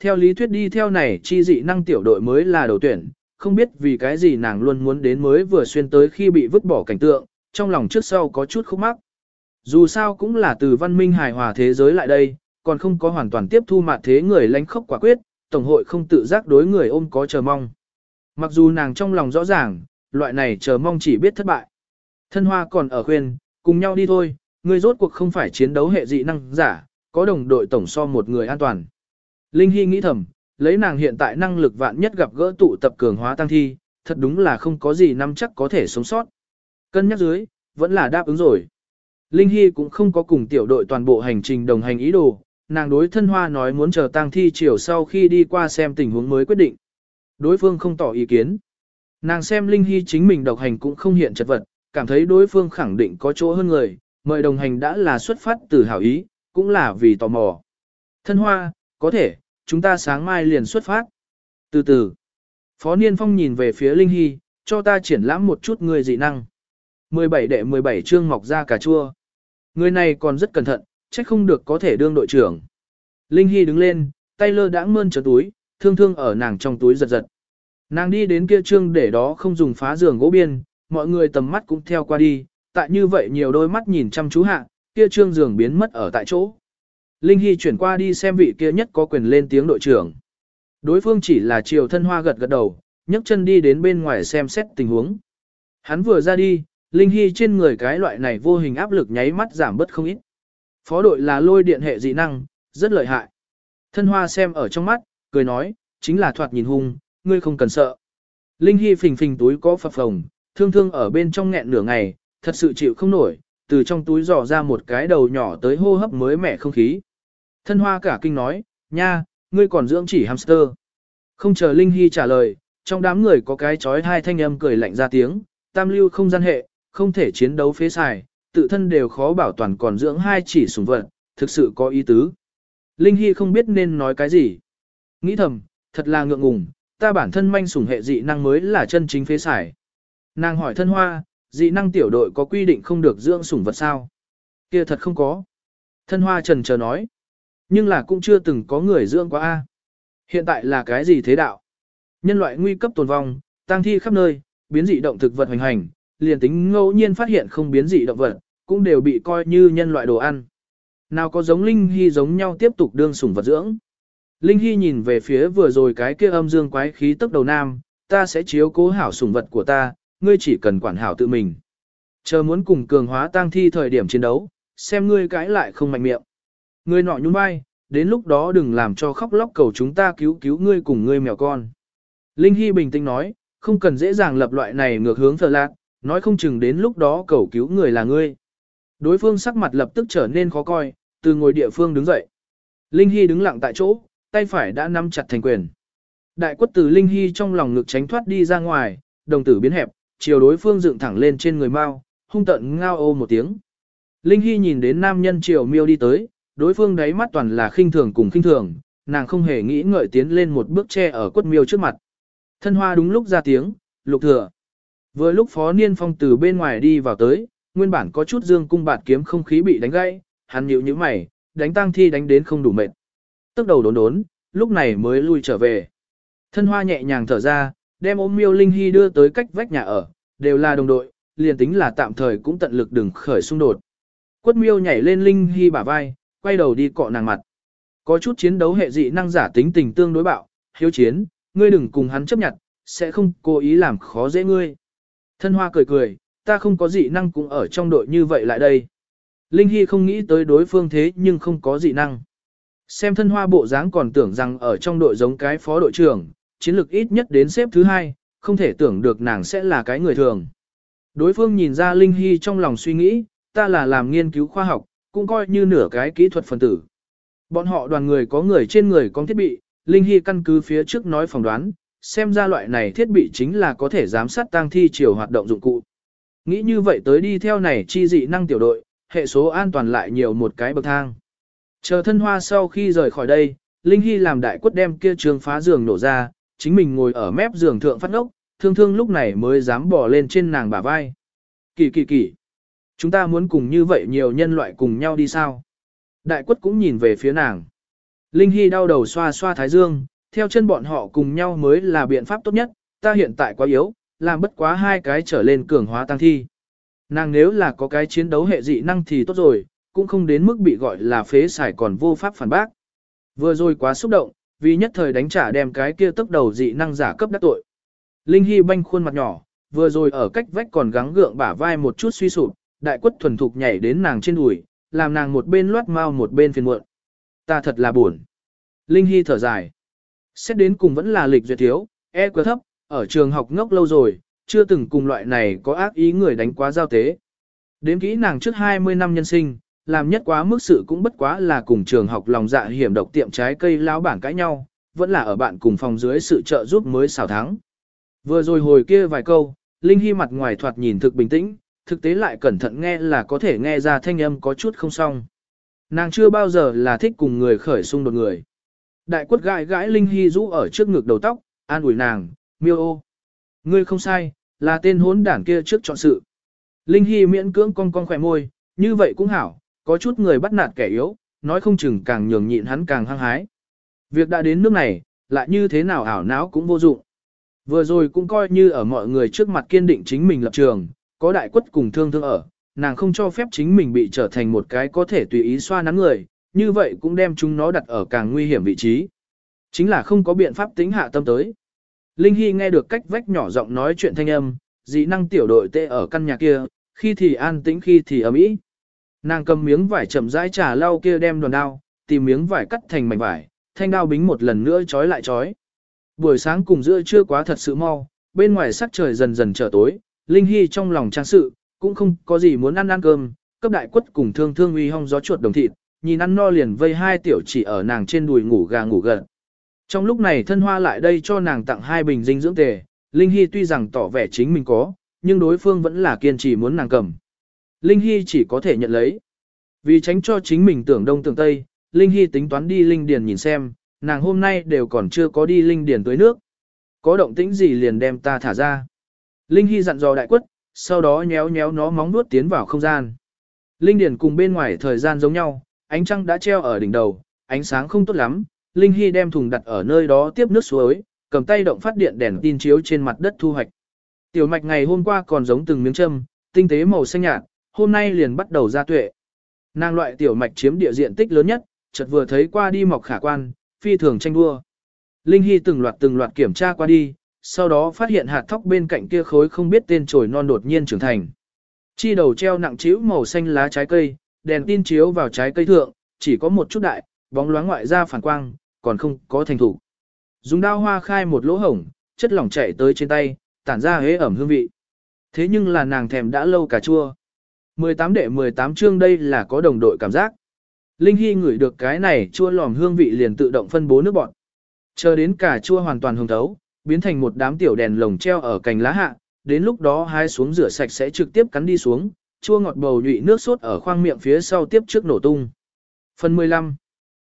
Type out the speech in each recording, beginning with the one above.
theo lý thuyết đi theo này chi dị năng tiểu đội mới là đầu tuyển, không biết vì cái gì nàng luôn muốn đến mới vừa xuyên tới khi bị vứt bỏ cảnh tượng, trong lòng trước sau có chút khúc mắc. Dù sao cũng là từ văn minh hài hòa thế giới lại đây, còn không có hoàn toàn tiếp thu mặt thế người lánh khốc quả quyết, Tổng hội không tự giác đối người ôm có chờ mong. Mặc dù nàng trong lòng rõ ràng, loại này chờ mong chỉ biết thất bại. Thân hoa còn ở khuyên, cùng nhau đi thôi, người rốt cuộc không phải chiến đấu hệ dị năng giả, có đồng đội tổng so một người an toàn. Linh Hy nghĩ thầm, lấy nàng hiện tại năng lực vạn nhất gặp gỡ tụ tập cường hóa tăng thi, thật đúng là không có gì nắm chắc có thể sống sót. Cân nhắc dưới, vẫn là đáp ứng rồi. Linh Hy cũng không có cùng tiểu đội toàn bộ hành trình đồng hành ý đồ, nàng đối thân hoa nói muốn chờ tang thi chiều sau khi đi qua xem tình huống mới quyết định. Đối phương không tỏ ý kiến. Nàng xem Linh Hy chính mình độc hành cũng không hiện chật vật, cảm thấy đối phương khẳng định có chỗ hơn người, mời đồng hành đã là xuất phát từ hảo ý, cũng là vì tò mò. Thân hoa, có thể, chúng ta sáng mai liền xuất phát. Từ từ, Phó Niên Phong nhìn về phía Linh Hy, cho ta triển lãm một chút người dị năng. 17 đệ 17 chương mọc ra cà chua. Người này còn rất cẩn thận, chắc không được có thể đương đội trưởng. Linh Hy đứng lên, tay lơ đãng mơn trở túi, thương thương ở nàng trong túi giật giật. Nàng đi đến kia trương để đó không dùng phá giường gỗ biên, mọi người tầm mắt cũng theo qua đi, tại như vậy nhiều đôi mắt nhìn chăm chú hạ, kia trương giường biến mất ở tại chỗ. Linh Hy chuyển qua đi xem vị kia nhất có quyền lên tiếng đội trưởng. Đối phương chỉ là chiều thân hoa gật gật đầu, nhấc chân đi đến bên ngoài xem xét tình huống. Hắn vừa ra đi, Linh Hy trên người cái loại này vô hình áp lực nháy mắt giảm bớt không ít. Phó đội là lôi điện hệ dị năng, rất lợi hại. Thân hoa xem ở trong mắt, cười nói, chính là thoạt nhìn hung, ngươi không cần sợ. Linh Hy phình phình túi có phập phồng, thương thương ở bên trong nghẹn nửa ngày, thật sự chịu không nổi, từ trong túi dò ra một cái đầu nhỏ tới hô hấp mới mẻ không khí. Thân hoa cả kinh nói, nha, ngươi còn dưỡng chỉ hamster. Không chờ Linh Hy trả lời, trong đám người có cái chói hai thanh âm cười lạnh ra tiếng, tam lưu không gian hệ, không thể chiến đấu phế xài, tự thân đều khó bảo toàn còn dưỡng hai chỉ sủng vật, thực sự có ý tứ. Linh Hy không biết nên nói cái gì. Nghĩ thầm, thật là ngượng ngùng, ta bản thân manh sủng hệ dị năng mới là chân chính phế xài. Nàng hỏi thân hoa, dị năng tiểu đội có quy định không được dưỡng sủng vật sao? Kia thật không có. Thân hoa trần chờ nói. Nhưng là cũng chưa từng có người dưỡng quá a. Hiện tại là cái gì thế đạo? Nhân loại nguy cấp tồn vong, tang thi khắp nơi, biến dị động thực vật hoành hành, liền tính ngẫu nhiên phát hiện không biến dị động vật, cũng đều bị coi như nhân loại đồ ăn. Nào có giống Linh Hy giống nhau tiếp tục đương sủng vật dưỡng. Linh Hy nhìn về phía vừa rồi cái kia âm dương quái khí tức đầu nam, ta sẽ chiếu cố hảo sủng vật của ta, ngươi chỉ cần quản hảo tự mình. Chờ muốn cùng cường hóa tang thi thời điểm chiến đấu, xem ngươi cãi lại không mạnh miệng. Ngươi nọ nhún vai, đến lúc đó đừng làm cho khóc lóc cầu chúng ta cứu cứu ngươi cùng ngươi mèo con. Linh Hy bình tĩnh nói, không cần dễ dàng lập loại này ngược hướng thờ lạc, nói không chừng đến lúc đó cầu cứu người là ngươi. Đối phương sắc mặt lập tức trở nên khó coi, từ ngồi địa phương đứng dậy. Linh Hy đứng lặng tại chỗ, tay phải đã nắm chặt thành quyền. Đại quất từ Linh Hy trong lòng ngực tránh thoát đi ra ngoài, đồng tử biến hẹp, chiều đối phương dựng thẳng lên trên người mau, hung tận ngao ô một tiếng. Linh Hy nhìn đến nam nhân chiều miêu đi tới, đối phương đáy mắt toàn là khinh thường cùng khinh thường, nàng không hề nghĩ ngợi tiến lên một bước che ở quất miêu trước mặt. Thân hoa đúng lúc ra tiếng, lục thừa. Vừa lúc phó niên phong từ bên ngoài đi vào tới, nguyên bản có chút dương cung bạt kiếm không khí bị đánh gãy, hắn nhíu nhíu mày, đánh tang thi đánh đến không đủ mệt. Tức đầu đốn đốn, lúc này mới lui trở về. Thân hoa nhẹ nhàng thở ra, đem ôm miêu linh hy đưa tới cách vách nhà ở, đều là đồng đội, liền tính là tạm thời cũng tận lực đừng khởi xung đột. Quất miêu nhảy lên linh hy bả vai, quay đầu đi cọ nàng mặt. Có chút chiến đấu hệ dị năng giả tính tình tương đối bạo, hiếu chiến, ngươi đừng cùng hắn chấp nhận, sẽ không cố ý làm khó dễ ngươi. Thân hoa cười cười, ta không có dị năng cũng ở trong đội như vậy lại đây. Linh Hy không nghĩ tới đối phương thế nhưng không có dị năng. Xem thân hoa bộ dáng còn tưởng rằng ở trong đội giống cái phó đội trưởng, chiến lược ít nhất đến xếp thứ hai, không thể tưởng được nàng sẽ là cái người thường. Đối phương nhìn ra Linh Hy trong lòng suy nghĩ, ta là làm nghiên cứu khoa học, cũng coi như nửa cái kỹ thuật phần tử. Bọn họ đoàn người có người trên người có thiết bị, Linh Hy căn cứ phía trước nói phỏng đoán, xem ra loại này thiết bị chính là có thể giám sát tăng thi chiều hoạt động dụng cụ. Nghĩ như vậy tới đi theo này chi dị năng tiểu đội, hệ số an toàn lại nhiều một cái bậc thang. Chờ thân hoa sau khi rời khỏi đây, Linh Hy làm đại quất đem kia trường phá giường nổ ra, chính mình ngồi ở mép giường thượng phát ngốc, thương thương lúc này mới dám bỏ lên trên nàng bả vai. Kỳ kỳ kỳ. Chúng ta muốn cùng như vậy nhiều nhân loại cùng nhau đi sao? Đại quất cũng nhìn về phía nàng. Linh Hy đau đầu xoa xoa thái dương, theo chân bọn họ cùng nhau mới là biện pháp tốt nhất, ta hiện tại quá yếu, làm bất quá hai cái trở lên cường hóa tăng thi. Nàng nếu là có cái chiến đấu hệ dị năng thì tốt rồi, cũng không đến mức bị gọi là phế xài còn vô pháp phản bác. Vừa rồi quá xúc động, vì nhất thời đánh trả đem cái kia tức đầu dị năng giả cấp đắc tội. Linh Hy banh khuôn mặt nhỏ, vừa rồi ở cách vách còn gắng gượng bả vai một chút suy sụp, đại quất thuần thục nhảy đến nàng trên đùi, làm nàng một bên loát mau một bên phiền muộn. Ta thật là buồn. Linh Hy thở dài. Xét đến cùng vẫn là lịch duyệt thiếu, e quá thấp, ở trường học ngốc lâu rồi, chưa từng cùng loại này có ác ý người đánh quá giao tế. Đếm kỹ nàng trước 20 năm nhân sinh, làm nhất quá mức sự cũng bất quá là cùng trường học lòng dạ hiểm độc tiệm trái cây lão bản cãi nhau, vẫn là ở bạn cùng phòng dưới sự trợ giúp mới xảo thắng. Vừa rồi hồi kia vài câu, Linh Hy mặt ngoài thoạt nhìn thực bình tĩnh, thực tế lại cẩn thận nghe là có thể nghe ra thanh âm có chút không xong. Nàng chưa bao giờ là thích cùng người khởi xung đột người. Đại quất gãi gãi Linh Hy rũ ở trước ngực đầu tóc, an ủi nàng, miêu ô. Ngươi không sai, là tên hốn đảng kia trước chọn sự. Linh Hy miễn cưỡng cong cong khỏe môi, như vậy cũng hảo, có chút người bắt nạt kẻ yếu, nói không chừng càng nhường nhịn hắn càng hăng hái. Việc đã đến nước này, lại như thế nào ảo não cũng vô dụng. Vừa rồi cũng coi như ở mọi người trước mặt kiên định chính mình lập trường, có đại quất cùng thương thương ở, nàng không cho phép chính mình bị trở thành một cái có thể tùy ý xoa nắn người, như vậy cũng đem chúng nó đặt ở càng nguy hiểm vị trí. Chính là không có biện pháp tính hạ tâm tới. Linh Hy nghe được cách vách nhỏ giọng nói chuyện thanh âm, dị năng tiểu đội tê ở căn nhà kia, khi thì an tĩnh khi thì ấm ý. Nàng cầm miếng vải chậm rãi trả lau kia đem đoàn đao, tìm miếng vải cắt thành mảnh vải, thanh đao bính một lần nữa trói lại trói. Buổi sáng cùng giữa trưa quá thật sự mau, bên ngoài sắc trời dần dần trở tối, Linh Hy trong lòng trang sự, cũng không có gì muốn ăn ăn cơm, cấp đại quất cùng thương thương uy hong gió chuột đồng thịt, nhìn ăn no liền vây hai tiểu chỉ ở nàng trên đùi ngủ gà ngủ gật. Trong lúc này thân hoa lại đây cho nàng tặng hai bình dinh dưỡng tề, Linh Hy tuy rằng tỏ vẻ chính mình có, nhưng đối phương vẫn là kiên trì muốn nàng cầm. Linh Hy chỉ có thể nhận lấy. Vì tránh cho chính mình tưởng đông tưởng tây, Linh Hy tính toán đi Linh Điền nhìn xem, nàng hôm nay đều còn chưa có đi Linh Điền tới nước. Có động tĩnh gì liền đem ta thả ra. Linh Hy dặn dò đại quất, sau đó nhéo nhéo nó móng nuốt tiến vào không gian. Linh Điền cùng bên ngoài thời gian giống nhau, ánh trăng đã treo ở đỉnh đầu, ánh sáng không tốt lắm. Linh Hy đem thùng đặt ở nơi đó tiếp nước suối, cầm tay động phát điện đèn tin chiếu trên mặt đất thu hoạch. Tiểu mạch ngày hôm qua còn giống từng miếng châm, tinh tế màu xanh nhạt, hôm nay liền bắt đầu ra tuệ. Nàng loại tiểu mạch chiếm địa diện tích lớn nhất, chợt vừa thấy qua đi mọc khả quan, phi thường tranh đua. Linh Hy từng loạt từng loạt kiểm tra qua đi, sau đó phát hiện hạt thóc bên cạnh kia khối không biết tên trồi non đột nhiên trưởng thành. Chi đầu treo nặng chiếu màu xanh lá trái cây, đèn tin chiếu vào trái cây thượng, chỉ có một chút đại, bóng loáng ngoại ra phản quang, còn không có thành thủ. Dùng đao hoa khai một lỗ hổng, chất lỏng chảy tới trên tay, tản ra hế ẩm hương vị. Thế nhưng là nàng thèm đã lâu cả chua. 18 đệ 18 chương đây là có đồng đội cảm giác. Linh Hy ngửi được cái này chua lòm hương vị liền tự động phân bố nước bọn. Chờ đến cả chua hoàn toàn hồng thấu, biến thành một đám tiểu đèn lồng treo ở cành lá hạ, đến lúc đó hai xuống rửa sạch sẽ trực tiếp cắn đi xuống, chua ngọt bầu nhụy nước sốt ở khoang miệng phía sau tiếp trước nổ tung. Phần 15.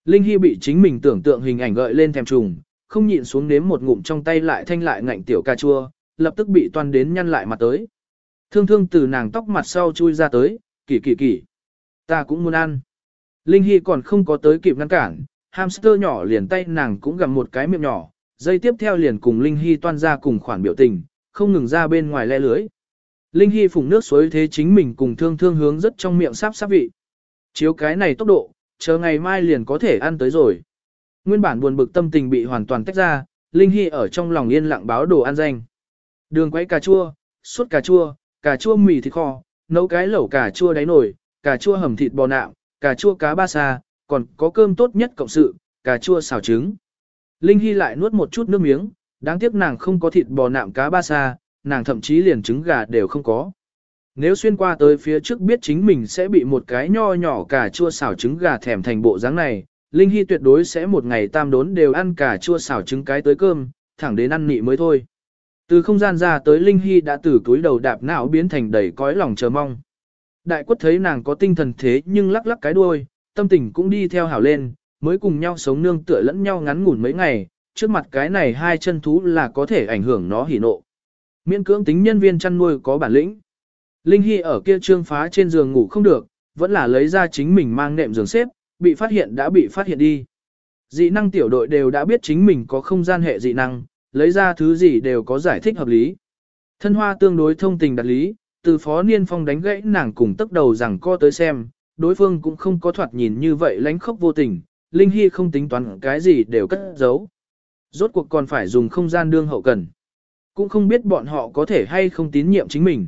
Linh Hy bị chính mình tưởng tượng hình ảnh gợi lên thèm trùng, không nhịn xuống nếm một ngụm trong tay lại thanh lại ngạnh tiểu cà chua, lập tức bị toàn đến nhăn lại mặt tới. Thương thương từ nàng tóc mặt sau chui ra tới, kỳ kỳ kỳ. Ta cũng muốn ăn. Linh Hy còn không có tới kịp ngăn cản, hamster nhỏ liền tay nàng cũng gặm một cái miệng nhỏ, dây tiếp theo liền cùng Linh Hy toan ra cùng khoản biểu tình, không ngừng ra bên ngoài le lưới. Linh Hy phùng nước suối thế chính mình cùng thương thương hướng rất trong miệng sáp sáp vị. Chiếu cái này tốc độ, chờ ngày mai liền có thể ăn tới rồi. Nguyên bản buồn bực tâm tình bị hoàn toàn tách ra, Linh Hy ở trong lòng yên lặng báo đồ ăn danh. Đường quấy cà chua, suốt cà chua, cà chua mì thịt kho, nấu cái lẩu cà chua đáy nồi, cà chua hầm thịt bò nạm, cà chua cá ba sa, còn có cơm tốt nhất cộng sự, cà chua xào trứng. Linh Hy lại nuốt một chút nước miếng, đáng tiếc nàng không có thịt bò nạm cá ba sa, nàng thậm chí liền trứng gà đều không có. Nếu xuyên qua tới phía trước biết chính mình sẽ bị một cái nho nhỏ cà chua xào trứng gà thèm thành bộ dáng này, Linh Hy tuyệt đối sẽ một ngày tam đốn đều ăn cà chua xào trứng cái tới cơm, thẳng đến ăn nị mới thôi. Từ không gian ra tới Linh Hy đã từ túi đầu đạp não biến thành đầy cõi lòng chờ mong. Đại quất thấy nàng có tinh thần thế nhưng lắc lắc cái đuôi, tâm tình cũng đi theo hảo lên, mới cùng nhau sống nương tựa lẫn nhau ngắn ngủn mấy ngày, trước mặt cái này hai chân thú là có thể ảnh hưởng nó hỉ nộ. Miễn cưỡng tính nhân viên chăn nuôi có bản lĩnh. Linh Hy ở kia trương phá trên giường ngủ không được, vẫn là lấy ra chính mình mang nệm giường xếp, bị phát hiện đã bị phát hiện đi. Dị năng tiểu đội đều đã biết chính mình có không gian hệ dị năng, lấy ra thứ gì đều có giải thích hợp lý. Thân hoa tương đối thông tình đặt lý, từ phó niên phong đánh gãy nàng cùng tức đầu rằng co tới xem, đối phương cũng không có thoạt nhìn như vậy lánh khóc vô tình, Linh Hy không tính toán cái gì đều cất giấu. Rốt cuộc còn phải dùng không gian đương hậu cần. Cũng không biết bọn họ có thể hay không tín nhiệm chính mình.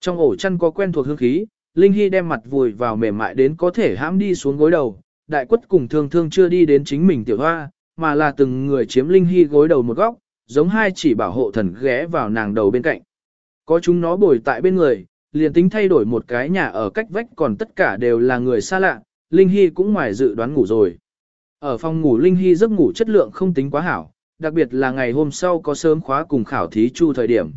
Trong ổ chăn có quen thuộc hương khí, Linh Hy đem mặt vùi vào mềm mại đến có thể hãm đi xuống gối đầu. Đại quất cùng thương thương chưa đi đến chính mình tiểu hoa, mà là từng người chiếm Linh Hy gối đầu một góc, giống hai chỉ bảo hộ thần ghé vào nàng đầu bên cạnh. Có chúng nó bồi tại bên người, liền tính thay đổi một cái nhà ở cách vách còn tất cả đều là người xa lạ, Linh Hy cũng ngoài dự đoán ngủ rồi. Ở phòng ngủ Linh Hy giấc ngủ chất lượng không tính quá hảo, đặc biệt là ngày hôm sau có sớm khóa cùng khảo thí chu thời điểm.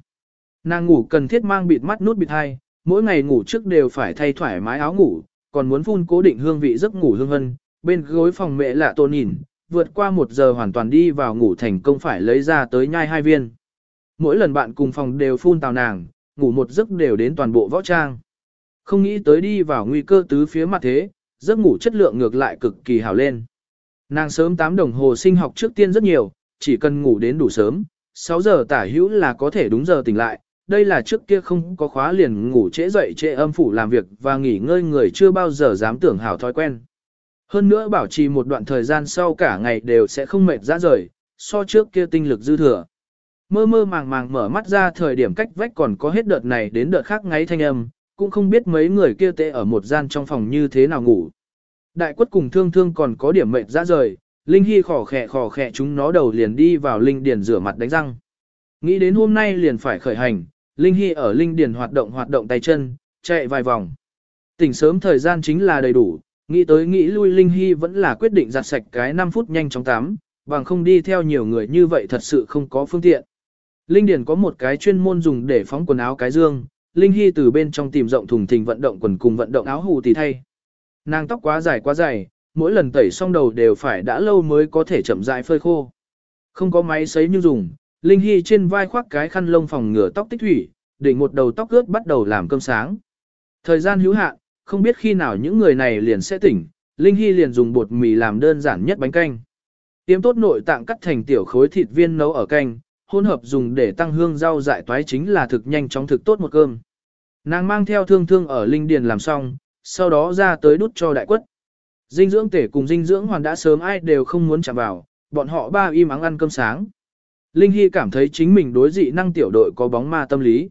Nàng ngủ cần thiết mang bịt mắt nút bịt hai, mỗi ngày ngủ trước đều phải thay thoải mái áo ngủ, còn muốn phun cố định hương vị giấc ngủ hương hân, bên gối phòng mẹ lạ tôn nhìn, vượt qua một giờ hoàn toàn đi vào ngủ thành công phải lấy ra tới nhai hai viên. Mỗi lần bạn cùng phòng đều phun tào nàng, ngủ một giấc đều đến toàn bộ võ trang. Không nghĩ tới đi vào nguy cơ tứ phía mặt thế, giấc ngủ chất lượng ngược lại cực kỳ hào lên. Nàng sớm 8 đồng hồ sinh học trước tiên rất nhiều, chỉ cần ngủ đến đủ sớm, 6 giờ tả hữu là có thể đúng giờ tỉnh lại. Đây là trước kia không có khóa liền ngủ trễ dậy trễ âm phủ làm việc và nghỉ ngơi người chưa bao giờ dám tưởng hảo thói quen. Hơn nữa bảo trì một đoạn thời gian sau cả ngày đều sẽ không mệt ra rời, so trước kia tinh lực dư thừa. Mơ mơ màng màng mở mắt ra thời điểm cách vách còn có hết đợt này đến đợt khác ngáy thanh âm, cũng không biết mấy người kia tệ ở một gian trong phòng như thế nào ngủ. Đại quất cùng thương thương còn có điểm mệt ra rời, Linh Hy khỏ khẽ khỏ khẽ chúng nó đầu liền đi vào Linh Điền rửa mặt đánh răng. Nghĩ đến hôm nay liền phải khởi hành, Linh Hy ở Linh Điền hoạt động hoạt động tay chân, chạy vài vòng. Tỉnh sớm thời gian chính là đầy đủ, nghĩ tới nghĩ lui Linh Hy vẫn là quyết định giặt sạch cái 5 phút nhanh chóng tắm, bằng không đi theo nhiều người như vậy thật sự không có phương tiện. Linh Điền có một cái chuyên môn dùng để phóng quần áo cái dương, Linh Hy từ bên trong tìm rộng thùng thình vận động quần cùng vận động áo hù tỉ thay. Nàng tóc quá dài quá dài, mỗi lần tẩy xong đầu đều phải đã lâu mới có thể chậm rãi phơi khô. Không có máy sấy như dùng, Linh Hy trên vai khoác cái khăn lông phòng ngừa tóc tích thủy, để một đầu tóc ướt bắt đầu làm cơm sáng. Thời gian hữu hạn, không biết khi nào những người này liền sẽ tỉnh, Linh Hy liền dùng bột mì làm đơn giản nhất bánh canh. Tiêm tốt nội tạng cắt thành tiểu khối thịt viên nấu ở canh, hỗn hợp dùng để tăng hương rau dại toái chính là thực nhanh chóng thực tốt một cơm. Nàng mang theo thương thương ở linh điền làm xong, sau đó ra tới đút cho đại quất. Dinh dưỡng tể cùng dinh dưỡng hoàn đã sớm ai đều không muốn chạm vào, bọn họ ba im ắng ăn cơm sáng. Linh Hy cảm thấy chính mình đối dị năng tiểu đội có bóng ma tâm lý.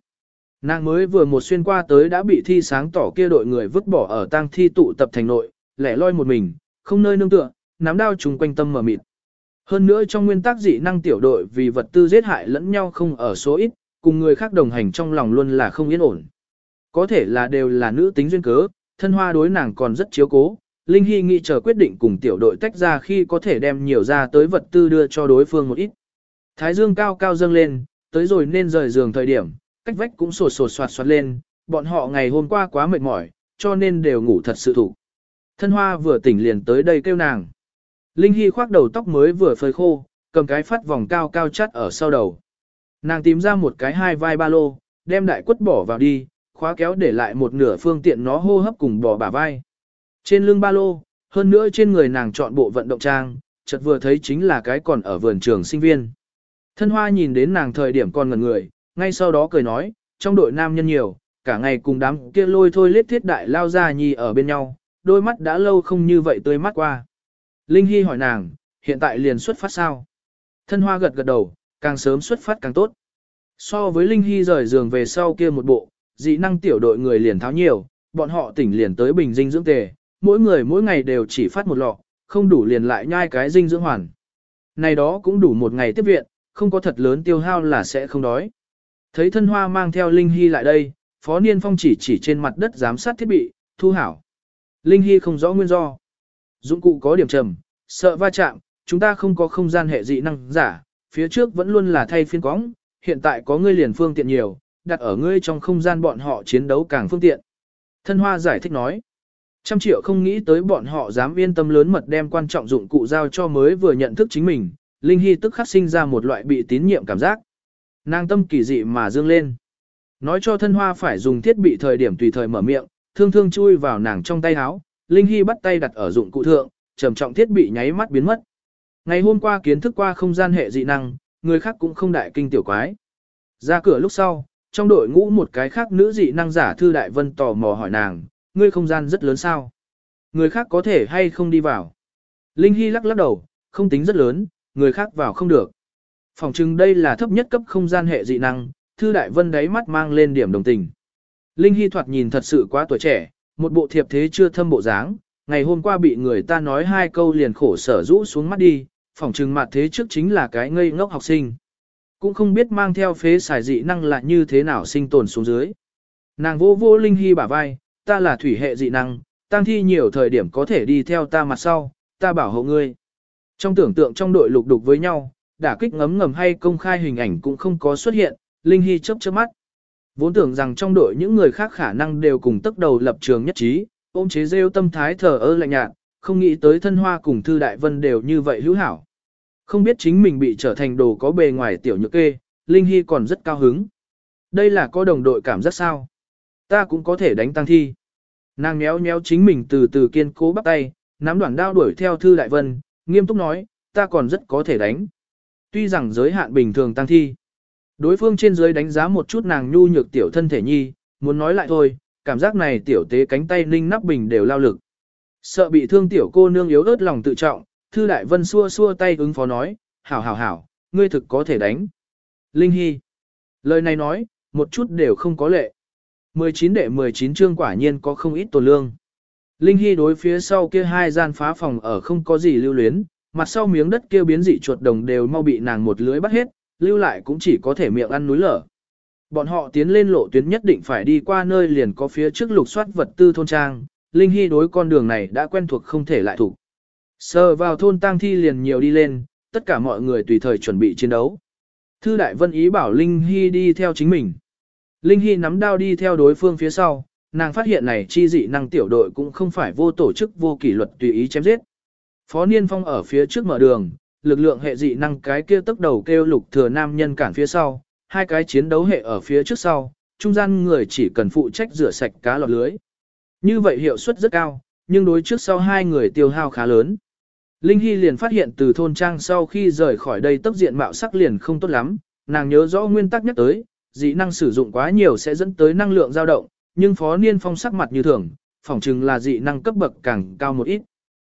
Nàng mới vừa một xuyên qua tới đã bị thi sáng tỏ kia đội người vứt bỏ ở tang thi tụ tập thành nội, lẻ loi một mình, không nơi nương tựa, nắm đao trùng quanh tâm mở mịt. Hơn nữa trong nguyên tắc dị năng tiểu đội vì vật tư giết hại lẫn nhau không ở số ít, cùng người khác đồng hành trong lòng luôn là không yên ổn. Có thể là đều là nữ tính duyên cớ, thân hoa đối nàng còn rất chiếu cố, Linh Hy nghĩ chờ quyết định cùng tiểu đội tách ra khi có thể đem nhiều ra tới vật tư đưa cho đối phương một ít. Thái dương cao cao dâng lên, tới rồi nên rời giường thời điểm, cách vách cũng sột sột soạt soạt lên, bọn họ ngày hôm qua quá mệt mỏi, cho nên đều ngủ thật sự thủ. Thân hoa vừa tỉnh liền tới đây kêu nàng. Linh Hy khoác đầu tóc mới vừa phơi khô, cầm cái phát vòng cao cao chắt ở sau đầu. Nàng tìm ra một cái hai vai ba lô, đem đại quất bỏ vào đi, khóa kéo để lại một nửa phương tiện nó hô hấp cùng bò bả vai. Trên lưng ba lô, hơn nữa trên người nàng chọn bộ vận động trang, chợt vừa thấy chính là cái còn ở vườn trường sinh viên. Thân hoa nhìn đến nàng thời điểm còn ngẩn người, ngay sau đó cười nói, trong đội nam nhân nhiều, cả ngày cùng đám kia lôi thôi lết thiết đại lao ra nhì ở bên nhau, đôi mắt đã lâu không như vậy tươi mắt qua. Linh Hy hỏi nàng, hiện tại liền xuất phát sao? Thân hoa gật gật đầu, càng sớm xuất phát càng tốt. So với Linh Hy rời giường về sau kia một bộ, dị năng tiểu đội người liền tháo nhiều, bọn họ tỉnh liền tới bình dinh dưỡng tề, mỗi người mỗi ngày đều chỉ phát một lọ, không đủ liền lại nhai cái dinh dưỡng hoàn. Này đó cũng đủ một ngày tiếp viện, không có thật lớn tiêu hao là sẽ không đói. Thấy thân hoa mang theo Linh Hy lại đây, Phó Niên Phong chỉ chỉ trên mặt đất giám sát thiết bị, thu hảo. Linh Hy không rõ nguyên do. Dụng cụ có điểm trầm, sợ va chạm, chúng ta không có không gian hệ dị năng giả, phía trước vẫn luôn là thay phiên cóng, hiện tại có ngươi liền phương tiện nhiều, đặt ở ngươi trong không gian bọn họ chiến đấu càng phương tiện. Thân Hoa giải thích nói. Trăm triệu không nghĩ tới bọn họ dám yên tâm lớn mật đem quan trọng dụng cụ giao cho mới vừa nhận thức chính mình, Linh Hy tức khắc sinh ra một loại bị tín nhiệm cảm giác. Nàng tâm kỳ dị mà dương lên. Nói cho thân hoa phải dùng thiết bị thời điểm tùy thời mở miệng, thương thương chui vào nàng trong tay áo, Linh Hy bắt tay đặt ở dụng cụ thượng, trầm trọng thiết bị nháy mắt biến mất. Ngày hôm qua kiến thức qua không gian hệ dị năng, người khác cũng không đại kinh tiểu quái. Ra cửa lúc sau, trong đội ngũ một cái khác nữ dị năng giả Thư Đại Vân tò mò hỏi nàng, ngươi không gian rất lớn sao? Người khác có thể hay không đi vào? Linh Hy lắc lắc đầu, không tính rất lớn, người khác vào không được. Phòng chừng đây là thấp nhất cấp không gian hệ dị năng, Thư Đại Vân đáy mắt mang lên điểm đồng tình. Linh Hy thoạt nhìn thật sự quá tuổi trẻ, một bộ thiệp thế chưa thâm bộ dáng, ngày hôm qua bị người ta nói hai câu liền khổ sở rũ xuống mắt đi, phỏng chừng mặt thế trước chính là cái ngây ngốc học sinh. Cũng không biết mang theo phế xài dị năng là như thế nào sinh tồn xuống dưới. Nàng vô vô Linh Hy bả vai, ta là thủy hệ dị năng, tăng thi nhiều thời điểm có thể đi theo ta mặt sau, ta bảo hộ ngươi. Trong tưởng tượng trong đội lục đục với nhau, đả kích ngấm ngầm hay công khai hình ảnh cũng không có xuất hiện, Linh Hy chớp chớp mắt. Vốn tưởng rằng trong đội những người khác khả năng đều cùng tức đầu lập trường nhất trí, ôm chế rêu tâm thái thờ ơ lạnh nhạt, không nghĩ tới thân hoa cùng Thư Đại Vân đều như vậy hữu hảo. Không biết chính mình bị trở thành đồ có bề ngoài tiểu nhược kê, Linh Hy còn rất cao hứng. Đây là có đồng đội cảm giác sao? Ta cũng có thể đánh tăng thi. Nàng méo méo chính mình từ từ kiên cố bắt tay, nắm đoạn đao đuổi theo Thư Đại Vân, nghiêm túc nói, ta còn rất có thể đánh. Tuy rằng giới hạn bình thường tăng thi. Đối phương trên dưới đánh giá một chút nàng nhu nhược tiểu thân thể nhi, muốn nói lại thôi, cảm giác này tiểu tế cánh tay ninh nắp bình đều lao lực. Sợ bị thương tiểu cô nương yếu ớt lòng tự trọng, Thư Đại Vân xua xua tay ứng phó nói, hảo hảo hảo, ngươi thực có thể đánh. Linh Hy. Lời này nói, một chút đều không có lệ. 19 đệ 19 chương quả nhiên có không ít tổn lương. Linh Hy đối phía sau kia hai gian phá phòng ở không có gì lưu luyến, mặt sau miếng đất kia biến dị chuột đồng đều mau bị nàng một lưới bắt hết, lưu lại cũng chỉ có thể miệng ăn núi lở. Bọn họ tiến lên lộ tuyến nhất định phải đi qua nơi liền có phía trước lục soát vật tư thôn trang, Linh Hy đối con đường này đã quen thuộc không thể lại thủ. Sờ vào thôn tang thi liền nhiều đi lên, tất cả mọi người tùy thời chuẩn bị chiến đấu. Thư Đại Vân ý bảo Linh Hy đi theo chính mình. Linh Hy nắm đao đi theo đối phương phía sau, nàng phát hiện này chi dị năng tiểu đội cũng không phải vô tổ chức vô kỷ luật tùy ý chém giết. Phó Niên Phong ở phía trước mở đường, lực lượng hệ dị năng cái kia tốc đầu kêu lục thừa nam nhân cản phía sau, hai cái chiến đấu hệ ở phía trước sau, trung gian người chỉ cần phụ trách rửa sạch cá lọt lưới. Như vậy hiệu suất rất cao, nhưng đối trước sau hai người tiêu hao khá lớn. Linh Hy liền phát hiện từ thôn trang sau khi rời khỏi đây tốc diện mạo sắc liền không tốt lắm, nàng nhớ rõ nguyên tắc nhắc tới, dị năng sử dụng quá nhiều sẽ dẫn tới năng lượng dao động, nhưng phó niên phong sắc mặt như thường, phỏng chừng là dị năng cấp bậc càng cao một ít.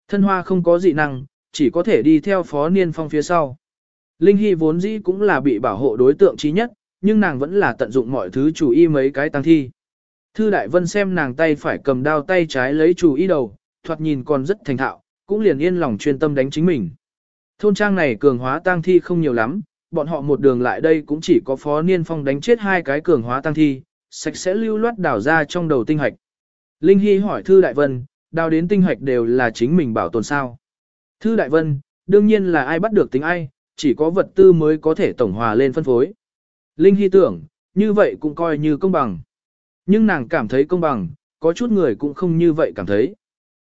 Thân hoa không có dị năng, chỉ có thể đi theo phó niên phong phía sau. Linh Hy vốn dĩ cũng là bị bảo hộ đối tượng trí nhất, nhưng nàng vẫn là tận dụng mọi thứ chủ y mấy cái tăng thi. Thư Đại Vân xem nàng tay phải cầm đao tay trái lấy chủ y đầu, thoạt nhìn còn rất thành thạo, cũng liền yên lòng chuyên tâm đánh chính mình. Thôn trang này cường hóa tăng thi không nhiều lắm, bọn họ một đường lại đây cũng chỉ có phó niên phong đánh chết hai cái cường hóa tăng thi, sạch sẽ lưu loát đảo ra trong đầu tinh hạch. Linh Hy hỏi Thư Đại Vân, đào đến tinh hạch đều là chính mình bảo tồn sao. Thư Đại Vân, đương nhiên là ai bắt được tính ai, chỉ có vật tư mới có thể tổng hòa lên phân phối. Linh Hy tưởng, như vậy cũng coi như công bằng. Nhưng nàng cảm thấy công bằng, có chút người cũng không như vậy cảm thấy.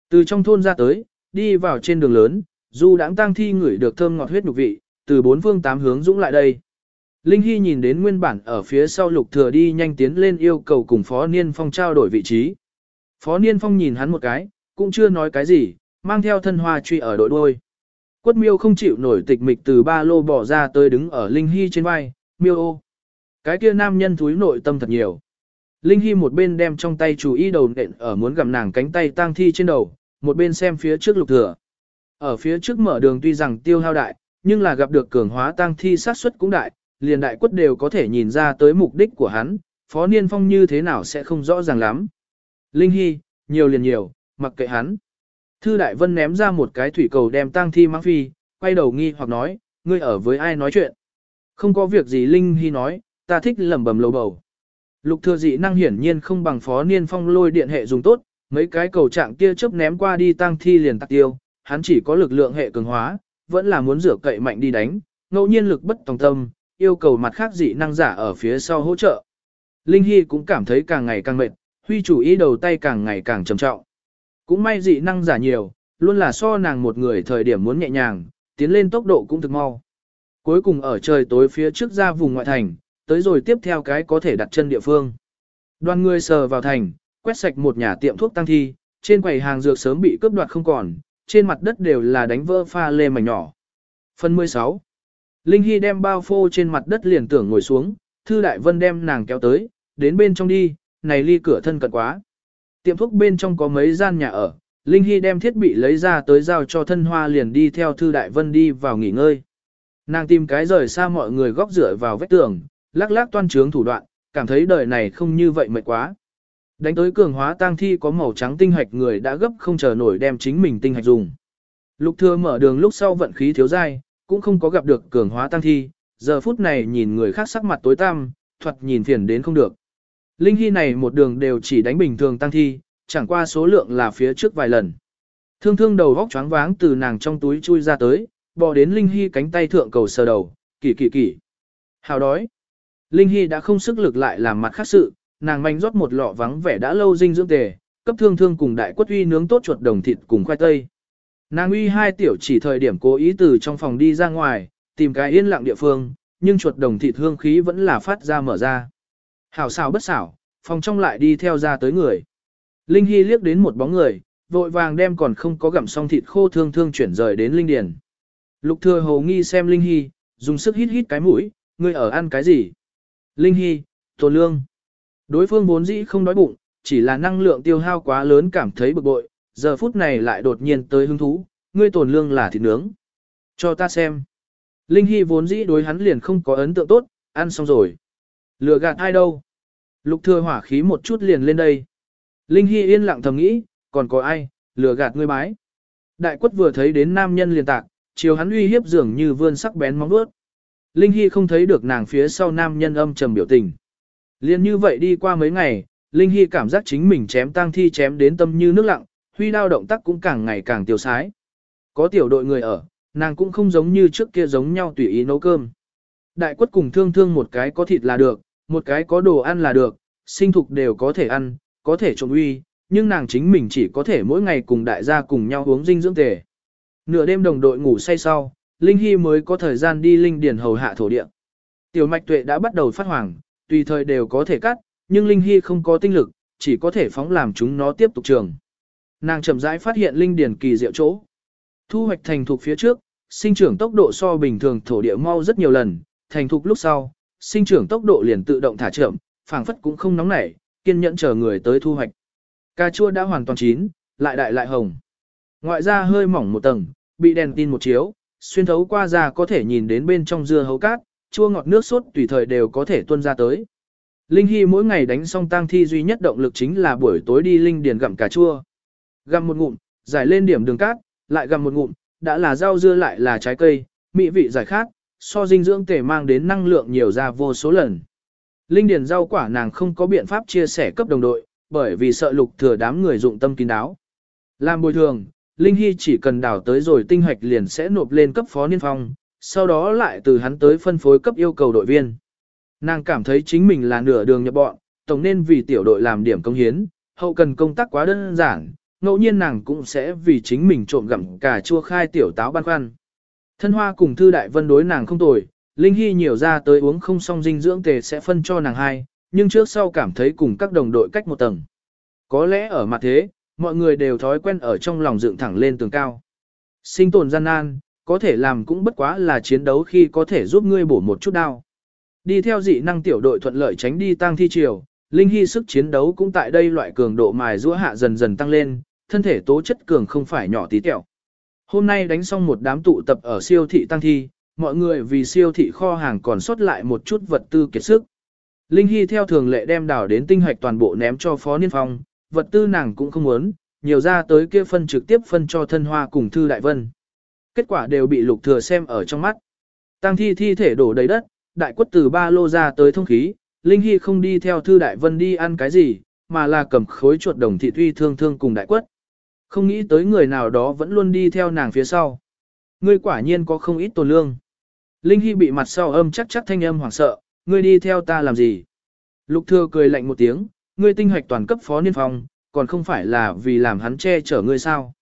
Từ trong thôn ra tới, đi vào trên đường lớn, Du đãng tang thi ngửi được thơm ngọt huyết nhục vị, từ bốn phương tám hướng dũng lại đây. Linh Hy nhìn đến nguyên bản ở phía sau lục thừa đi nhanh tiến lên yêu cầu cùng Phó Niên Phong trao đổi vị trí. Phó Niên Phong nhìn hắn một cái, cũng chưa nói cái gì, mang theo thân hoa truy ở đội đuôi. Quất miêu không chịu nổi tịch mịch từ ba lô bỏ ra tới đứng ở Linh Hy trên vai, miêu ô. Cái kia nam nhân thúi nội tâm thật nhiều. Linh Hy một bên đem trong tay chú ý đầu nện ở muốn gặm nàng cánh tay tang thi trên đầu, một bên xem phía trước lục thừa. Ở phía trước mở đường tuy rằng tiêu hao đại, nhưng là gặp được cường hóa tăng thi sát suất cũng đại, liền đại quất đều có thể nhìn ra tới mục đích của hắn, phó niên phong như thế nào sẽ không rõ ràng lắm. Linh Hy, nhiều liền nhiều, mặc kệ hắn. Thư Đại Vân ném ra một cái thủy cầu đem tăng thi mang phi, quay đầu nghi hoặc nói, ngươi ở với ai nói chuyện. Không có việc gì Linh Hy nói, ta thích lẩm bẩm lầu bầu. Lục thừa dị năng hiển nhiên không bằng phó niên phong lôi điện hệ dùng tốt, mấy cái cầu trạng kia chớp ném qua đi tang thi liền tạc tiêu, hắn chỉ có lực lượng hệ cường hóa, vẫn là muốn rửa cậy mạnh đi đánh, ngẫu nhiên lực bất tòng tâm, yêu cầu mặt khác dị năng giả ở phía sau hỗ trợ. Linh Hy cũng cảm thấy càng ngày càng mệt, huy chủ ý đầu tay càng ngày càng trầm trọng. Cũng may dị năng giả nhiều, luôn là so nàng một người thời điểm muốn nhẹ nhàng, tiến lên tốc độ cũng thực mau. Cuối cùng ở trời tối phía trước ra vùng ngoại thành, tới rồi tiếp theo cái có thể đặt chân địa phương. Đoàn người sờ vào thành, quét sạch một nhà tiệm thuốc tăng thi, trên quầy hàng dược sớm bị cướp đoạt không còn, trên mặt đất đều là đánh vỡ pha lê mảnh nhỏ. Phần 16 Linh Hy đem bao phô trên mặt đất liền tưởng ngồi xuống, Thư Đại Vân đem nàng kéo tới, đến bên trong đi, này ly cửa thân cận quá. Tiệm thuốc bên trong có mấy gian nhà ở, Linh Hy đem thiết bị lấy ra tới giao cho thân hoa liền đi theo Thư Đại Vân đi vào nghỉ ngơi. Nàng tìm cái rời xa mọi người góc rửa vào vách tường, lắc lắc toan trướng thủ đoạn, cảm thấy đời này không như vậy mệt quá. Đánh tới cường hóa tang thi có màu trắng tinh hạch người đã gấp không chờ nổi đem chính mình tinh hạch dùng. Lục thừa mở đường lúc sau vận khí thiếu dai, cũng không có gặp được cường hóa tang thi, giờ phút này nhìn người khác sắc mặt tối tăm, thuật nhìn phiền đến không được. Linh Hy này một đường đều chỉ đánh bình thường tăng thi, chẳng qua số lượng là phía trước vài lần. Thương thương đầu vóc choáng váng từ nàng trong túi chui ra tới, bò đến Linh Hy cánh tay thượng cầu sờ đầu, kỳ kỳ kỳ. Hào đói. Linh Hy đã không sức lực lại làm mặt khác sự, nàng manh rót một lọ vắng vẻ đã lâu dinh dưỡng tề, cấp thương thương cùng đại quất uy nướng tốt chuột đồng thịt cùng khoai tây. Nàng uy hai tiểu chỉ thời điểm cố ý từ trong phòng đi ra ngoài, tìm cái yên lặng địa phương, nhưng chuột đồng thịt hương khí vẫn là phát ra mở ra. Hảo xảo bất xảo, phòng trong lại đi theo ra tới người. Linh Hy liếc đến một bóng người, vội vàng đem còn không có gặm xong thịt khô thương thương chuyển rời đến Linh Điền. Lục thừa hồ nghi xem Linh Hy, dùng sức hít hít cái mũi, ngươi ở ăn cái gì? Linh Hy, tổ lương. Đối phương vốn dĩ không đói bụng, chỉ là năng lượng tiêu hao quá lớn cảm thấy bực bội, giờ phút này lại đột nhiên tới hứng thú, ngươi tổn lương là thịt nướng. Cho ta xem. Linh Hy vốn dĩ đối hắn liền không có ấn tượng tốt, ăn xong rồi. Lừa gạt ai đâu? Lục thừa hỏa khí một chút liền lên đây. Linh Hy yên lặng thầm nghĩ, còn có ai, lừa gạt ngươi bái. Đại quất vừa thấy đến nam nhân liền tạc, chiều hắn uy hiếp dường như vươn sắc bén móng vuốt. Linh Hy không thấy được nàng phía sau nam nhân âm trầm biểu tình. Liên như vậy đi qua mấy ngày, Linh Hy cảm giác chính mình chém tang thi chém đến tâm như nước lặng, huy đao động tác cũng càng ngày càng tiêu sái. Có tiểu đội người ở, nàng cũng không giống như trước kia giống nhau tùy ý nấu cơm. Đại quất cùng thương thương một cái có thịt là được, một cái có đồ ăn là được, sinh thục đều có thể ăn, có thể trộm uy, nhưng nàng chính mình chỉ có thể mỗi ngày cùng đại gia cùng nhau uống dinh dưỡng tề. Nửa đêm đồng đội ngủ say sau, Linh Hy mới có thời gian đi linh điền hầu hạ thổ địa. Tiểu mạch tuệ đã bắt đầu phát hoàng, tùy thời đều có thể cắt, nhưng Linh Hy không có tinh lực, chỉ có thể phóng làm chúng nó tiếp tục trường. Nàng chậm rãi phát hiện linh điền kỳ diệu chỗ. Thu hoạch thành thục phía trước, sinh trưởng tốc độ so bình thường thổ địa mau rất nhiều lần, thành thục lúc sau, sinh trưởng tốc độ liền tự động thả chậm, phảng phất cũng không nóng nảy, kiên nhẫn chờ người tới thu hoạch. Cà chua đã hoàn toàn chín, lại đại lại hồng. Ngoại ra hơi mỏng một tầng, bị đèn tin một chiếu, xuyên thấu qua ra có thể nhìn đến bên trong dưa hấu cát, chua ngọt nước sốt tùy thời đều có thể tuôn ra tới. Linh Hy mỗi ngày đánh xong tang thi duy nhất động lực chính là buổi tối đi linh điền gặm cà chua. Gặm một ngụm, giải lên điểm đường cát, lại gặm một ngụm, đã là rau dưa lại là trái cây, mỹ vị giải khát, so dinh dưỡng tể mang đến năng lượng nhiều ra vô số lần. Linh điền rau quả nàng không có biện pháp chia sẻ cấp đồng đội, bởi vì sợ lục thừa đám người dụng tâm kín đáo. Làm bồi thường, Linh Hy chỉ cần đào tới rồi tinh hoạch liền sẽ nộp lên cấp phó niên phong, sau đó lại từ hắn tới phân phối cấp yêu cầu đội viên. Nàng cảm thấy chính mình là nửa đường nhập bọn, tổng nên vì tiểu đội làm điểm công hiến, hậu cần công tác quá đơn giản, ngẫu nhiên nàng cũng sẽ vì chính mình trộm gặm cả chua khai tiểu táo băn khoăn. Thân hoa cùng thư đại vân đối nàng không tồi, Linh Hy nhiều ra tới uống không xong dinh dưỡng tề sẽ phân cho nàng hai, nhưng trước sau cảm thấy cùng các đồng đội cách một tầng. Có lẽ ở mặt thế, mọi người đều thói quen ở trong lòng dựng thẳng lên tường cao. Sinh tồn gian nan, có thể làm cũng bất quá là chiến đấu khi có thể giúp ngươi bổ một chút đao Đi theo dị năng tiểu đội thuận lợi tránh đi tăng thi triều, Linh Hy sức chiến đấu cũng tại đây loại cường độ mài giũa hạ dần dần tăng lên, thân thể tố chất cường không phải nhỏ tí tẹo. Hôm nay đánh xong một đám tụ tập ở siêu thị tăng thi, mọi người vì siêu thị kho hàng còn sót lại một chút vật tư kiệt sức. Linh Hy theo thường lệ đem đảo đến tinh hoạch toàn bộ ném cho Phó Niên Phong, vật tư nàng cũng không muốn, nhiều ra tới kia phân trực tiếp phân cho thân hoa cùng Thư Đại Vân. Kết quả đều bị lục thừa xem ở trong mắt. Tăng thi thi thể đổ đầy đất, đại quất từ ba lô ra tới thông khí, Linh Hy không đi theo Thư Đại Vân đi ăn cái gì, mà là cầm khối chuột đồng thị tuy thương thương cùng đại quất. Không nghĩ tới người nào đó vẫn luôn đi theo nàng phía sau. Ngươi quả nhiên có không ít tổn lương. Linh Hy bị mặt sau âm chắc chắc thanh âm hoảng sợ, ngươi đi theo ta làm gì? Lục thừa cười lạnh một tiếng, ngươi tinh hoạch toàn cấp phó niên phòng, còn không phải là vì làm hắn che chở ngươi sao?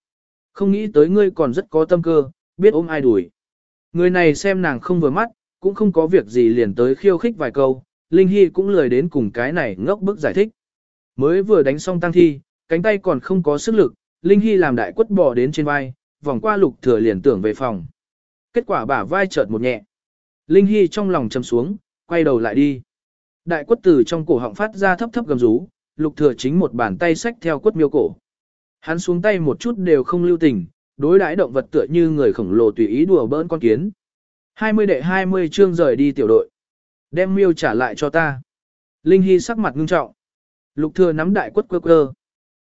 Không nghĩ tới ngươi còn rất có tâm cơ, biết ôm ai đuổi. Người này xem nàng không vừa mắt, cũng không có việc gì liền tới khiêu khích vài câu, Linh Hy cũng lười đến cùng cái này ngốc bức giải thích. Mới vừa đánh xong tăng thi, cánh tay còn không có sức lực, Linh Hy làm đại quất bò đến trên vai, vòng qua lục thừa liền tưởng về phòng. Kết quả bả vai chợt một nhẹ. Linh Hy trong lòng chầm xuống, quay đầu lại đi. Đại quất từ trong cổ họng phát ra thấp thấp gầm rú, lục thừa chính một bàn tay xách theo quất miêu cổ. Hắn xuống tay một chút đều không lưu tình, đối đãi động vật tựa như người khổng lồ tùy ý đùa bỡn con kiến. 20 đệ 20 chương rời đi tiểu đội. Đem miêu trả lại cho ta. Linh Hy sắc mặt ngưng trọng. Lục thừa nắm đại quất quơ quơ.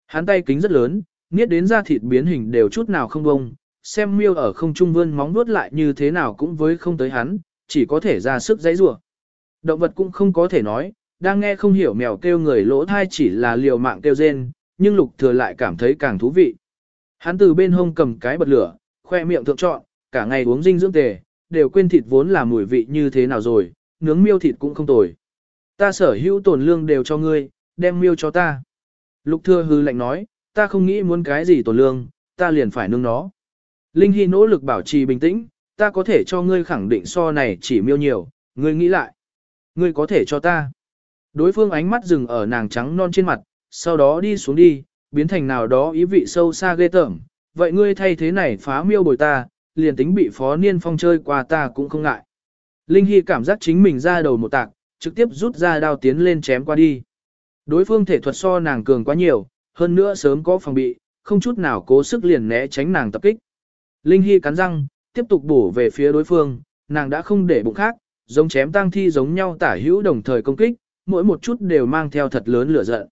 Hắn tay kính rất lớn, niết đến da thịt biến hình đều chút nào không bông. Xem miêu ở không trung vươn móng nuốt lại như thế nào cũng với không tới hắn, chỉ có thể ra sức giãy rủa. Động vật cũng không có thể nói, đang nghe không hiểu mèo kêu người lỗ thai chỉ là liều mạng kêu rên, nhưng lục thừa lại cảm thấy càng thú vị. Hắn từ bên hông cầm cái bật lửa, khoe miệng thượng trọn, cả ngày uống dinh dưỡng tề, đều quên thịt vốn là mùi vị như thế nào rồi, nướng miêu thịt cũng không tồi. Ta sở hữu tổn lương đều cho ngươi, đem miêu cho ta. Lục thừa hư lạnh nói, ta không nghĩ muốn cái gì tổn lương, ta liền phải nương nó. Linh Hy nỗ lực bảo trì bình tĩnh, ta có thể cho ngươi khẳng định so này chỉ miêu nhiều, ngươi nghĩ lại. Ngươi có thể cho ta. Đối phương ánh mắt dừng ở nàng trắng non trên mặt, sau đó đi xuống đi, biến thành nào đó ý vị sâu xa ghê tởm. Vậy ngươi thay thế này phá miêu bồi ta, liền tính bị phó niên phong chơi qua ta cũng không ngại. Linh Hy cảm giác chính mình ra đầu một tạc, trực tiếp rút ra đao tiến lên chém qua đi. Đối phương thể thuật so nàng cường quá nhiều, hơn nữa sớm có phòng bị, không chút nào cố sức liền né tránh nàng tập kích. Linh Hy cắn răng, tiếp tục bổ về phía đối phương, nàng đã không để bụng khác, giống chém tang thi giống nhau tả hữu đồng thời công kích, mỗi một chút đều mang theo thật lớn lửa giận.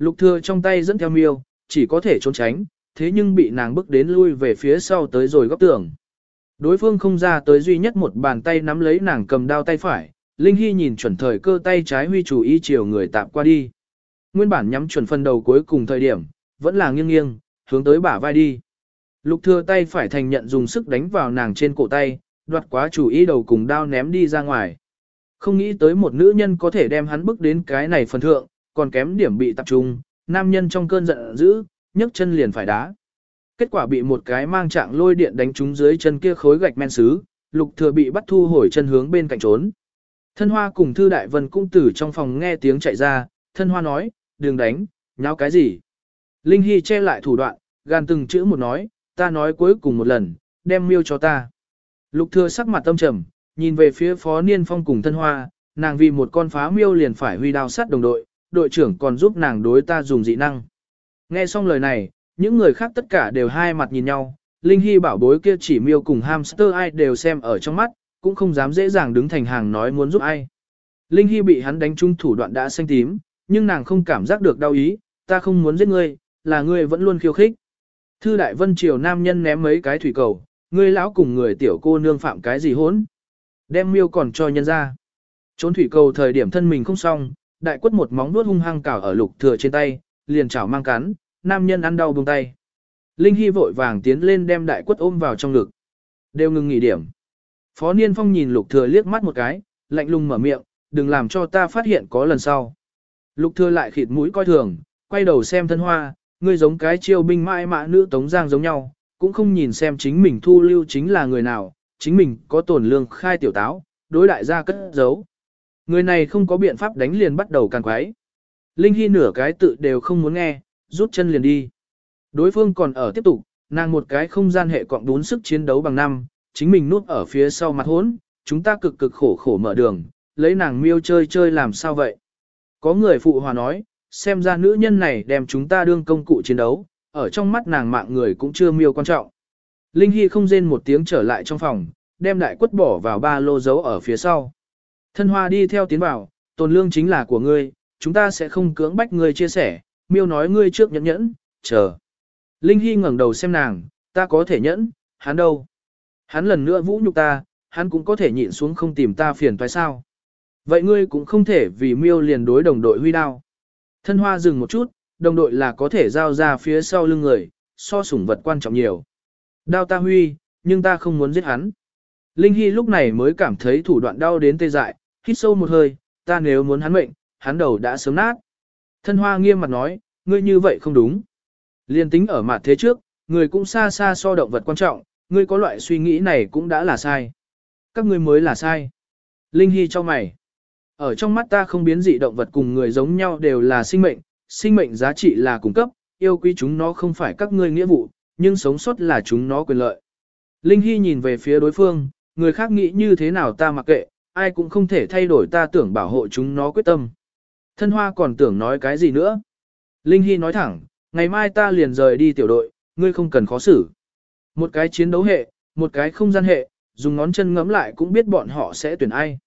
Lục thừa trong tay dẫn theo miêu, chỉ có thể trốn tránh, thế nhưng bị nàng bước đến lui về phía sau tới rồi góc tường. Đối phương không ra tới duy nhất một bàn tay nắm lấy nàng cầm đao tay phải, Linh Hy nhìn chuẩn thời cơ tay trái huy chủ ý chiều người tạm qua đi. Nguyên bản nhắm chuẩn phần đầu cuối cùng thời điểm, vẫn là nghiêng nghiêng, hướng tới bả vai đi. Lục thừa tay phải thành nhận dùng sức đánh vào nàng trên cổ tay, đoạt quá chủ ý đầu cùng đao ném đi ra ngoài. Không nghĩ tới một nữ nhân có thể đem hắn bước đến cái này phần thượng, còn kém điểm bị tập trung, nam nhân trong cơn giận dữ, nhấc chân liền phải đá. Kết quả bị một cái mang trạng lôi điện đánh trúng dưới chân kia khối gạch men sứ, lục thừa bị bắt thu hồi chân hướng bên cạnh trốn. Thân hoa cùng thư đại vân cũng từ trong phòng nghe tiếng chạy ra, thân hoa nói, đừng đánh, nháo cái gì. Linh Hy che lại thủ đoạn, gan từng chữ một nói, ta nói cuối cùng một lần, đem miêu cho ta. Lục thừa sắc mặt tâm trầm, nhìn về phía phó niên phong cùng thân hoa, nàng vì một con phá miêu liền phải huy đao sát đồng đội, đội trưởng còn giúp nàng đối ta dùng dị năng. Nghe xong lời này, những người khác tất cả đều hai mặt nhìn nhau, Linh Hy bảo bối kia chỉ miêu cùng hamster ai đều xem ở trong mắt, cũng không dám dễ dàng đứng thành hàng nói muốn giúp ai. Linh Hy bị hắn đánh trúng thủ đoạn đã xanh tím, nhưng nàng không cảm giác được đau ý, ta không muốn giết ngươi, là ngươi vẫn luôn khiêu khích. Thư Đại Vân Triều nam nhân ném mấy cái thủy cầu, ngươi lão cùng người tiểu cô nương phạm cái gì hốn. Đem miêu còn cho nhân ra. Trốn thủy cầu thời điểm thân mình không xong, đại quất một móng vuốt hung hăng cào ở lục thừa trên tay, liền chảo mang cắn, nam nhân ăn đau buông tay. Linh Hy vội vàng tiến lên đem đại quất ôm vào trong ngực. Đều ngừng nghỉ điểm. Phó Niên Phong nhìn lục thừa liếc mắt một cái, lạnh lùng mở miệng, đừng làm cho ta phát hiện có lần sau. Lục thừa lại khịt mũi coi thường, quay đầu xem thân hoa, ngươi giống cái chiêu binh mãi mã nữ tống giang giống nhau, cũng không nhìn xem chính mình thu lưu chính là người nào, chính mình có tổn lương khai tiểu táo, đối đại gia cất giấu. Người này không có biện pháp đánh liền bắt đầu càng quái. Linh Hy nửa cái tự đều không muốn nghe, rút chân liền đi. Đối phương còn ở tiếp tục, nàng một cái không gian hệ quạng bốn sức chiến đấu bằng năm, chính mình nuốt ở phía sau mặt hốn, chúng ta cực cực khổ khổ mở đường, lấy nàng miêu chơi chơi làm sao vậy. Có người phụ hòa nói, xem ra nữ nhân này đem chúng ta đương công cụ chiến đấu, ở trong mắt nàng mạng người cũng chưa miêu quan trọng. Linh Hy không rên một tiếng trở lại trong phòng, đem đại quất bỏ vào ba lô giấu ở phía sau. Thân hoa đi theo tiến vào, tồn lương chính là của ngươi, chúng ta sẽ không cưỡng bách ngươi chia sẻ, miêu nói ngươi trước nhẫn nhẫn, chờ. Linh Hy ngẩng đầu xem nàng, ta có thể nhẫn, hắn đâu? Hắn lần nữa vũ nhục ta, hắn cũng có thể nhịn xuống không tìm ta phiền toái sao. Vậy ngươi cũng không thể vì miêu liền đối đồng đội huy đao. Thân hoa dừng một chút, đồng đội là có thể giao ra phía sau lưng người, so sủng vật quan trọng nhiều. Đao ta huy, nhưng ta không muốn giết hắn. Linh Hy lúc này mới cảm thấy thủ đoạn đau đến tê dại, hít sâu một hơi, ta nếu muốn hắn mệnh, hắn đầu đã sớm nát. Thân hoa nghiêm mặt nói, ngươi như vậy không đúng. Liên tính ở mặt thế trước, người cũng xa xa so động vật quan trọng, ngươi có loại suy nghĩ này cũng đã là sai. Các ngươi mới là sai. Linh Hy cho mày. Ở trong mắt ta không biến dị động vật cùng người giống nhau đều là sinh mệnh, sinh mệnh giá trị là cung cấp, yêu quý chúng nó không phải các ngươi nghĩa vụ, nhưng sống sót là chúng nó quyền lợi. Linh Hy nhìn về phía đối phương, người khác nghĩ như thế nào ta mặc kệ, ai cũng không thể thay đổi ta tưởng bảo hộ chúng nó quyết tâm. Thân hoa còn tưởng nói cái gì nữa. Linh Hy nói thẳng, ngày mai ta liền rời đi tiểu đội, ngươi không cần khó xử. Một cái chiến đấu hệ, một cái không gian hệ, dùng ngón chân ngẫm lại cũng biết bọn họ sẽ tuyển ai.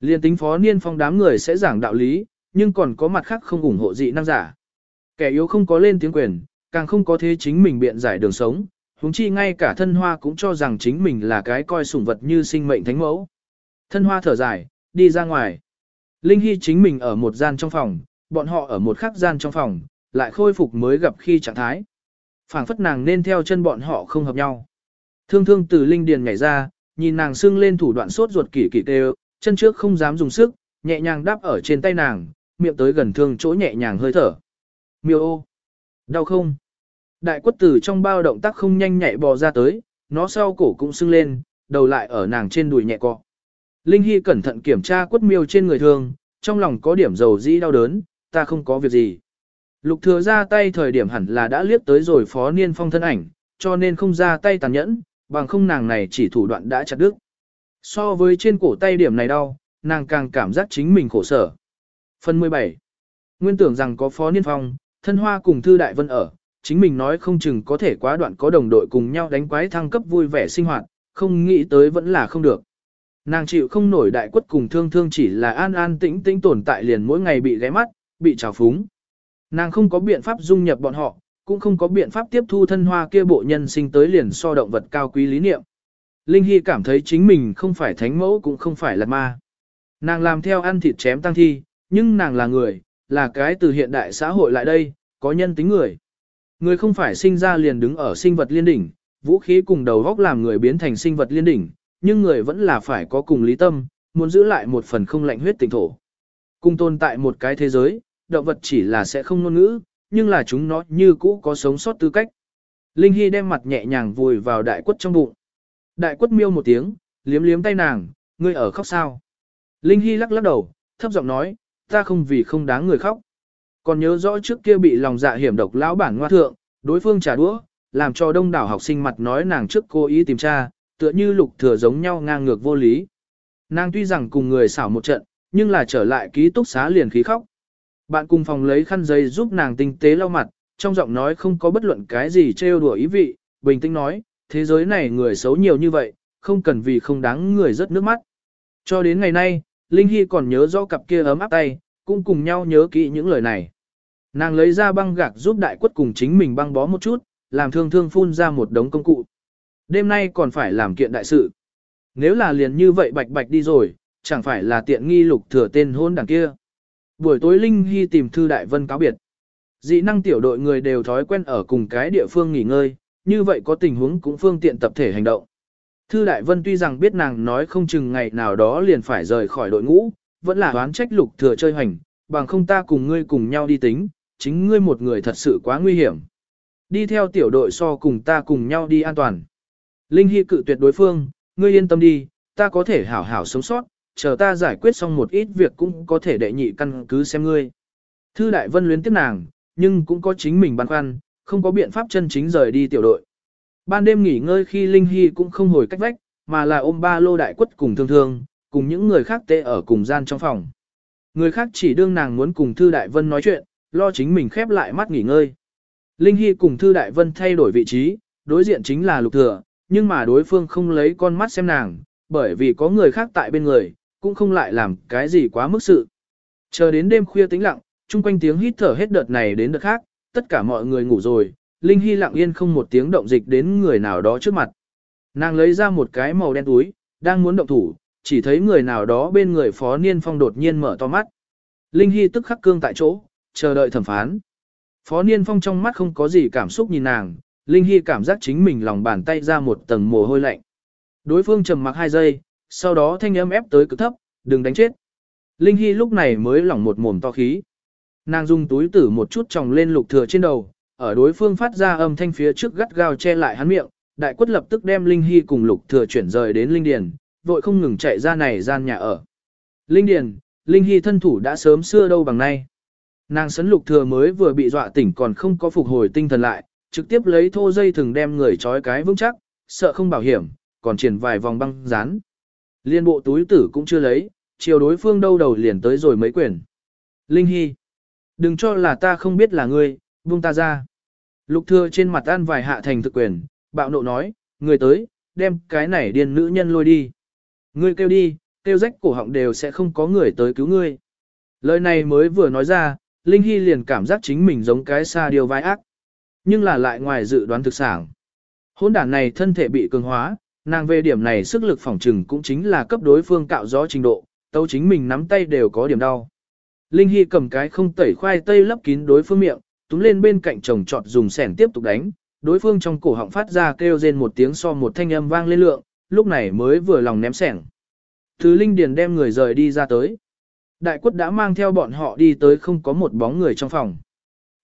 Liên tính phó niên phong đám người sẽ giảng đạo lý, nhưng còn có mặt khác không ủng hộ dị năng giả. Kẻ yếu không có lên tiếng quyền, càng không có thế chính mình biện giải đường sống, huống chi ngay cả thân hoa cũng cho rằng chính mình là cái coi sủng vật như sinh mệnh thánh mẫu. Thân hoa thở dài, đi ra ngoài. Linh Hy chính mình ở một gian trong phòng, bọn họ ở một khác gian trong phòng, lại khôi phục mới gặp khi trạng thái. phảng phất nàng nên theo chân bọn họ không hợp nhau. Thương thương từ Linh Điền nhảy ra, nhìn nàng sưng lên thủ đoạn sốt ruột kỳ kỳ tê chân trước không dám dùng sức, nhẹ nhàng đáp ở trên tay nàng, miệng tới gần thương chỗ nhẹ nhàng hơi thở. Miêu ô! Đau không? Đại quất tử trong bao động tác không nhanh nhạy bò ra tới, nó sau cổ cũng sưng lên, đầu lại ở nàng trên đùi nhẹ cọ. Linh Hy cẩn thận kiểm tra quất miêu trên người thương, trong lòng có điểm dầu dĩ đau đớn, ta không có việc gì. Lục thừa ra tay thời điểm hẳn là đã liếc tới rồi phó niên phong thân ảnh, cho nên không ra tay tàn nhẫn, bằng không nàng này chỉ thủ đoạn đã chặt đứt. So với trên cổ tay điểm này đau, nàng càng cảm giác chính mình khổ sở. Phần 17 Nguyên tưởng rằng có phó niên phong, thân hoa cùng thư đại vân ở, chính mình nói không chừng có thể quá đoạn có đồng đội cùng nhau đánh quái thăng cấp vui vẻ sinh hoạt, không nghĩ tới vẫn là không được. Nàng chịu không nổi đại quất cùng thương thương chỉ là an an tĩnh tĩnh tồn tại liền mỗi ngày bị ghé mắt, bị trào phúng. Nàng không có biện pháp dung nhập bọn họ, cũng không có biện pháp tiếp thu thân hoa kia bộ nhân sinh tới liền so động vật cao quý lý niệm. Linh Hy cảm thấy chính mình không phải thánh mẫu cũng không phải là ma. Nàng làm theo ăn thịt chém tăng thi, nhưng nàng là người, là cái từ hiện đại xã hội lại đây, có nhân tính người. Người không phải sinh ra liền đứng ở sinh vật liên đỉnh, vũ khí cùng đầu góc làm người biến thành sinh vật liên đỉnh, nhưng người vẫn là phải có cùng lý tâm, muốn giữ lại một phần không lạnh huyết tình thổ. Cùng tồn tại một cái thế giới, động vật chỉ là sẽ không ngôn ngữ, nhưng là chúng nó như cũ có sống sót tư cách. Linh Hy đem mặt nhẹ nhàng vùi vào đại quất trong bụng. Đại quất miêu một tiếng, liếm liếm tay nàng, ngươi ở khóc sao. Linh Hy lắc lắc đầu, thấp giọng nói, ta không vì không đáng người khóc. Còn nhớ rõ trước kia bị lòng dạ hiểm độc lão bản ngoa thượng, đối phương trả đũa, làm cho đông đảo học sinh mặt nói nàng trước cố ý tìm tra, tựa như lục thừa giống nhau ngang ngược vô lý. Nàng tuy rằng cùng người xảo một trận, nhưng là trở lại ký túc xá liền khí khóc. Bạn cùng phòng lấy khăn giấy giúp nàng tinh tế lau mặt, trong giọng nói không có bất luận cái gì trêu đùa ý vị, bình tĩnh nói, thế giới này người xấu nhiều như vậy, không cần vì không đáng người rớt nước mắt. Cho đến ngày nay, Linh Hy còn nhớ rõ cặp kia ấm áp tay, cũng cùng nhau nhớ kỹ những lời này. Nàng lấy ra băng gạc giúp đại quất cùng chính mình băng bó một chút, làm thương thương phun ra một đống công cụ. Đêm nay còn phải làm kiện đại sự. Nếu là liền như vậy bạch bạch đi rồi, chẳng phải là tiện nghi lục thừa tên hôn đằng kia. Buổi tối Linh Hy tìm Thư Đại Vân cáo biệt. Dị năng tiểu đội người đều thói quen ở cùng cái địa phương nghỉ ngơi, như vậy có tình huống cũng phương tiện tập thể hành động. Thư Đại Vân tuy rằng biết nàng nói không chừng ngày nào đó liền phải rời khỏi đội ngũ, vẫn là đoán trách lục thừa chơi hành, bằng không ta cùng ngươi cùng nhau đi tính, chính ngươi một người thật sự quá nguy hiểm. Đi theo tiểu đội so cùng ta cùng nhau đi an toàn. Linh Hy cự tuyệt đối phương, ngươi yên tâm đi, ta có thể hảo hảo sống sót, chờ ta giải quyết xong một ít việc cũng có thể đệ nhị căn cứ xem ngươi. Thư Đại Vân luyến tiếp nàng, nhưng cũng có chính mình băn khoăn, không có biện pháp chân chính rời đi tiểu đội. Ban đêm nghỉ ngơi khi Linh Hy cũng không hồi cách vách, mà là ôm ba lô đại quất cùng thương thương, cùng những người khác tệ ở cùng gian trong phòng. Người khác chỉ đương nàng muốn cùng Thư Đại Vân nói chuyện, lo chính mình khép lại mắt nghỉ ngơi. Linh Hy cùng Thư Đại Vân thay đổi vị trí, đối diện chính là Lục Thừa, nhưng mà đối phương không lấy con mắt xem nàng, bởi vì có người khác tại bên người, cũng không lại làm cái gì quá mức sự. Chờ đến đêm khuya tĩnh lặng, chung quanh tiếng hít thở hết đợt này đến đợt khác, tất cả mọi người ngủ rồi, Linh Hy lặng yên không một tiếng động dịch đến người nào đó trước mặt. Nàng lấy ra một cái màu đen túi, đang muốn động thủ, chỉ thấy người nào đó bên người Phó Niên Phong đột nhiên mở to mắt. Linh Hy tức khắc cương tại chỗ, chờ đợi thẩm phán. Phó Niên Phong trong mắt không có gì cảm xúc nhìn nàng, Linh Hy cảm giác chính mình lòng bàn tay ra một tầng mồ hôi lạnh. Đối phương trầm mặc hai giây, sau đó thanh âm ép tới cực thấp, đừng đánh chết. Linh Hy lúc này mới lỏng một mồm to khí. Nàng dùng túi tử một chút tròng lên lục thừa trên đầu, ở đối phương phát ra âm thanh phía trước gắt gao che lại hắn miệng, đại quất lập tức đem Linh Hy cùng lục thừa chuyển rời đến Linh Điền, vội không ngừng chạy ra này gian nhà ở. Linh Điền, Linh Hy thân thủ đã sớm xưa đâu bằng nay. Nàng sấn lục thừa mới vừa bị dọa tỉnh còn không có phục hồi tinh thần lại, trực tiếp lấy thô dây thừng đem người trói cái vững chắc, sợ không bảo hiểm, còn triển vài vòng băng dán. Liên bộ túi tử cũng chưa lấy, chiều đối phương đâu đầu liền tới rồi mấy quyển. Linh Hy, đừng cho là ta không biết là ngươi, buông ta ra. Lục thừa trên mặt an vài hạ thành thực quyền, bạo nộ nói, người tới, đem cái này điên nữ nhân lôi đi. Ngươi kêu đi, kêu rách cổ họng đều sẽ không có người tới cứu ngươi. Lời này mới vừa nói ra, Linh Hy liền cảm giác chính mình giống cái xa điều vai ác. Nhưng là lại ngoài dự đoán thực sản. Hôn đản này thân thể bị cường hóa, nàng về điểm này sức lực phòng trừng cũng chính là cấp đối phương cạo gió trình độ, tâu chính mình nắm tay đều có điểm đau. Linh Hy cầm cái không tẩy khoai tây lấp kín đối phương miệng, túm lên bên cạnh chồng trọt dùng sẻn tiếp tục đánh, đối phương trong cổ họng phát ra kêu rên một tiếng so một thanh âm vang lên lượng, lúc này mới vừa lòng ném sẻng. Thứ Linh Điền đem người rời đi ra tới. Đại quất đã mang theo bọn họ đi tới không có một bóng người trong phòng.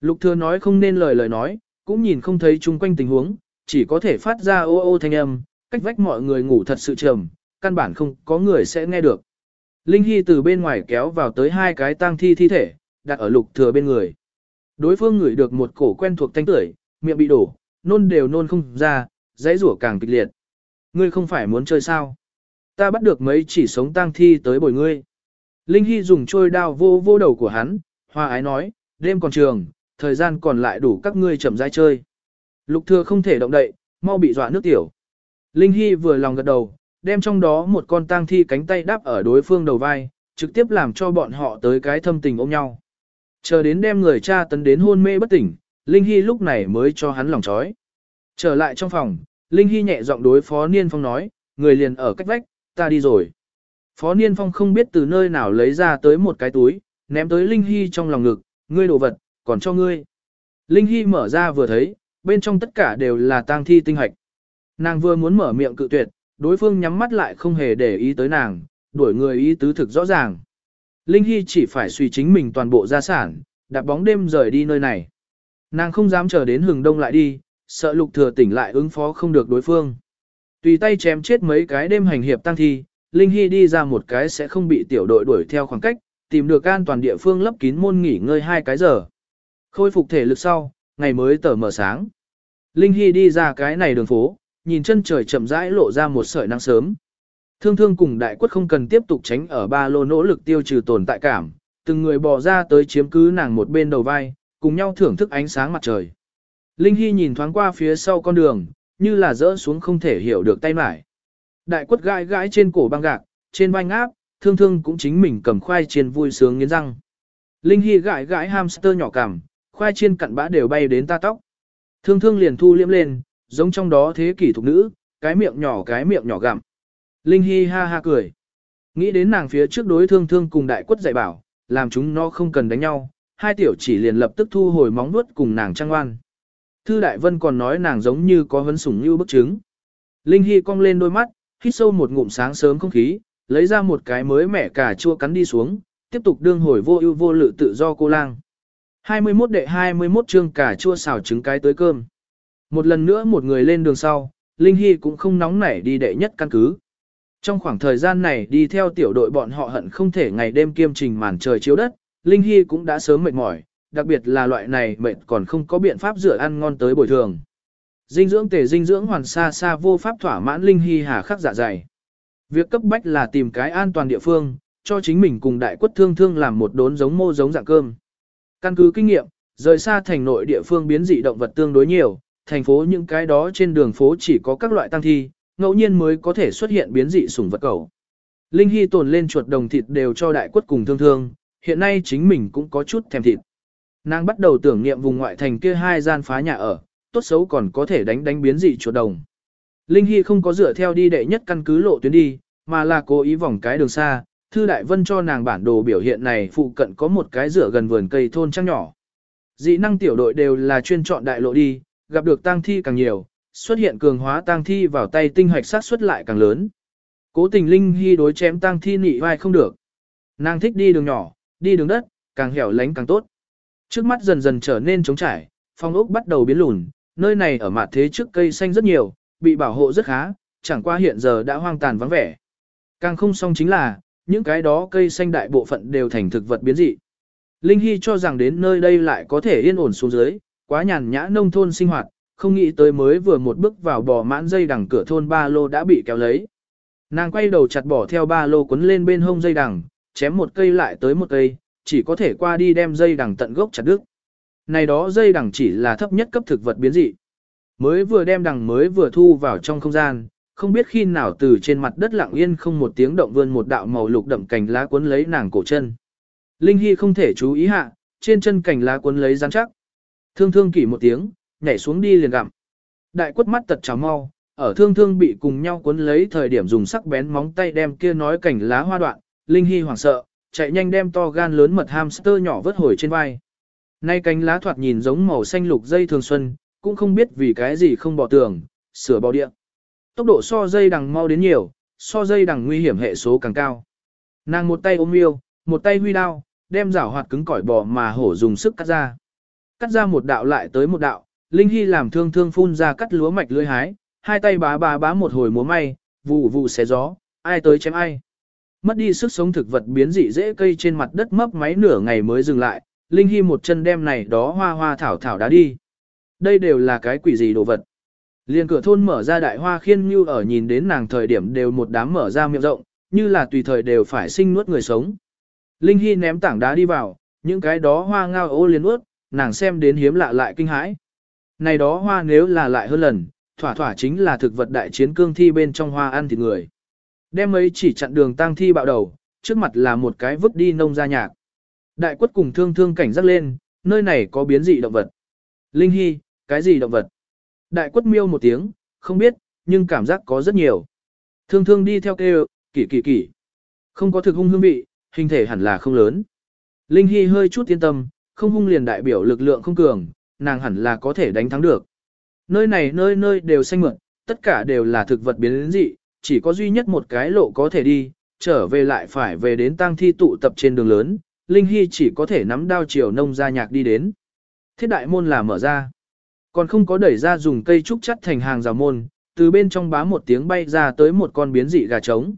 Lục thừa nói không nên lời lời nói, cũng nhìn không thấy chung quanh tình huống, chỉ có thể phát ra ô ô thanh âm, cách vách mọi người ngủ thật sự trầm, căn bản không có người sẽ nghe được. Linh Hy từ bên ngoài kéo vào tới hai cái tang thi thi thể, đặt ở lục thừa bên người. Đối phương ngửi được một cổ quen thuộc thanh tưởi, miệng bị đổ, nôn đều nôn không ra, dãy rủa càng kịch liệt. Ngươi không phải muốn chơi sao? Ta bắt được mấy chỉ sống tang thi tới bồi ngươi. Linh Hy dùng trôi đao vô vô đầu của hắn, hoa ái nói, đêm còn trường, thời gian còn lại đủ các ngươi chậm rãi chơi. Lục thừa không thể động đậy, mau bị dọa nước tiểu. Linh Hy vừa lòng gật đầu, đem trong đó một con tang thi cánh tay đáp ở đối phương đầu vai, trực tiếp làm cho bọn họ tới cái thâm tình ôm nhau. Chờ đến đem người cha tấn đến hôn mê bất tỉnh, Linh Hy lúc này mới cho hắn lòng chói. Trở lại trong phòng, Linh Hy nhẹ giọng đối Phó Niên Phong nói, người liền ở cách vách, ta đi rồi. Phó Niên Phong không biết từ nơi nào lấy ra tới một cái túi, ném tới Linh Hy trong lòng ngực, ngươi đồ vật, còn cho ngươi. Linh Hy mở ra vừa thấy, bên trong tất cả đều là tang thi tinh hạch. Nàng vừa muốn mở miệng cự tuyệt, đối phương nhắm mắt lại không hề để ý tới nàng, đuổi người ý tứ thực rõ ràng. Linh Hy chỉ phải suy chính mình toàn bộ gia sản, đạp bóng đêm rời đi nơi này. Nàng không dám chờ đến hừng đông lại đi, sợ lục thừa tỉnh lại ứng phó không được đối phương. Tùy tay chém chết mấy cái đêm hành hiệp tăng thi, Linh Hy đi ra một cái sẽ không bị tiểu đội đuổi theo khoảng cách, tìm được an toàn địa phương lấp kín môn nghỉ ngơi hai cái giờ. Khôi phục thể lực sau, ngày mới tờ mở sáng. Linh Hy đi ra cái này đường phố, nhìn chân trời chậm rãi lộ ra một sợi nắng sớm. Thương thương cùng đại quất không cần tiếp tục tránh ở ba lô nỗ lực tiêu trừ tồn tại cảm, từng người bò ra tới chiếm cứ nàng một bên đầu vai, cùng nhau thưởng thức ánh sáng mặt trời. Linh Hy nhìn thoáng qua phía sau con đường, như là rỡ xuống không thể hiểu được tay mải. Đại quất gãi gãi trên cổ băng gạc, trên vai ngáp, thương thương cũng chính mình cầm khoai chiên vui sướng nghiến răng. Linh Hy gãi gãi hamster nhỏ cằm, khoai chiên cặn bã đều bay đến ta tóc. Thương thương liền thu liếm lên, giống trong đó thế kỷ thục nữ, cái miệng nhỏ cái miệng nhỏ gặm. Linh Hi ha ha cười. Nghĩ đến nàng phía trước đối thương thương cùng đại quất dạy bảo, làm chúng nó không cần đánh nhau, hai tiểu chỉ liền lập tức thu hồi móng nuốt cùng nàng trang oan. Thư Đại Vân còn nói nàng giống như có vấn sủng như bức trứng. Linh Hy cong lên đôi mắt, hít sâu một ngụm sáng sớm không khí, lấy ra một cái mới mẻ cà chua cắn đi xuống, tiếp tục đương hồi vô ưu vô lự tự do cô lang. 21 đệ 21 chương cả chua xào trứng cái tới cơm. Một lần nữa một người lên đường sau, Linh Hy cũng không nóng nảy đi đệ nhất căn cứ. Trong khoảng thời gian này đi theo tiểu đội bọn họ hận không thể ngày đêm kiêm trình màn trời chiếu đất, Linh Hy cũng đã sớm mệt mỏi, đặc biệt là loại này mệt còn không có biện pháp rửa ăn ngon tới bồi thường. Dinh dưỡng tề dinh dưỡng hoàn xa xa vô pháp thỏa mãn Linh Hy hà khắc dạ dày. Việc cấp bách là tìm cái an toàn địa phương, cho chính mình cùng đại quất thương thương làm một đốn giống mô giống dạng cơm. Căn cứ kinh nghiệm, rời xa thành nội địa phương biến dị động vật tương đối nhiều, thành phố những cái đó trên đường phố chỉ có các loại tăng thi, ngẫu nhiên mới có thể xuất hiện biến dị sủng vật cầu. Linh Hy tồn lên chuột đồng thịt đều cho đại quất cùng thương thương, hiện nay chính mình cũng có chút thèm thịt. Nàng bắt đầu tưởng niệm vùng ngoại thành kia hai gian phá nhà ở, tốt xấu còn có thể đánh đánh biến dị chuột đồng. Linh Hy không có dựa theo đi đệ nhất căn cứ lộ tuyến đi, mà là cố ý vòng cái đường xa. Thư Đại Vân cho nàng bản đồ biểu hiện này phụ cận có một cái rửa gần vườn cây thôn trăng nhỏ. Dị năng tiểu đội đều là chuyên chọn đại lộ đi, gặp được tang thi càng nhiều, xuất hiện cường hóa tang thi vào tay tinh hoạch sát xuất lại càng lớn. Cố tình Linh Hy đối chém tang thi nị vai không được. Nàng thích đi đường nhỏ, đi đường đất, càng hẻo lánh càng tốt. Trước mắt dần dần trở nên trống trải, phong ốc bắt đầu biến lùn, nơi này ở mặt thế trước cây xanh rất nhiều, bị bảo hộ rất khá, chẳng qua hiện giờ đã hoang tàn vắng vẻ. Càng không xong chính là, những cái đó cây xanh đại bộ phận đều thành thực vật biến dị. Linh Hy cho rằng đến nơi đây lại có thể yên ổn xuống dưới, quá nhàn nhã nông thôn sinh hoạt, không nghĩ tới mới vừa một bước vào bò mãn dây đằng cửa thôn ba lô đã bị kéo lấy. Nàng quay đầu chặt bỏ theo ba lô quấn lên bên hông dây đằng, chém một cây lại tới một cây, chỉ có thể qua đi đem dây đằng tận gốc chặt đứt. Này đó dây đằng chỉ là thấp nhất cấp thực vật biến dị. Mới vừa đem đằng mới vừa thu vào trong không gian, không biết khi nào từ trên mặt đất lặng yên không một tiếng động vươn một đạo màu lục đậm cành lá cuốn lấy nàng cổ chân. Linh Hy không thể chú ý hạ, trên chân cành lá cuốn lấy rắn chắc. Thương thương kỷ một tiếng, nhảy xuống đi liền gặm. Đại quất mắt tật cháo mau, ở thương thương bị cùng nhau cuốn lấy thời điểm dùng sắc bén móng tay đem kia nói cành lá hoa đoạn, Linh Hy hoảng sợ, chạy nhanh đem to gan lớn mật hamster nhỏ vớt hồi trên vai. Nay cánh lá thoạt nhìn giống màu xanh lục dây thường xuân, cũng không biết vì cái gì không bỏ tường, sửa bao địa. Tốc độ so dây đằng mau đến nhiều, so dây đằng nguy hiểm hệ số càng cao. Nàng một tay ôm yêu, một tay huy đao, đem rảo hoạt cứng cỏi bò mà hổ dùng sức cắt ra. Cắt ra một đạo lại tới một đạo, Linh Hy làm thương thương phun ra cắt lúa mạch lưỡi hái, hai tay bá bá bá một hồi múa may, vụ vụ xé gió, ai tới chém ai. Mất đi sức sống thực vật biến dị dễ cây trên mặt đất mấp máy nửa ngày mới dừng lại, Linh Hy một chân đem này đó hoa hoa thảo thảo đá đi. Đây đều là cái quỷ gì đồ vật. Liên cửa thôn mở ra đại hoa khiên như ở nhìn đến nàng thời điểm đều một đám mở ra miệng rộng, như là tùy thời đều phải sinh nuốt người sống. Linh Hy ném tảng đá đi vào, những cái đó hoa ngao ô liền ướt, nàng xem đến hiếm lạ lại kinh hãi. Này đó hoa nếu là lại hơn lần, thỏa thỏa chính là thực vật đại chiến cương thi bên trong hoa ăn thịt người. Đem ấy chỉ chặn đường tang thi bạo đầu, trước mặt là một cái vứt đi nông gia nhạc. Đại quất cùng thương thương cảnh giác lên, nơi này có biến dị động vật. Linh Hy, cái gì động vật? Đại quất miêu một tiếng, không biết, nhưng cảm giác có rất nhiều. Thương thương đi theo kêu, kỳ kỳ kỳ. Không có thực hung hương vị, hình thể hẳn là không lớn. Linh Hy hơi chút yên tâm, không hung liền đại biểu lực lượng không cường, nàng hẳn là có thể đánh thắng được. Nơi này nơi nơi đều xanh mượn, tất cả đều là thực vật biến dị, chỉ có duy nhất một cái lộ có thể đi, trở về lại phải về đến tang thi tụ tập trên đường lớn, Linh Hy chỉ có thể nắm đao chiều nông gia nhạc đi đến. Thiết đại môn là mở ra. Còn không có đẩy ra dùng cây trúc chắt thành hàng rào môn, từ bên trong bá một tiếng bay ra tới một con biến dị gà trống.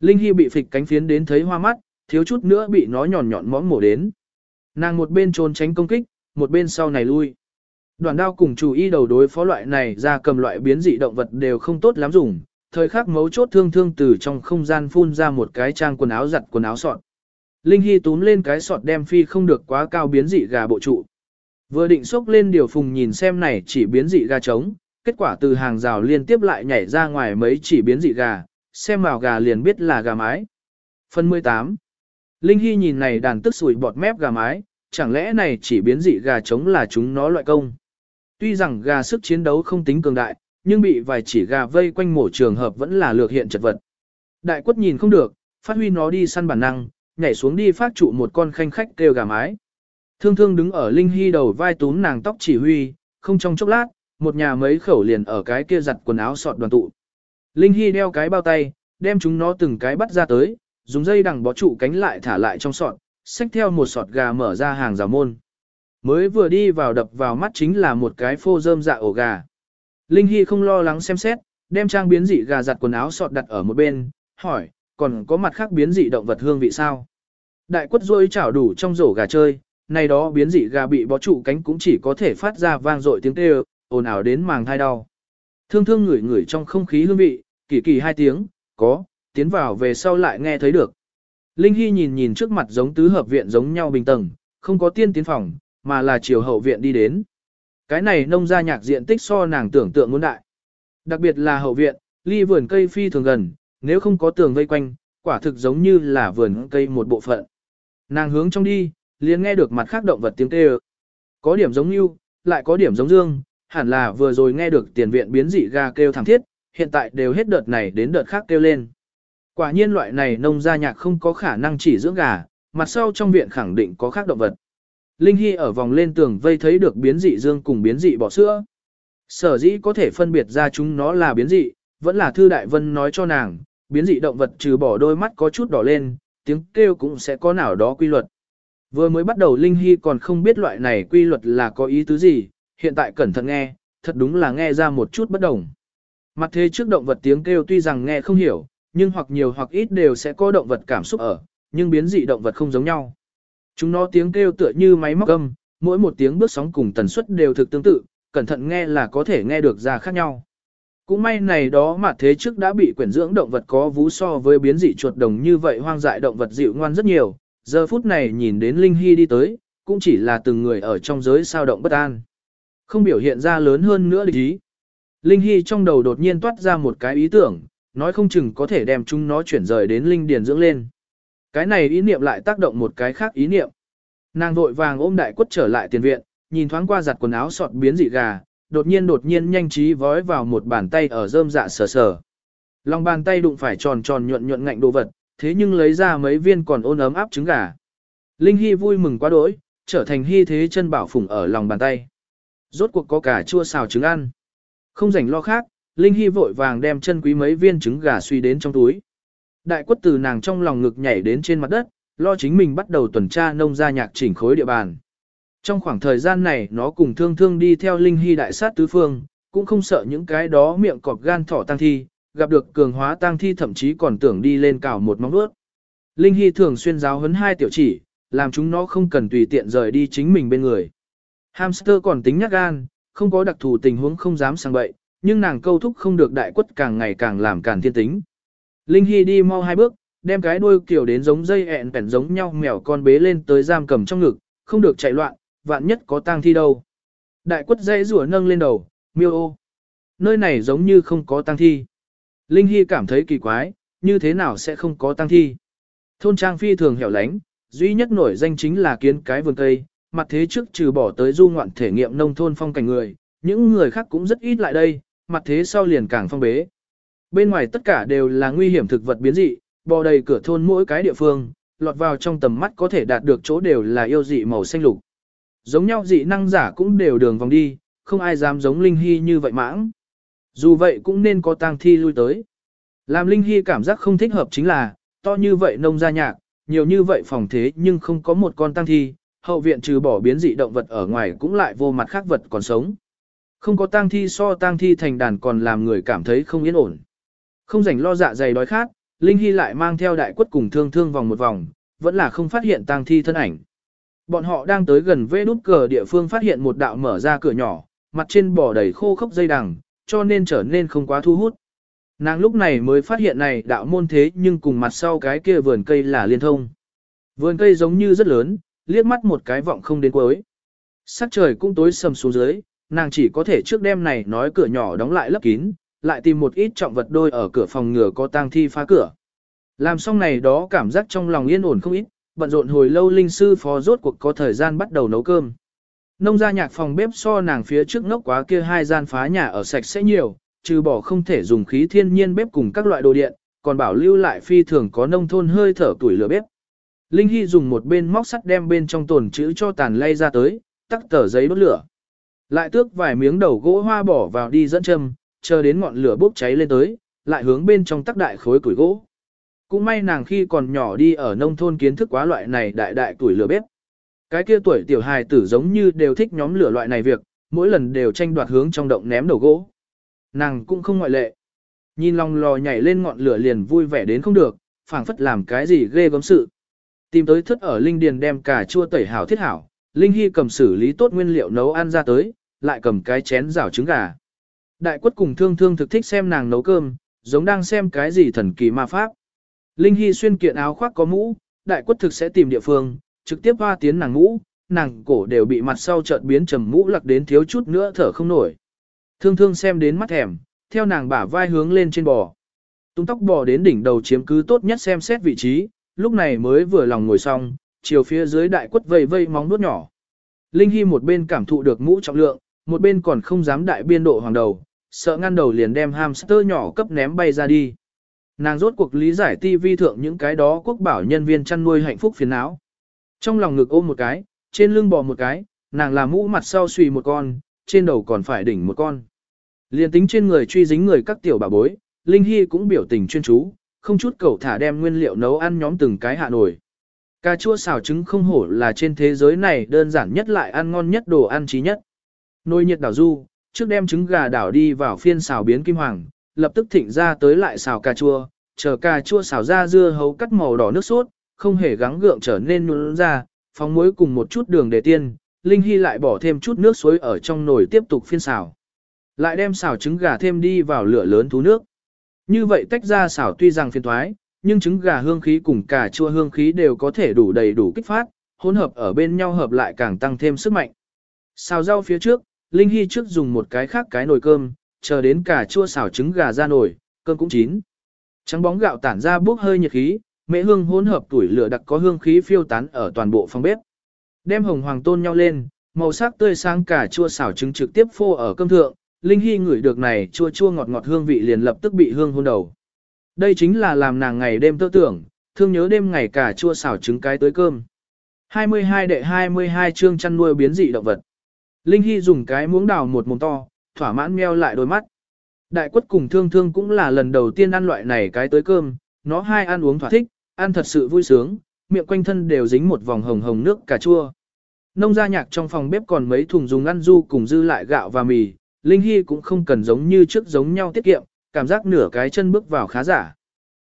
Linh Hy bị phịch cánh phiến đến thấy hoa mắt, thiếu chút nữa bị nó nhọn nhọn mõm mổ đến. Nàng một bên trốn tránh công kích, một bên sau này lui. Đoàn đao cùng chủ y đầu đối phó loại này ra cầm loại biến dị động vật đều không tốt lắm dùng, thời khắc mấu chốt thương thương từ trong không gian phun ra một cái trang quần áo giặt quần áo sọt. Linh Hy túm lên cái sọt đem phi không được quá cao biến dị gà bộ trụ. Vừa định xốc lên điều phùng nhìn xem này chỉ biến dị gà trống, kết quả từ hàng rào liên tiếp lại nhảy ra ngoài mấy chỉ biến dị gà, xem vào gà liền biết là gà mái. Phần 18 Linh Hy nhìn này đàn tức sủi bọt mép gà mái, chẳng lẽ này chỉ biến dị gà trống là chúng nó loại công. Tuy rằng gà sức chiến đấu không tính cường đại, nhưng bị vài chỉ gà vây quanh mổ trường hợp vẫn là lược hiện chật vật. Đại quất nhìn không được, phát huy nó đi săn bản năng, nhảy xuống đi phát trụ một con khanh khách kêu gà mái. Thương thương đứng ở Linh Hy đầu vai tún nàng tóc chỉ huy, không trong chốc lát, một nhà mấy khẩu liền ở cái kia giặt quần áo sọt đoàn tụ. Linh Hy đeo cái bao tay, đem chúng nó từng cái bắt ra tới, dùng dây đằng bó trụ cánh lại thả lại trong sọt, xách theo một sọt gà mở ra hàng rào môn. Mới vừa đi vào đập vào mắt chính là một cái phô rơm dạ ổ gà. Linh Hy không lo lắng xem xét, đem trang biến dị gà giặt quần áo sọt đặt ở một bên, hỏi, còn có mặt khác biến dị động vật hương vị sao? Đại quất rôi chảo đủ trong rổ gà chơi, này đó biến dị gà bị bó trụ cánh cũng chỉ có thể phát ra vang dội tiếng kêu, ồn ào đến màng thai đau. Thương thương ngửi ngửi trong không khí hương vị, kỳ kỳ hai tiếng, có, tiến vào về sau lại nghe thấy được. Linh Hy nhìn nhìn trước mặt giống tứ hợp viện giống nhau bình tầng, không có tiên tiến phòng, mà là chiều hậu viện đi đến. Cái này nông gia nhạc diện tích so nàng tưởng tượng muốn đại. Đặc biệt là hậu viện, ly vườn cây phi thường gần, nếu không có tường vây quanh, quả thực giống như là vườn cây một bộ phận. Nàng hướng trong đi, liền nghe được mặt khác động vật tiếng kêu. Có điểm giống như, lại có điểm giống dương, hẳn là vừa rồi nghe được tiền viện biến dị gà kêu thẳng thiết, hiện tại đều hết đợt này đến đợt khác kêu lên. Quả nhiên loại này nông gia nhạc không có khả năng chỉ dưỡng gà, mặt sau trong viện khẳng định có khác động vật. Linh Hy ở vòng lên tường vây thấy được biến dị dương cùng biến dị bọ sữa. Sở dĩ có thể phân biệt ra chúng nó là biến dị, vẫn là Thư Đại Vân nói cho nàng, biến dị động vật trừ bỏ đôi mắt có chút đỏ lên, tiếng kêu cũng sẽ có nào đó quy luật. Vừa mới bắt đầu Linh Hy còn không biết loại này quy luật là có ý tứ gì, hiện tại cẩn thận nghe, thật đúng là nghe ra một chút bất đồng. Mặt thế trước động vật tiếng kêu tuy rằng nghe không hiểu, nhưng hoặc nhiều hoặc ít đều sẽ có động vật cảm xúc ở, nhưng biến dị động vật không giống nhau. Chúng nó tiếng kêu tựa như máy móc âm, mỗi một tiếng bước sóng cùng tần suất đều thực tương tự, cẩn thận nghe là có thể nghe được ra khác nhau. Cũng may này đó mà thế trước đã bị quyển dưỡng động vật có vú so với biến dị chuột đồng như vậy hoang dại động vật dịu ngoan rất nhiều, giờ phút này nhìn đến Linh Hy đi tới, cũng chỉ là từng người ở trong giới sao động bất an. Không biểu hiện ra lớn hơn nữa địch ý. Linh Hy trong đầu đột nhiên toát ra một cái ý tưởng, nói không chừng có thể đem chúng nó chuyển rời đến Linh Điền dưỡng lên. Cái này ý niệm lại tác động một cái khác ý niệm. Nàng vội vàng ôm đại quất trở lại tiền viện, nhìn thoáng qua giặt quần áo sọt biến dị gà, đột nhiên đột nhiên nhanh trí vói vào một bàn tay ở rơm dạ sờ sờ. Lòng bàn tay đụng phải tròn tròn nhuận nhuận ngạnh đồ vật, thế nhưng lấy ra mấy viên còn ôn ấm áp trứng gà. Linh Hy vui mừng quá đỗi, trở thành hy thế chân bảo phùng ở lòng bàn tay. Rốt cuộc có cả chua xào trứng ăn. Không rảnh lo khác, Linh Hy vội vàng đem chân quý mấy viên trứng gà suy đến trong túi. Đại quất từ nàng trong lòng ngực nhảy đến trên mặt đất, lo chính mình bắt đầu tuần tra nông gia nhạc chỉnh khối địa bàn. Trong khoảng thời gian này nó cùng thương thương đi theo Linh Hy đại sát tứ phương, cũng không sợ những cái đó miệng cọp gan thỏ tăng thi, gặp được cường hóa tăng thi thậm chí còn tưởng đi lên cào một móng vuốt. Linh Hy thường xuyên giáo huấn hai tiểu chỉ, làm chúng nó không cần tùy tiện rời đi chính mình bên người. Hamster còn tính nhát gan, không có đặc thù tình huống không dám sang bậy, nhưng nàng câu thúc không được đại quất càng ngày càng làm càng thiên tính. Linh Hy đi mau hai bước, đem cái đuôi kiểu đến giống dây ẹn bẻn giống nhau mèo con bế lên tới giam cầm trong ngực, không được chạy loạn, vạn nhất có tang thi đâu. Đại quất dễ rủa nâng lên đầu, miêu ô. Nơi này giống như không có tang thi. Linh Hy cảm thấy kỳ quái, như thế nào sẽ không có tăng thi. Thôn trang phi thường hẻo lánh, duy nhất nổi danh chính là kiến cái vườn cây, mặt thế trước trừ bỏ tới du ngoạn thể nghiệm nông thôn phong cảnh người, những người khác cũng rất ít lại đây, mặt thế sau liền càng phong bế. Bên ngoài tất cả đều là nguy hiểm thực vật biến dị, bò đầy cửa thôn mỗi cái địa phương, lọt vào trong tầm mắt có thể đạt được chỗ đều là yêu dị màu xanh lục. Giống nhau dị năng giả cũng đều đường vòng đi, không ai dám giống Linh Hy như vậy mãng. Dù vậy cũng nên có tang thi lui tới. Làm Linh Hy cảm giác không thích hợp chính là, to như vậy nông gia nhạc, nhiều như vậy phòng thế nhưng không có một con tang thi, hậu viện trừ bỏ biến dị động vật ở ngoài cũng lại vô mặt khác vật còn sống. Không có tang thi so tang thi thành đàn còn làm người cảm thấy không yên ổn. Không rảnh lo dạ dày đói khát, Linh Hy lại mang theo đại quất cùng thương thương vòng một vòng, vẫn là không phát hiện tang thi thân ảnh. Bọn họ đang tới gần vê nút cờ địa phương phát hiện một đạo mở ra cửa nhỏ, mặt trên bỏ đầy khô khốc dây đằng, cho nên trở nên không quá thu hút. Nàng lúc này mới phát hiện này đạo môn thế nhưng cùng mặt sau cái kia vườn cây là liên thông. Vườn cây giống như rất lớn, liếc mắt một cái vọng không đến cuối. Sắc trời cũng tối sầm xuống dưới, nàng chỉ có thể trước đêm này nói cửa nhỏ đóng lại lấp kín, lại tìm một ít trọng vật đôi ở cửa phòng ngừa có tang thi phá cửa. Làm xong này đó cảm giác trong lòng yên ổn không ít, bận rộn hồi lâu linh sư phó rốt cuộc có thời gian bắt đầu nấu cơm. Nông gia nhạc phòng bếp so nàng phía trước ngốc quá kia hai gian phá nhà ở sạch sẽ nhiều, trừ bỏ không thể dùng khí thiên nhiên bếp cùng các loại đồ điện, còn bảo lưu lại phi thường có nông thôn hơi thở tuổi lửa bếp. Linh Hy dùng một bên móc sắt đem bên trong tồn chữ cho tàn lay ra tới, tắc tờ giấy đốt lửa. Lại tước vài miếng đầu gỗ hoa bỏ vào đi dẫn châm, chờ đến ngọn lửa bốc cháy lên tới, lại hướng bên trong tắc đại khối củi gỗ. Cũng may nàng khi còn nhỏ đi ở nông thôn kiến thức quá loại này đại đại tuổi lửa bếp. Cái kia tuổi tiểu hài tử giống như đều thích nhóm lửa loại này việc, mỗi lần đều tranh đoạt hướng trong động ném đầu gỗ. Nàng cũng không ngoại lệ. Nhìn lòng lò nhảy lên ngọn lửa liền vui vẻ đến không được, phảng phất làm cái gì ghê gớm sự. Tìm tới thất ở linh điền đem cà chua tẩy hảo thiết hảo, linh hy cầm xử lý tốt nguyên liệu nấu ăn ra tới, lại cầm cái chén rảo trứng gà. Đại quất cùng thương thương thực thích xem nàng nấu cơm, giống đang xem cái gì thần kỳ ma pháp. Linh Hy xuyên kiện áo khoác có mũ, đại quất thực sẽ tìm địa phương, trực tiếp hoa tiến nàng mũ, nàng cổ đều bị mặt sau chợt biến trầm mũ lặc đến thiếu chút nữa thở không nổi. Thương thương xem đến mắt thèm, theo nàng bả vai hướng lên trên bò. Tung tóc bò đến đỉnh đầu chiếm cứ tốt nhất xem xét vị trí, lúc này mới vừa lòng ngồi xong, chiều phía dưới đại quất vây vây móng nuốt nhỏ. Linh Hy một bên cảm thụ được mũ trọng lượng, một bên còn không dám đại biên độ hoàng đầu, sợ ngăn đầu liền đem hamster nhỏ cấp ném bay ra đi. Nàng rốt cuộc lý giải ti vi thượng những cái đó quốc bảo nhân viên chăn nuôi hạnh phúc phiền não. Trong lòng ngực ôm một cái, trên lưng bò một cái, nàng làm mũ mặt sau xùy một con, trên đầu còn phải đỉnh một con. Liên tính trên người truy dính người các tiểu bà bối, Linh Hy cũng biểu tình chuyên chú, không chút cầu thả đem nguyên liệu nấu ăn nhóm từng cái hạ nổi. Cà chua xào trứng không hổ là trên thế giới này đơn giản nhất lại ăn ngon nhất đồ ăn trí nhất. Nồi nhiệt đảo du, trước đem trứng gà đảo đi vào phiên xào biến kim hoàng, lập tức thịnh ra tới lại xào cà chua, chờ cà chua xào ra dưa hấu cắt màu đỏ nước sốt, không hề gắng gượng trở nên nhuôn ra, phóng muối cùng một chút đường để tiên, Linh Hy lại bỏ thêm chút nước suối ở trong nồi tiếp tục phiên xào. Lại đem xào trứng gà thêm đi vào lửa lớn thú nước. Như vậy tách ra xào tuy rằng phiên thoái, nhưng trứng gà hương khí cùng cà chua hương khí đều có thể đủ đầy đủ kích phát, hỗn hợp ở bên nhau hợp lại càng tăng thêm sức mạnh. Xào rau phía trước, Linh Hy trước dùng một cái khác cái nồi cơm, chờ đến cà chua xào trứng gà ra nồi, cơm cũng chín. Trắng bóng gạo tản ra bốc hơi nhiệt khí, Mễ hương hỗn hợp tuổi lửa đặc có hương khí phiêu tán ở toàn bộ phòng bếp. Đem hồng hoàng tôn nhau lên, màu sắc tươi sáng cả chua xào trứng trực tiếp phô ở cơm thượng, Linh Hy ngửi được này chua chua ngọt ngọt hương vị liền lập tức bị hương hôn đầu. Đây chính là làm nàng ngày đêm tơ tưởng, thương nhớ đêm ngày cả chua xào trứng cái tới cơm. 22 đệ 22 chương chăn nuôi biến dị động vật. Linh Hy dùng cái muỗng đào một mồm to, thỏa mãn meo lại đôi mắt. Đại quất cùng thương thương cũng là lần đầu tiên ăn loại này cái tới cơm, nó hai ăn uống thỏa thích, ăn thật sự vui sướng, miệng quanh thân đều dính một vòng hồng hồng nước cà chua. Nông gia nhạc trong phòng bếp còn mấy thùng dùng ăn du cùng dư lại gạo và mì, Linh Hy cũng không cần giống như trước giống nhau tiết kiệm, cảm giác nửa cái chân bước vào khá giả.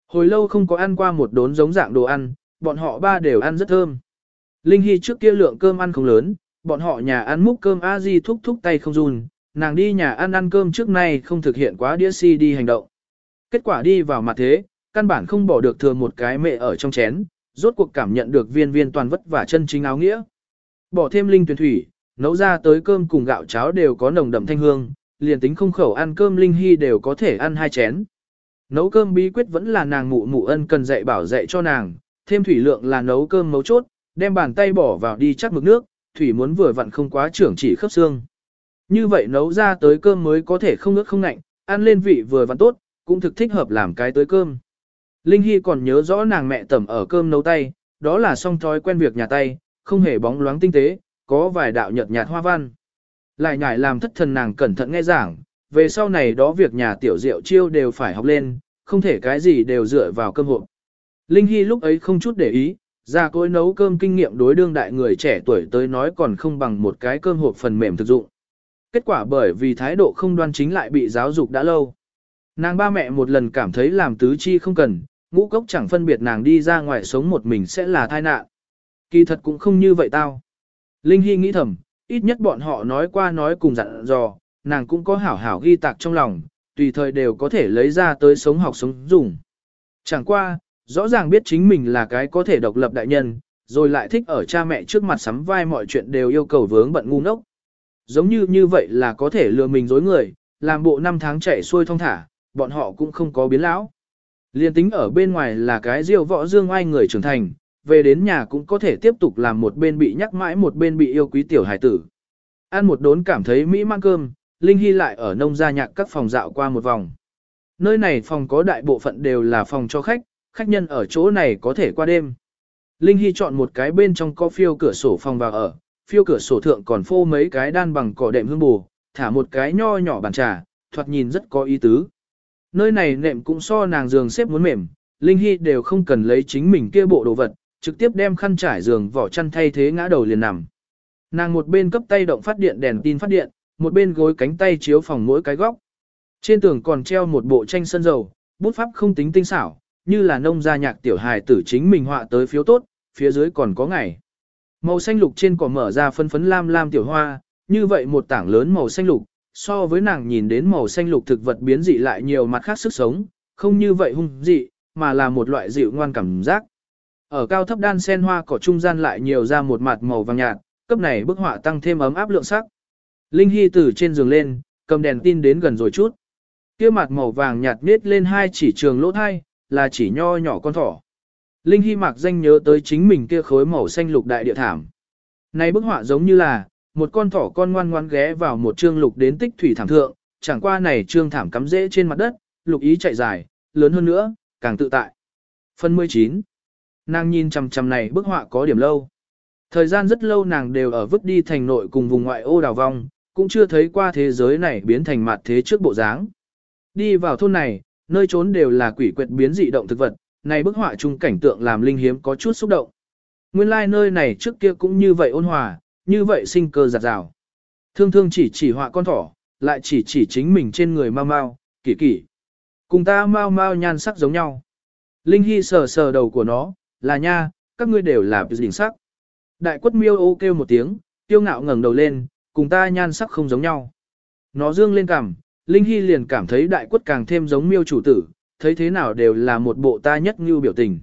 Hồi lâu không có ăn qua một đốn giống dạng đồ ăn, bọn họ ba đều ăn rất thơm. Linh Hy trước kia lượng cơm ăn không lớn, bọn họ nhà ăn múc cơm a di thúc thúc tay không run, nàng đi nhà ăn ăn cơm trước nay không thực hiện quá đĩa si đi hành động. Kết quả đi vào mặt thế, căn bản không bỏ được thừa một cái mẹ ở trong chén, rốt cuộc cảm nhận được viên viên toàn vất và chân chính áo nghĩa. Bỏ thêm linh tuyển thủy, nấu ra tới cơm cùng gạo cháo đều có nồng đậm thanh hương, liền tính không khẩu ăn cơm linh hy đều có thể ăn hai chén. Nấu cơm bí quyết vẫn là nàng mụ mụ ân cần dạy bảo dạy cho nàng, thêm thủy lượng là nấu cơm mấu chốt, đem bàn tay bỏ vào đi chắc mực nước, thủy muốn vừa vặn không quá trưởng chỉ khớp xương. Như vậy nấu ra tới cơm mới có thể không ướt không lạnh, ăn lên vị vừa vặn tốt, cũng thực thích hợp làm cái tới cơm. Linh Hy còn nhớ rõ nàng mẹ tẩm ở cơm nấu tay, đó là song thói quen việc nhà tay, không hề bóng loáng tinh tế, có vài đạo nhợt nhạt hoa văn. Lại nhải làm thất thần nàng cẩn thận nghe giảng, về sau này đó việc nhà tiểu diệu chiêu đều phải học lên, không thể cái gì đều dựa vào cơm hộp. Linh Hy lúc ấy không chút để ý, ra cối nấu cơm kinh nghiệm đối đương đại người trẻ tuổi tới nói còn không bằng một cái cơm hộp phần mềm thực dụng. Kết quả bởi vì thái độ không đoan chính lại bị giáo dục đã lâu. Nàng ba mẹ một lần cảm thấy làm tứ chi không cần, ngũ cốc chẳng phân biệt nàng đi ra ngoài sống một mình sẽ là tai nạn. Kỳ thật cũng không như vậy tao. Linh Hy nghĩ thầm, ít nhất bọn họ nói qua nói cùng dặn dò, nàng cũng có hảo hảo ghi tạc trong lòng, tùy thời đều có thể lấy ra tới sống học sống dùng. Chẳng qua, rõ ràng biết chính mình là cái có thể độc lập đại nhân, rồi lại thích ở cha mẹ trước mặt sắm vai mọi chuyện đều yêu cầu vướng bận ngu ngốc. Giống như như vậy là có thể lừa mình dối người, làm bộ năm tháng chạy xuôi thong thả, bọn họ cũng không có biến lão. Liên tính ở bên ngoài là cái diêu võ dương ai người trưởng thành, về đến nhà cũng có thể tiếp tục làm một bên bị nhắc mãi một bên bị yêu quý tiểu hải tử. Ăn một đốn cảm thấy mỹ mang cơm, Linh Hy lại ở nông gia nhạc các phòng dạo qua một vòng. Nơi này phòng có đại bộ phận đều là phòng cho khách, khách nhân ở chỗ này có thể qua đêm. Linh Hy chọn một cái bên trong có phiêu cửa sổ phòng vào ở, phiêu cửa sổ thượng còn phô mấy cái đan bằng cỏ đệm hương bù, thả một cái nho nhỏ bàn trà, thoạt nhìn rất có ý tứ. Nơi này nệm cũng so nàng giường xếp muốn mềm, Linh Hy đều không cần lấy chính mình kia bộ đồ vật, trực tiếp đem khăn trải giường vỏ chăn thay thế ngã đầu liền nằm. Nàng một bên cấp tay động phát điện đèn tin phát điện, một bên gối cánh tay chiếu phòng mỗi cái góc. Trên tường còn treo một bộ tranh sân dầu, bút pháp không tính tinh xảo, như là nông gia nhạc tiểu hài tử chính mình họa tới phiếu tốt, phía dưới còn có ngày. Màu xanh lục trên cỏ mở ra phân phấn lam lam tiểu hoa, như vậy một tảng lớn màu xanh lục, so với nàng nhìn đến màu xanh lục thực vật biến dị lại nhiều mặt khác sức sống, không như vậy hung dị, mà là một loại dịu ngoan cảm giác. Ở cao thấp đan sen hoa cỏ trung gian lại nhiều ra một mặt màu vàng nhạt, cấp này bức họa tăng thêm ấm áp lượng sắc. Linh Hy từ trên giường lên, cầm đèn tin đến gần rồi chút. Kia mặt màu vàng nhạt nết lên hai chỉ trường lỗ thai, là chỉ nho nhỏ con thỏ. Linh Hy mặc danh nhớ tới chính mình kia khối màu xanh lục đại địa thảm. Này bức họa giống như là, một con thỏ con ngoan ngoan ghé vào một trương lục đến tích thủy thảm thượng, chẳng qua này trương thảm cắm rễ trên mặt đất, lục ý chạy dài, lớn hơn nữa, càng tự tại. Phần 19 Nàng nhìn chằm chằm này bức họa có điểm lâu. Thời gian rất lâu nàng đều ở vứt đi thành nội cùng vùng ngoại ô đào vong, cũng chưa thấy qua thế giới này biến thành mặt thế trước bộ dáng. Đi vào thôn này, nơi trốn đều là quỷ quyệt biến dị động thực vật, này bức họa chung cảnh tượng làm linh hiếm có chút xúc động. Nguyên lai like nơi này trước kia cũng như vậy ôn hòa, như vậy sinh cơ giạt rào. Thương thương chỉ chỉ họa con thỏ, lại chỉ chỉ chính mình trên người mau mau, kỳ kỳ. Cùng ta mau mau nhan sắc giống nhau. Linh Hy sờ sờ đầu của nó, là nha, các ngươi đều là đỉnh sắc. Đại quất miêu ô kêu một tiếng, tiêu ngạo ngẩng đầu lên, cùng ta nhan sắc không giống nhau. Nó dương lên cằm, Linh Hy liền cảm thấy đại quất càng thêm giống miêu chủ tử, thấy thế nào đều là một bộ ta nhất như biểu tình.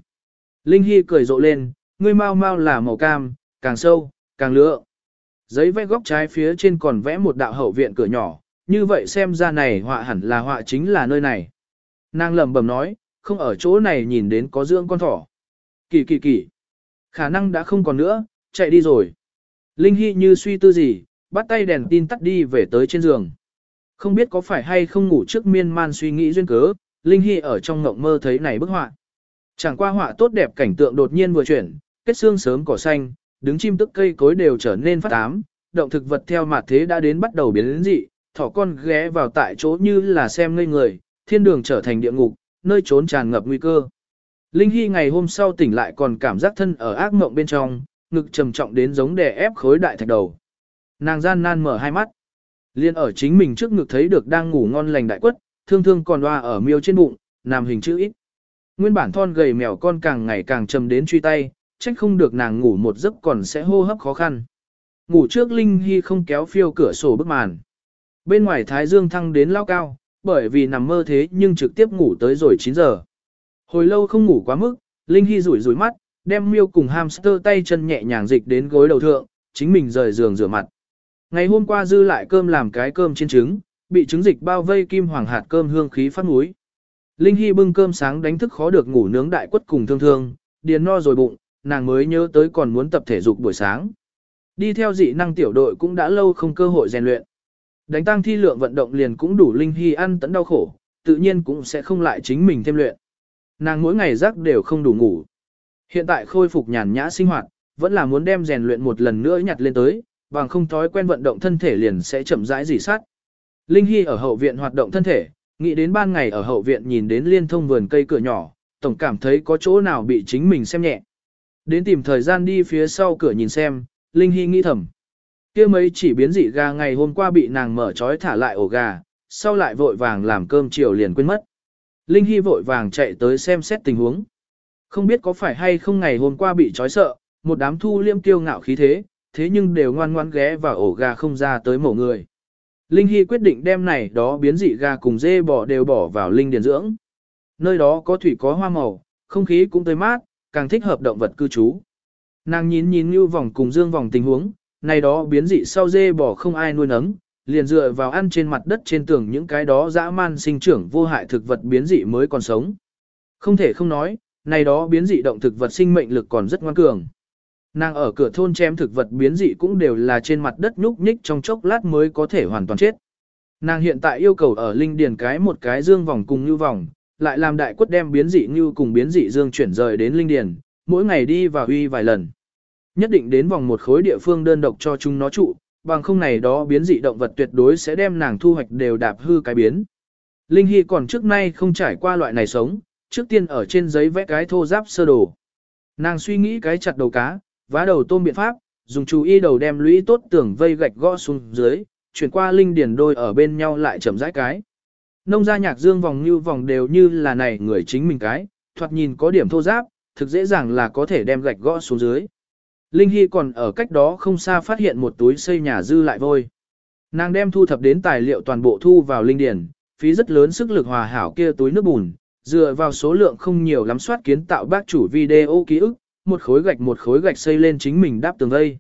Linh Hy cười rộ lên, ngươi mau mau là màu cam, càng sâu, càng lựa. Giấy vẽ góc trái phía trên còn vẽ một đạo hậu viện cửa nhỏ, như vậy xem ra này họa hẳn là họa chính là nơi này. Nàng lẩm bẩm nói, không ở chỗ này nhìn đến có dưỡng con thỏ. Kỳ kỳ kỳ. Khả năng đã không còn nữa, chạy đi rồi. Linh Hy như suy tư gì, bắt tay đèn tin tắt đi về tới trên giường. Không biết có phải hay không ngủ trước miên man suy nghĩ duyên cớ, Linh Hy ở trong ngộng mơ thấy này bức họa. Chẳng qua họa tốt đẹp cảnh tượng đột nhiên vừa chuyển, kết xương sớm cỏ xanh, đứng chim tức cây cối đều trở nên phát ám, động thực vật theo mặt thế đã đến bắt đầu biến đến dị, thỏ con ghé vào tại chỗ như là xem ngây người, thiên đường trở thành địa ngục, nơi trốn tràn ngập nguy cơ. Linh Hy ngày hôm sau tỉnh lại còn cảm giác thân ở ác mộng bên trong, ngực trầm trọng đến giống đè ép khối đại thạch đầu. Nàng gian nan mở hai mắt. Liên ở chính mình trước ngực thấy được đang ngủ ngon lành đại quất, thương thương còn loa ở miêu trên bụng, nằm hình chữ ít. Nguyên bản thon gầy mèo con càng ngày càng trầm đến truy tay, trách không được nàng ngủ một giấc còn sẽ hô hấp khó khăn. Ngủ trước Linh Hy không kéo phiêu cửa sổ bức màn. Bên ngoài Thái Dương thăng đến lao cao, bởi vì nằm mơ thế nhưng trực tiếp ngủ tới rồi 9 giờ. Hồi lâu không ngủ quá mức, Linh Hy rủi rủi mắt, đem miêu cùng hamster tay chân nhẹ nhàng dịch đến gối đầu thượng, chính mình rời giường rửa mặt. Ngày hôm qua dư lại cơm làm cái cơm trên trứng, bị trứng dịch bao vây kim hoàng hạt cơm hương khí phát mũi. Linh Hy bưng cơm sáng đánh thức khó được ngủ nướng đại quất cùng thương thương, điền no rồi bụng, nàng mới nhớ tới còn muốn tập thể dục buổi sáng. Đi theo dị năng tiểu đội cũng đã lâu không cơ hội rèn luyện. Đánh tăng thi lượng vận động liền cũng đủ Linh Hy ăn tẫn đau khổ, tự nhiên cũng sẽ không lại chính mình thêm luyện. Nàng mỗi ngày giấc đều không đủ ngủ. Hiện tại khôi phục nhàn nhã sinh hoạt, vẫn là muốn đem rèn luyện một lần nữa nhặt lên tới, bằng không thói quen vận động thân thể liền sẽ chậm rãi dỉ sát. Linh Hy ở hậu viện hoạt động thân thể, nghĩ đến ban ngày ở hậu viện nhìn đến liên thông vườn cây cửa nhỏ, tổng cảm thấy có chỗ nào bị chính mình xem nhẹ. Đến tìm thời gian đi phía sau cửa nhìn xem, Linh Hy nghĩ thầm. kia mấy chỉ biến dị gà ngày hôm qua bị nàng mở trói thả lại ổ gà, sau lại vội vàng làm cơm chiều liền quên mất. Linh Hy vội vàng chạy tới xem xét tình huống. Không biết có phải hay không ngày hôm qua bị trói sợ, một đám thu liêm kiêu ngạo khí thế, thế nhưng đều ngoan ngoan ghé vào ổ gà không ra tới mổ người. Linh Hy quyết định đem này đó biến dị gà cùng dê bò đều bỏ vào linh điền dưỡng. Nơi đó có thủy có hoa màu, không khí cũng tươi mát, càng thích hợp động vật cư trú. Nàng nhìn nhìn như vòng cùng dương vòng tình huống, này đó biến dị sau dê bỏ không ai nuôi nấng, liền dựa vào ăn trên mặt đất trên tường những cái đó dã man sinh trưởng vô hại thực vật biến dị mới còn sống. Không thể không nói, này đó biến dị động thực vật sinh mệnh lực còn rất ngoan cường. Nàng ở cửa thôn chém thực vật biến dị cũng đều là trên mặt đất nhúc nhích trong chốc lát mới có thể hoàn toàn chết. Nàng hiện tại yêu cầu ở linh điền cái một cái dương vòng cùng như vòng, lại làm đại quất đem biến dị như cùng biến dị dương chuyển rời đến linh điền, mỗi ngày đi và huy vài lần. Nhất định đến vòng một khối địa phương đơn độc cho chúng nó trụ, bằng không này đó biến dị động vật tuyệt đối sẽ đem nàng thu hoạch đều đạp hư cái biến. Linh Hy còn trước nay không trải qua loại này sống, trước tiên ở trên giấy vẽ cái thô giáp sơ đồ. Nàng suy nghĩ cái chặt đầu cá, vá đầu tôm biện pháp, dùng chú y đầu đem lũy tốt tưởng vây gạch gõ xuống dưới, chuyển qua linh điền đôi ở bên nhau lại chậm rãi cái. Nông gia nhạc dương vòng như vòng đều như là này người chính mình cái, thoạt nhìn có điểm thô giáp, thực dễ dàng là có thể đem gạch gõ xuống dưới. Linh Hy còn ở cách đó không xa phát hiện một túi xây nhà dư lại vôi. Nàng đem thu thập đến tài liệu toàn bộ thu vào linh điển, phí rất lớn sức lực hòa hảo kia túi nước bùn, dựa vào số lượng không nhiều lắm soát kiến tạo bác chủ video ký ức, một khối gạch một khối gạch xây lên chính mình đáp tường vây.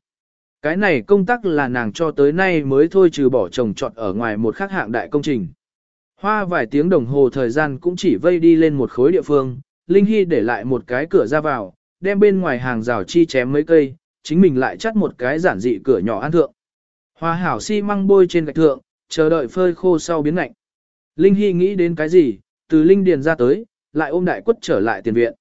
Cái này công tác là nàng cho tới nay mới thôi trừ bỏ trồng trọt ở ngoài một khác hạng đại công trình. Hoa vài tiếng đồng hồ thời gian cũng chỉ vây đi lên một khối địa phương, Linh Hy để lại một cái cửa ra vào, đem bên ngoài hàng rào chi chém mấy cây, chính mình lại chắt một cái giản dị cửa nhỏ ăn thượng. Hoa hảo xi si măng bôi trên gạch thượng, chờ đợi phơi khô sau biến lạnh. Linh Hy nghĩ đến cái gì, từ Linh Điền ra tới, lại ôm đại quất trở lại tiền viện.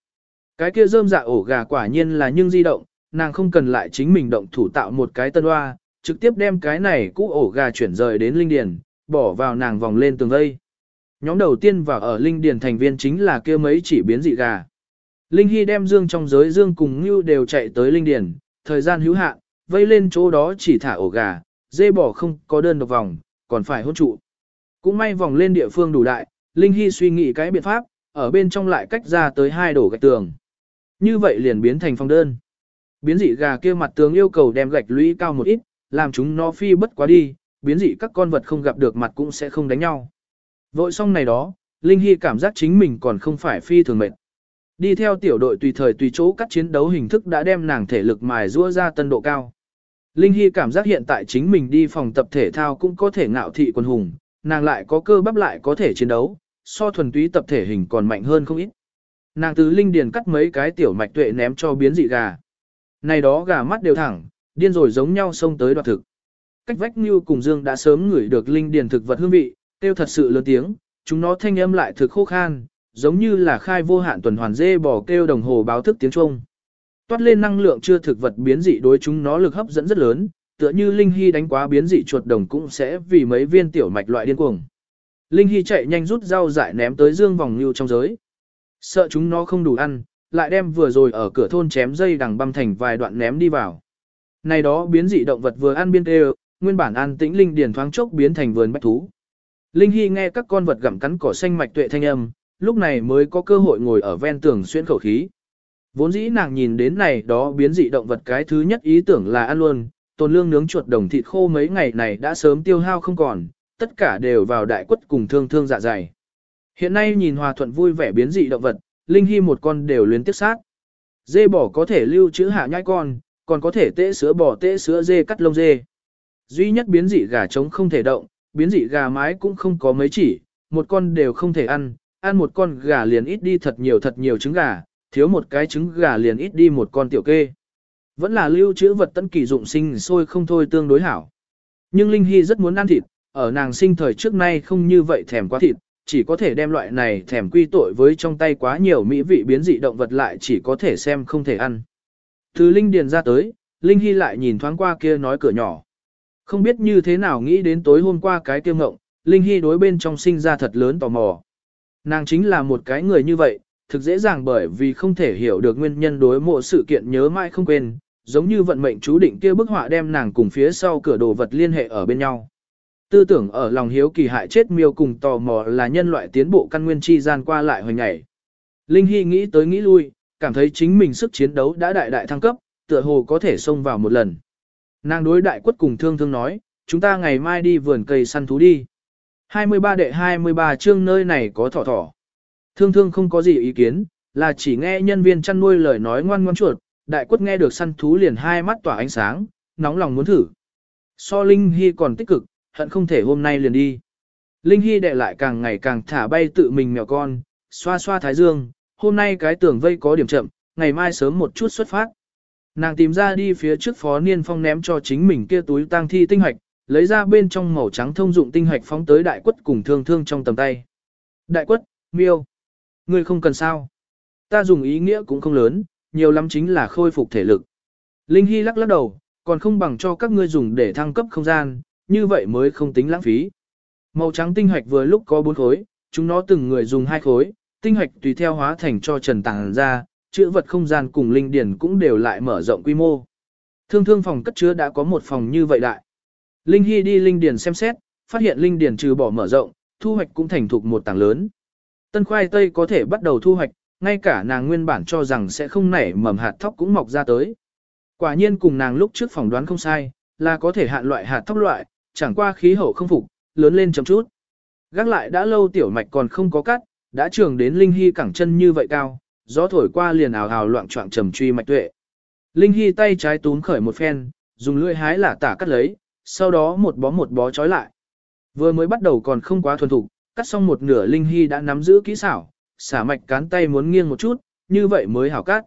Cái kia rơm dạ ổ gà quả nhiên là nhưng di động, nàng không cần lại chính mình động thủ tạo một cái tân hoa, trực tiếp đem cái này cũ ổ gà chuyển rời đến Linh Điền, bỏ vào nàng vòng lên tường vây. Nhóm đầu tiên vào ở Linh Điền thành viên chính là kia mấy chỉ biến dị gà. Linh Hy đem dương trong giới dương cùng như đều chạy tới Linh Điền, thời gian hữu hạn, vây lên chỗ đó chỉ thả ổ gà, dê bỏ không có đơn độc vòng, còn phải hôn trụ. Cũng may vòng lên địa phương đủ đại, Linh Hy suy nghĩ cái biện pháp, ở bên trong lại cách ra tới hai đổ gạch tường. Như vậy liền biến thành phòng đơn. Biến dị gà kia mặt tường yêu cầu đem gạch lũy cao một ít, làm chúng nó phi bất quá đi, biến dị các con vật không gặp được mặt cũng sẽ không đánh nhau. Vội xong này đó, Linh Hy cảm giác chính mình còn không phải phi thường mệt. Đi theo tiểu đội tùy thời tùy chỗ cắt chiến đấu hình thức đã đem nàng thể lực mài rũa ra tân độ cao. Linh Hy cảm giác hiện tại chính mình đi phòng tập thể thao cũng có thể ngạo thị quân hùng, nàng lại có cơ bắp lại có thể chiến đấu, so thuần túy tập thể hình còn mạnh hơn không ít. Nàng từ linh điền cắt mấy cái tiểu mạch tuệ ném cho biến dị gà. Này đó gà mắt đều thẳng, điên rồi giống nhau xông tới đoạt thực. Cách vách như cùng Dương đã sớm ngửi được linh điền thực vật hương vị, tiêu thật sự lớn tiếng, chúng nó thanh âm lại thực khô khan, giống như là khai vô hạn tuần hoàn dê bò kêu đồng hồ báo thức tiếng Trung. Toát lên năng lượng chưa thực vật biến dị đối chúng nó lực hấp dẫn rất lớn, tựa như Linh Hy đánh quá biến dị chuột đồng cũng sẽ vì mấy viên tiểu mạch loại điên cuồng. Linh Hy chạy nhanh rút rau dại ném tới dương vòng lưu trong giới. Sợ chúng nó không đủ ăn, lại đem vừa rồi ở cửa thôn chém dây đằng băm thành vài đoạn ném đi vào. Này đó biến dị động vật vừa ăn biên tê nguyên bản an tĩnh linh điền thoáng chốc biến thành vườn bách thú. Linh Hy nghe các con vật gặm cắn cỏ xanh mạch tuệ thanh âm, lúc này mới có cơ hội ngồi ở ven tường xuyên khẩu khí. Vốn dĩ nàng nhìn đến này đó biến dị động vật cái thứ nhất ý tưởng là ăn luôn, tồn lương nướng chuột đồng thịt khô mấy ngày này đã sớm tiêu hao không còn, tất cả đều vào đại quất cùng thương thương dạ dày. Hiện nay nhìn hòa thuận vui vẻ biến dị động vật, Linh Hy một con đều luyến tiếp sát. Dê bò có thể lưu trữ hạ nhai con, còn có thể tễ sữa bò tễ sữa dê cắt lông dê. Duy nhất biến dị gà trống không thể động, biến dị gà mái cũng không có mấy chỉ, một con đều không thể ăn, ăn một con gà liền ít đi thật nhiều thật nhiều trứng gà, thiếu một cái trứng gà liền ít đi một con tiểu kê. Vẫn là lưu trữ vật tân kỳ dụng sinh sôi không thôi tương đối hảo. Nhưng Linh Hy rất muốn ăn thịt, ở nàng sinh thời trước nay không như vậy thèm quá thịt, chỉ có thể đem loại này thèm quy tội với trong tay quá nhiều mỹ vị biến dị động vật lại chỉ có thể xem không thể ăn. Từ Linh Điền ra tới, Linh Hy lại nhìn thoáng qua kia nói cửa nhỏ. Không biết như thế nào nghĩ đến tối hôm qua cái tiêu ngộng, Linh Hy đối bên trong sinh ra thật lớn tò mò. Nàng chính là một cái người như vậy, thực dễ dàng bởi vì không thể hiểu được nguyên nhân đối mộ sự kiện nhớ mãi không quên, giống như vận mệnh chú định kia bức họa đem nàng cùng phía sau cửa đồ vật liên hệ ở bên nhau. Tư tưởng ở lòng hiếu kỳ hại chết miêu cùng tò mò là nhân loại tiến bộ căn nguyên chi gian qua lại hồi ngày. Linh Hy nghĩ tới nghĩ lui, cảm thấy chính mình sức chiến đấu đã đại đại thăng cấp, tựa hồ có thể xông vào một lần. Nàng đối đại quất cùng thương thương nói, chúng ta ngày mai đi vườn cây săn thú đi. 23 đệ 23 chương nơi này có thỏ thỏ. Thương thương không có gì ý kiến, là chỉ nghe nhân viên chăn nuôi lời nói ngoan ngoan chuột, đại quất nghe được săn thú liền hai mắt tỏa ánh sáng, nóng lòng muốn thử. So Linh Hy còn tích cực, hận không thể hôm nay liền đi. Linh Hy đệ lại càng ngày càng thả bay tự mình mèo con, xoa xoa thái dương, hôm nay cái tưởng vây có điểm chậm, ngày mai sớm một chút xuất phát. Nàng tìm ra đi phía trước phó niên phong ném cho chính mình kia túi tang thi tinh hạch, lấy ra bên trong màu trắng thông dụng tinh hạch phóng tới đại quất cùng thương thương trong tầm tay. Đại quất, miêu, ngươi không cần sao. Ta dùng ý nghĩa cũng không lớn, nhiều lắm chính là khôi phục thể lực. Linh Hy lắc lắc đầu, còn không bằng cho các ngươi dùng để thăng cấp không gian, như vậy mới không tính lãng phí. Màu trắng tinh hạch vừa lúc có bốn khối, chúng nó từng người dùng hai khối, tinh hạch tùy theo hóa thành cho trần tàng ra, chữ vật không gian cùng linh điển cũng đều lại mở rộng quy mô. Thương thương phòng cất chứa đã có một phòng như vậy đại. Linh Hy đi linh điển xem xét, phát hiện linh điển trừ bỏ mở rộng, thu hoạch cũng thành thục một tảng lớn. Tân khoai tây có thể bắt đầu thu hoạch, ngay cả nàng nguyên bản cho rằng sẽ không nảy mầm hạt thóc cũng mọc ra tới. Quả nhiên cùng nàng lúc trước phỏng đoán không sai, là có thể hạn loại hạt thóc loại, chẳng qua khí hậu không phục, lớn lên chậm chút. Gác lại đã lâu tiểu mạch còn không có cắt, đã trường đến Linh Hy cẳng chân như vậy cao, gió thổi qua liền ào ào loạn trọng trầm truy mạch tuệ. Linh Hy tay trái túm khởi một phen, dùng lưỡi hái là tả cắt lấy, sau đó một bó một bó trói lại. Vừa mới bắt đầu còn không quá thuần thục, cắt xong một nửa Linh Hy đã nắm giữ kỹ xảo, xả mạch cán tay muốn nghiêng một chút, như vậy mới hảo cắt.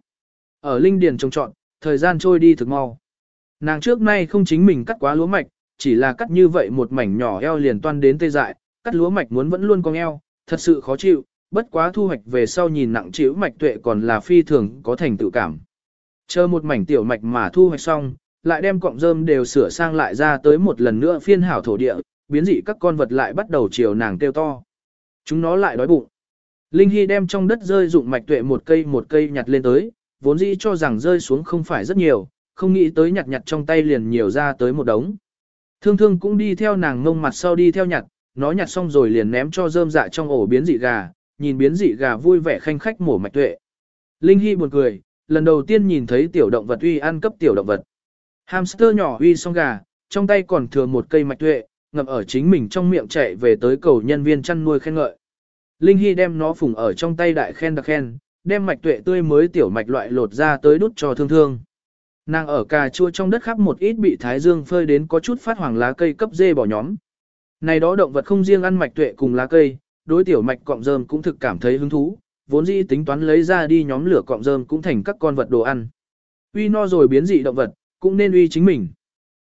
Ở Linh Điền trồng trọn, thời gian trôi đi thực mau. Nàng trước nay không chính mình cắt quá lúa mạch, chỉ là cắt như vậy một mảnh nhỏ eo liền toan đến tê dại, cắt lúa mạch muốn vẫn luôn cong eo, thật sự khó chịu, bất quá thu hoạch về sau nhìn nặng chiếu mạch tuệ còn là phi thường có thành tựu cảm. Chờ một mảnh tiểu mạch mà thu hoạch xong, lại đem cọng rơm đều sửa sang lại ra tới một lần nữa phiên hảo thổ địa, biến dị các con vật lại bắt đầu chiều nàng kêu to. Chúng nó lại đói bụng. Linh Hy đem trong đất rơi dụng mạch tuệ một cây một cây nhặt lên tới, vốn dĩ cho rằng rơi xuống không phải rất nhiều, không nghĩ tới nhặt nhặt trong tay liền nhiều ra tới một đống. Thương thương cũng đi theo nàng ngông mặt sau đi theo nhặt, nó nhặt xong rồi liền ném cho rơm dạ trong ổ biến dị gà, nhìn biến dị gà vui vẻ khanh khách mổ mạch tuệ. Linh Hy buồn cười, lần đầu tiên nhìn thấy tiểu động vật uy ăn cấp tiểu động vật. Hamster nhỏ uy xong gà, trong tay còn thừa một cây mạch tuệ, ngập ở chính mình trong miệng chạy về tới cầu nhân viên chăn nuôi khen ngợi. Linh Hy đem nó phùng ở trong tay đại khen đặc khen, đem mạch tuệ tươi mới tiểu mạch loại lột ra tới đút cho thương thương. Nàng ở cà chua trong đất khắp một ít bị thái dương phơi đến có chút phát hoàng lá cây cấp dê bỏ nhóm. Này đó động vật không riêng ăn mạch tuệ cùng lá cây, đối tiểu mạch cọng rơm cũng thực cảm thấy hứng thú, vốn dĩ tính toán lấy ra đi nhóm lửa cọng rơm cũng thành các con vật đồ ăn. Uy no rồi biến dị động vật, cũng nên uy chính mình.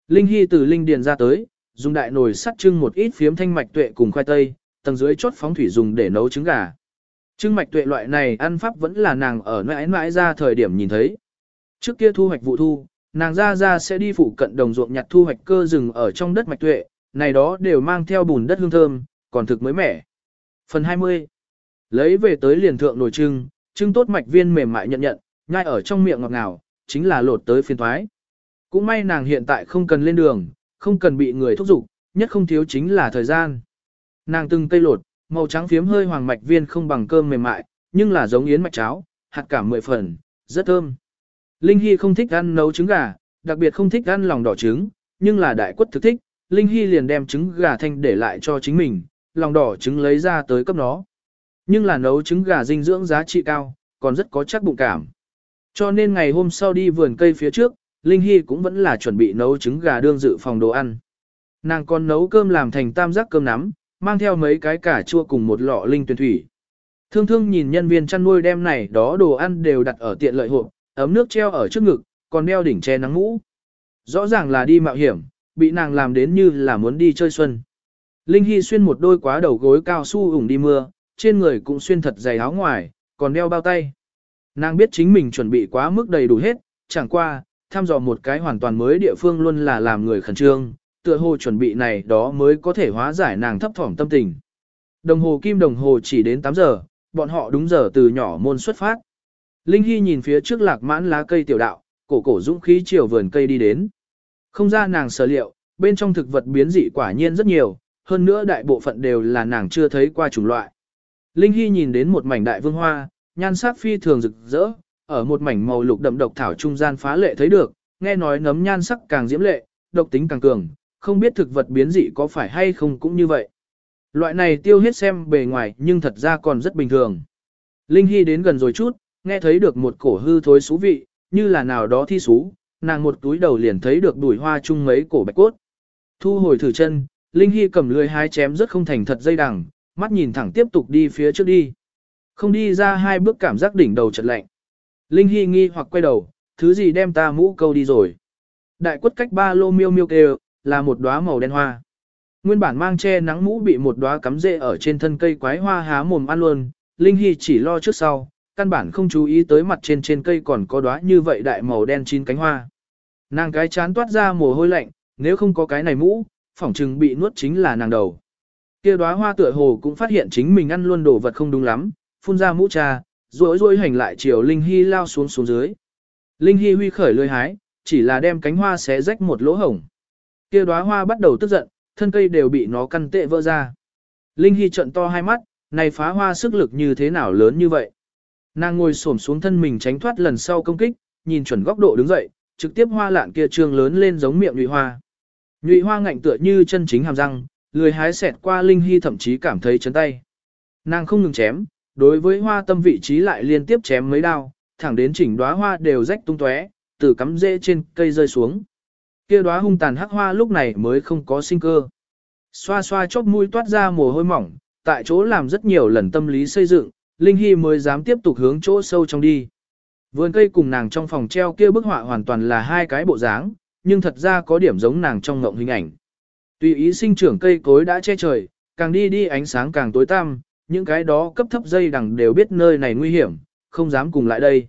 Linh Hy từ linh điền ra tới, dùng đại nồi sắt trưng một ít phiếm thanh mạch tuệ cùng khoai tây, tầng dưới chốt phóng thủy dùng để nấu trứng gà. Trưng mạch tuệ loại này ăn pháp vẫn là nàng ở mãi mãi ra thời điểm nhìn thấy. Trước kia thu hoạch vụ thu, nàng ra ra sẽ đi phụ cận đồng ruộng nhặt thu hoạch cơ rừng ở trong đất mạch tuệ, này đó đều mang theo bùn đất hương thơm, còn thực mới mẻ. Phần 20. Lấy về tới liền thượng nồi trưng, trưng tốt mạch viên mềm mại nhận nhận, nhai ở trong miệng ngọt ngào, chính là lột tới phiên thoái. Cũng may nàng hiện tại không cần lên đường, không cần bị người thúc giục, nhất không thiếu chính là thời gian. Nàng từng cây lột, màu trắng phiếm hơi hoàng mạch viên không bằng cơm mềm mại, nhưng là giống yến mạch cháo, hạt cảm mười phần, rất thơm. Linh Hy không thích ăn nấu trứng gà, đặc biệt không thích ăn lòng đỏ trứng, nhưng là đại quất thực thích, Linh Hy liền đem trứng gà thanh để lại cho chính mình, lòng đỏ trứng lấy ra tới cấp nó. Nhưng là nấu trứng gà dinh dưỡng giá trị cao, còn rất có chắc bụng cảm. Cho nên ngày hôm sau đi vườn cây phía trước, Linh Hy cũng vẫn là chuẩn bị nấu trứng gà đương dự phòng đồ ăn. Nàng còn nấu cơm làm thành tam giác cơm nắm, mang theo mấy cái cà chua cùng một lọ linh tuyển thủy. Thương thương nhìn nhân viên chăn nuôi đem này đó đồ ăn đều đặt ở tiện lợi hộp, ấm nước treo ở trước ngực, còn đeo đỉnh che nắng mũ. Rõ ràng là đi mạo hiểm, bị nàng làm đến như là muốn đi chơi xuân. Linh Hy xuyên một đôi quá đầu gối cao su ủng đi mưa, trên người cũng xuyên thật dày áo ngoài, còn đeo bao tay. Nàng biết chính mình chuẩn bị quá mức đầy đủ hết, chẳng qua, thăm dò một cái hoàn toàn mới địa phương luôn là làm người khẩn trương, tựa hồ chuẩn bị này đó mới có thể hóa giải nàng thấp thỏm tâm tình. Đồng hồ kim đồng hồ chỉ đến 8 giờ, bọn họ đúng giờ từ nhỏ môn xuất phát. Linh Hy nhìn phía trước lạc mãn lá cây tiểu đạo, cổ cổ dũng khí chiều vườn cây đi đến. Không ra nàng sở liệu, bên trong thực vật biến dị quả nhiên rất nhiều, hơn nữa đại bộ phận đều là nàng chưa thấy qua chủng loại. Linh Hy nhìn đến một mảnh đại vương hoa, nhan sắc phi thường rực rỡ, ở một mảnh màu lục đậm độc thảo trung gian phá lệ thấy được, nghe nói nấm nhan sắc càng diễm lệ, độc tính càng cường, không biết thực vật biến dị có phải hay không cũng như vậy. Loại này tiêu hết xem bề ngoài nhưng thật ra còn rất bình thường. Linh Hy đến gần rồi chút, nghe thấy được một cổ hư thối xú vị, như là nào đó thi xú, nàng một túi đầu liền thấy được đùi hoa chung mấy cổ bạch cốt. Thu hồi thử chân, Linh Hy cầm lưỡi hái chém rất không thành thật dây đằng, mắt nhìn thẳng tiếp tục đi phía trước đi. Không đi ra hai bước cảm giác đỉnh đầu chật lạnh. Linh Hy nghi hoặc quay đầu, thứ gì đem ta mũ câu đi rồi. Đại quất cách ba lô miêu miêu kêu, là một đóa màu đen hoa. Nguyên bản mang che nắng mũ bị một đóa cắm rễ ở trên thân cây quái hoa há mồm ăn luôn, Linh Hy chỉ lo trước sau, căn bản không chú ý tới mặt trên trên cây còn có đóa như vậy đại màu đen chín cánh hoa. Nàng cái chán toát ra mồ hôi lạnh, nếu không có cái này mũ, phỏng chừng bị nuốt chính là nàng đầu. Kia đóa hoa tựa hồ cũng phát hiện chính mình ăn luôn đồ vật không đúng lắm, phun ra mũ trà, rối rối hành lại chiều Linh Hy lao xuống xuống dưới. Linh Hy huy khởi lưỡi hái, chỉ là đem cánh hoa xé rách một lỗ hổng. Kia đóa hoa bắt đầu tức giận, thân cây đều bị nó căn tệ vỡ ra. Linh Hy trận to hai mắt, này phá hoa sức lực như thế nào lớn như vậy. Nàng ngồi xổm xuống thân mình tránh thoát lần sau công kích, nhìn chuẩn góc độ đứng dậy, trực tiếp hoa lạn kia trương lớn lên giống miệng nhụy hoa. Nhụy hoa ngạnh tựa như chân chính hàm răng, lười hái xẹt qua Linh Hy thậm chí cảm thấy chấn tay. Nàng không ngừng chém, đối với hoa tâm vị trí lại liên tiếp chém mấy đao, thẳng đến chỉnh đóa hoa đều rách tung tóe, từ cắm rễ trên cây rơi xuống. Kia đóa hung tàn hắc hoa lúc này mới không có sinh cơ. Xoa xoa chóp mũi toát ra mồ hôi mỏng, tại chỗ làm rất nhiều lần tâm lý xây dựng, Linh Hy mới dám tiếp tục hướng chỗ sâu trong đi. Vườn cây cùng nàng trong phòng treo kia bức họa hoàn toàn là hai cái bộ dáng, nhưng thật ra có điểm giống nàng trong ngộng hình ảnh. Tùy ý sinh trưởng cây cối đã che trời, càng đi đi ánh sáng càng tối tăm, những cái đó cấp thấp dây đằng đều biết nơi này nguy hiểm, không dám cùng lại đây.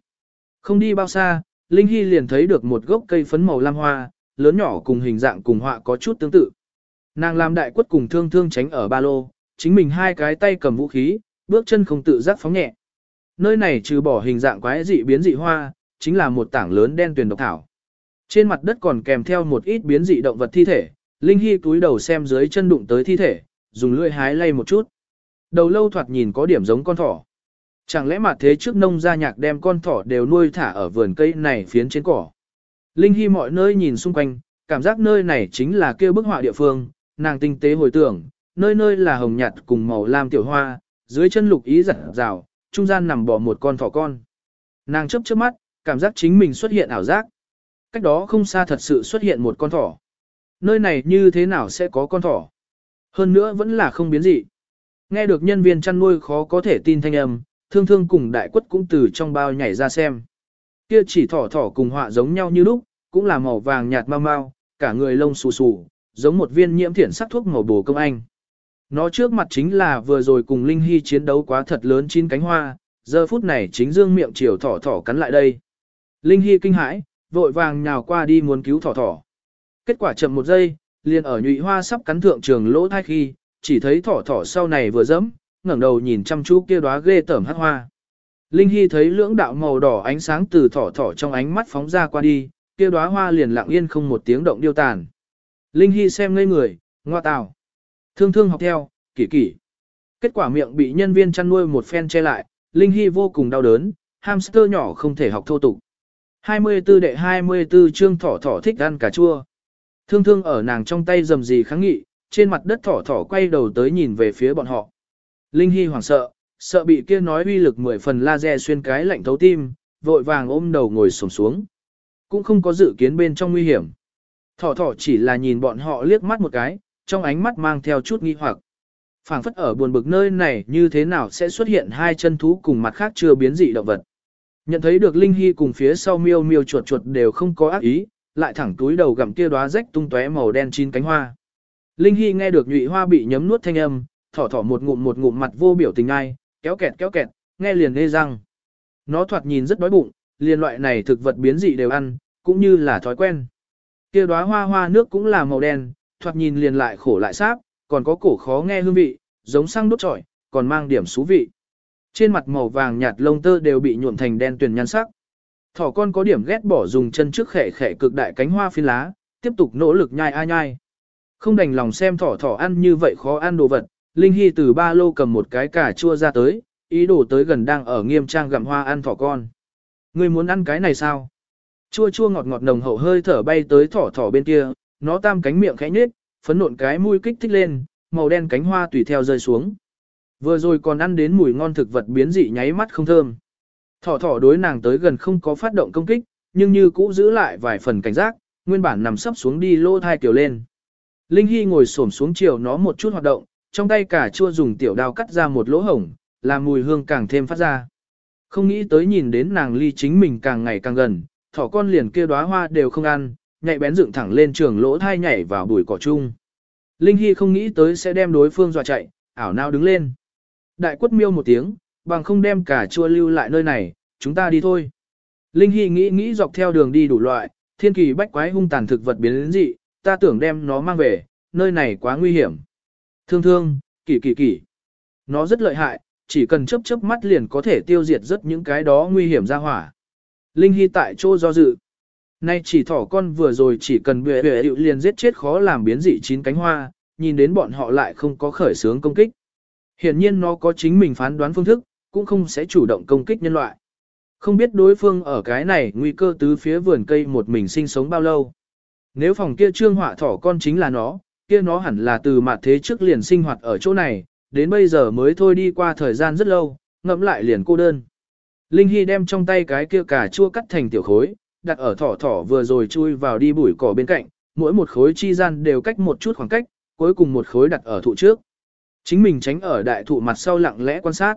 Không đi bao xa, Linh Hy liền thấy được một gốc cây phấn màu lam hoa, lớn nhỏ cùng hình dạng cùng họa có chút tương tự. Nàng làm đại quất cùng thương thương tránh ở ba lô, chính mình hai cái tay cầm vũ khí, bước chân không tự giác phóng nhẹ. Nơi này trừ bỏ hình dạng quái dị biến dị hoa, chính là một tảng lớn đen tuyền độc thảo. Trên mặt đất còn kèm theo một ít biến dị động vật thi thể, Linh Hy túi đầu xem dưới chân đụng tới thi thể, dùng lưỡi hái lay một chút. Đầu lâu thoạt nhìn có điểm giống con thỏ. Chẳng lẽ mà thế trước nông gia nhạc đem con thỏ đều nuôi thả ở vườn cây này phiến trên cỏ. Linh Hy mọi nơi nhìn xung quanh, cảm giác nơi này chính là kêu bức họa địa phương, nàng tinh tế hồi tưởng, nơi nơi là hồng nhạt cùng màu lam tiểu hoa, dưới chân lục ý giật rào, trung gian nằm bỏ một con thỏ con. Nàng chấp trước mắt, cảm giác chính mình xuất hiện ảo giác. Cách đó không xa thật sự xuất hiện một con thỏ. Nơi này như thế nào sẽ có con thỏ? Hơn nữa vẫn là không biến dị. Nghe được nhân viên chăn nuôi khó có thể tin thanh âm, thương thương cùng đại quất cũng từ trong bao nhảy ra xem. Kia chỉ thỏ thỏ cùng họa giống nhau như lúc, cũng là màu vàng nhạt mau mau, cả người lông xù xù, giống một viên nhiễm thiển sắc thuốc màu bồ công anh. Nó trước mặt chính là vừa rồi cùng Linh Hy chiến đấu quá thật lớn chín cánh hoa, giờ phút này chính dương miệng chiều thỏ thỏ cắn lại đây. Linh Hy kinh hãi, vội vàng nhào qua đi muốn cứu thỏ thỏ. Kết quả chậm một giây, liền ở nhụy hoa sắp cắn thượng trường lỗ thai khi, chỉ thấy thỏ thỏ sau này vừa dẫm, ngẩng đầu nhìn chăm chú kia đóa ghê tởm hắc hoa. Linh Hy thấy lưỡng đạo màu đỏ ánh sáng từ thỏ thỏ trong ánh mắt phóng ra qua đi, kia đóa hoa liền lặng yên không một tiếng động điêu tàn. Linh Hy xem ngây người, ngoa tào. Thương thương học theo, kỳ kỳ Kết quả miệng bị nhân viên chăn nuôi một phen che lại, Linh Hy vô cùng đau đớn, hamster nhỏ không thể học thô tục. 24 đệ 24 chương thỏ thỏ thích ăn cà chua. Thương thương ở nàng trong tay dầm gì kháng nghị, trên mặt đất thỏ thỏ quay đầu tới nhìn về phía bọn họ. Linh Hy hoảng sợ, sợ bị kia nói uy lực 10 phần laser xuyên cái lạnh thấu tim, vội vàng ôm đầu ngồi sổng xuống. Cũng không có dự kiến bên trong nguy hiểm. Thỏ thỏ chỉ là nhìn bọn họ liếc mắt một cái, trong ánh mắt mang theo chút nghi hoặc. phảng phất ở buồn bực nơi này như thế nào sẽ xuất hiện hai chân thú cùng mặt khác chưa biến dị động vật. Nhận thấy được Linh Hy cùng phía sau miêu miêu chuột chuột đều không có ác ý, lại thẳng túi đầu gặm kia đóa rách tung tóe màu đen chín cánh hoa. Linh Hy nghe được nhụy hoa bị nhấm nuốt thanh âm, thỏ thỏ một ngụm một ngụm mặt vô biểu tình ai, kéo kẹt kéo kẹt, nghe liền nghe răng. Nó thoạt nhìn rất đói bụng, liền loại này thực vật biến dị đều ăn, cũng như là thói quen. Kia đóa hoa hoa nước cũng là màu đen, thoạt nhìn liền lại khổ lại sáp, còn có cổ khó nghe hương vị, giống xăng đốt trọi, còn mang điểm xú vị. Trên mặt màu vàng nhạt lông tơ đều bị nhuộm thành đen tuyền nhan sắc. Thỏ con có điểm ghét bỏ dùng chân trước khẻ khẻ cực đại cánh hoa phi lá, tiếp tục nỗ lực nhai ai nhai. Không đành lòng xem thỏ thỏ ăn như vậy khó ăn đồ vật, Linh Hy từ ba lô cầm một cái cà chua ra tới, ý đồ tới gần đang ở nghiêm trang gặm hoa ăn thỏ con. Người muốn ăn cái này sao? Chua chua ngọt ngọt nồng hậu hơi thở bay tới thỏ thỏ bên kia, nó tam cánh miệng khẽ nhếch, phấn nộn cái mũi kích thích lên, màu đen cánh hoa tùy theo rơi xuống. Vừa rồi còn ăn đến mùi ngon thực vật biến dị nháy mắt không thơm. Thỏ thỏ đối nàng tới gần không có phát động công kích, nhưng như cũ giữ lại vài phần cảnh giác, nguyên bản nằm sấp xuống đi lô thai tiểu lên. Linh Hy ngồi xổm xuống chiều nó một chút hoạt động, trong tay cả chua dùng tiểu đao cắt ra một lỗ hổng, làm mùi hương càng thêm phát ra. Không nghĩ tới nhìn đến nàng ly chính mình càng ngày càng gần, thỏ con liền kia đóa hoa đều không ăn, nhạy bén dựng thẳng lên trường lỗ thai nhảy vào bụi cỏ chung. Linh Hy không nghĩ tới sẽ đem đối phương dọa chạy, ảo nào đứng lên. Đại quất miêu một tiếng, bằng không đem cả chua lưu lại nơi này, chúng ta đi thôi. Linh Hy nghĩ nghĩ dọc theo đường đi đủ loại, thiên kỳ bách quái hung tàn thực vật biến đến dị, ta tưởng đem nó mang về, nơi này quá nguy hiểm. Thương thương, kỳ kỳ kỳ. Nó rất lợi hại, chỉ cần chớp chớp mắt liền có thể tiêu diệt rất những cái đó nguy hiểm ra hỏa. Linh Hy tại chỗ do dự. Nay chỉ thỏ con vừa rồi chỉ cần bệ bệ hiệu liền giết chết khó làm biến dị chín cánh hoa, nhìn đến bọn họ lại không có khởi sướng công kích. Hiển nhiên nó có chính mình phán đoán phương thức, cũng không sẽ chủ động công kích nhân loại. Không biết đối phương ở cái này nguy cơ tứ phía vườn cây một mình sinh sống bao lâu. Nếu phòng kia trương họa thỏ con chính là nó, kia nó hẳn là từ mặt thế trước liền sinh hoạt ở chỗ này, đến bây giờ mới thôi đi qua thời gian rất lâu, ngẫm lại liền cô đơn. Linh Hy đem trong tay cái kia cà chua cắt thành tiểu khối, đặt ở thỏ thỏ vừa rồi chui vào đi bụi cỏ bên cạnh, mỗi một khối chi gian đều cách một chút khoảng cách, cuối cùng một khối đặt ở thụ trước. Chính mình tránh ở đại thụ mặt sau lặng lẽ quan sát.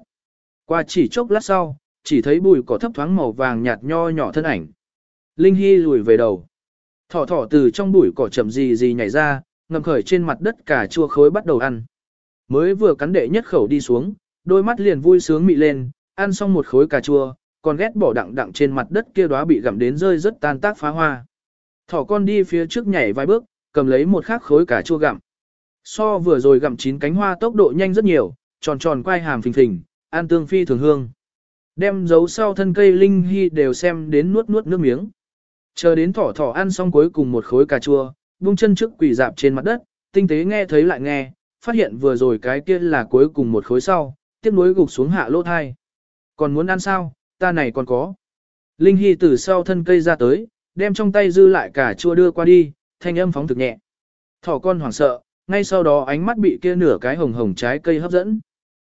Qua chỉ chốc lát sau, chỉ thấy bụi cỏ thấp thoáng màu vàng nhạt nho nhỏ thân ảnh. Linh Hy lùi về đầu. Thỏ thỏ từ trong bụi cỏ chậm gì gì nhảy ra, ngầm khởi trên mặt đất cả chua khối bắt đầu ăn. Mới vừa cắn đệ nhất khẩu đi xuống, đôi mắt liền vui sướng mị lên, ăn xong một khối cà chua, còn ghét bỏ đặng đặng trên mặt đất kia đóa bị gặm đến rơi rất tan tác phá hoa. Thỏ con đi phía trước nhảy vài bước, cầm lấy một khắc khối cà chua gặm. So vừa rồi gặm chín cánh hoa tốc độ nhanh rất nhiều, tròn tròn quay hàm phình phình, an tương phi thường hương. Đem dấu sau thân cây linh hy đều xem đến nuốt nuốt nước miếng. Chờ đến thỏ thỏ ăn xong cuối cùng một khối cà chua, buông chân trước quỳ dạp trên mặt đất, tinh tế nghe thấy lại nghe, phát hiện vừa rồi cái kia là cuối cùng một khối sau, tiếp nối gục xuống hạ lỗ thai. Còn muốn ăn sao, ta này còn có. Linh Hy từ sau thân cây ra tới, đem trong tay dư lại cả chua đưa qua đi, thanh âm phóng thực nhẹ. Thỏ con hoảng sợ, ngay sau đó ánh mắt bị kia nửa cái hồng hồng trái cây hấp dẫn.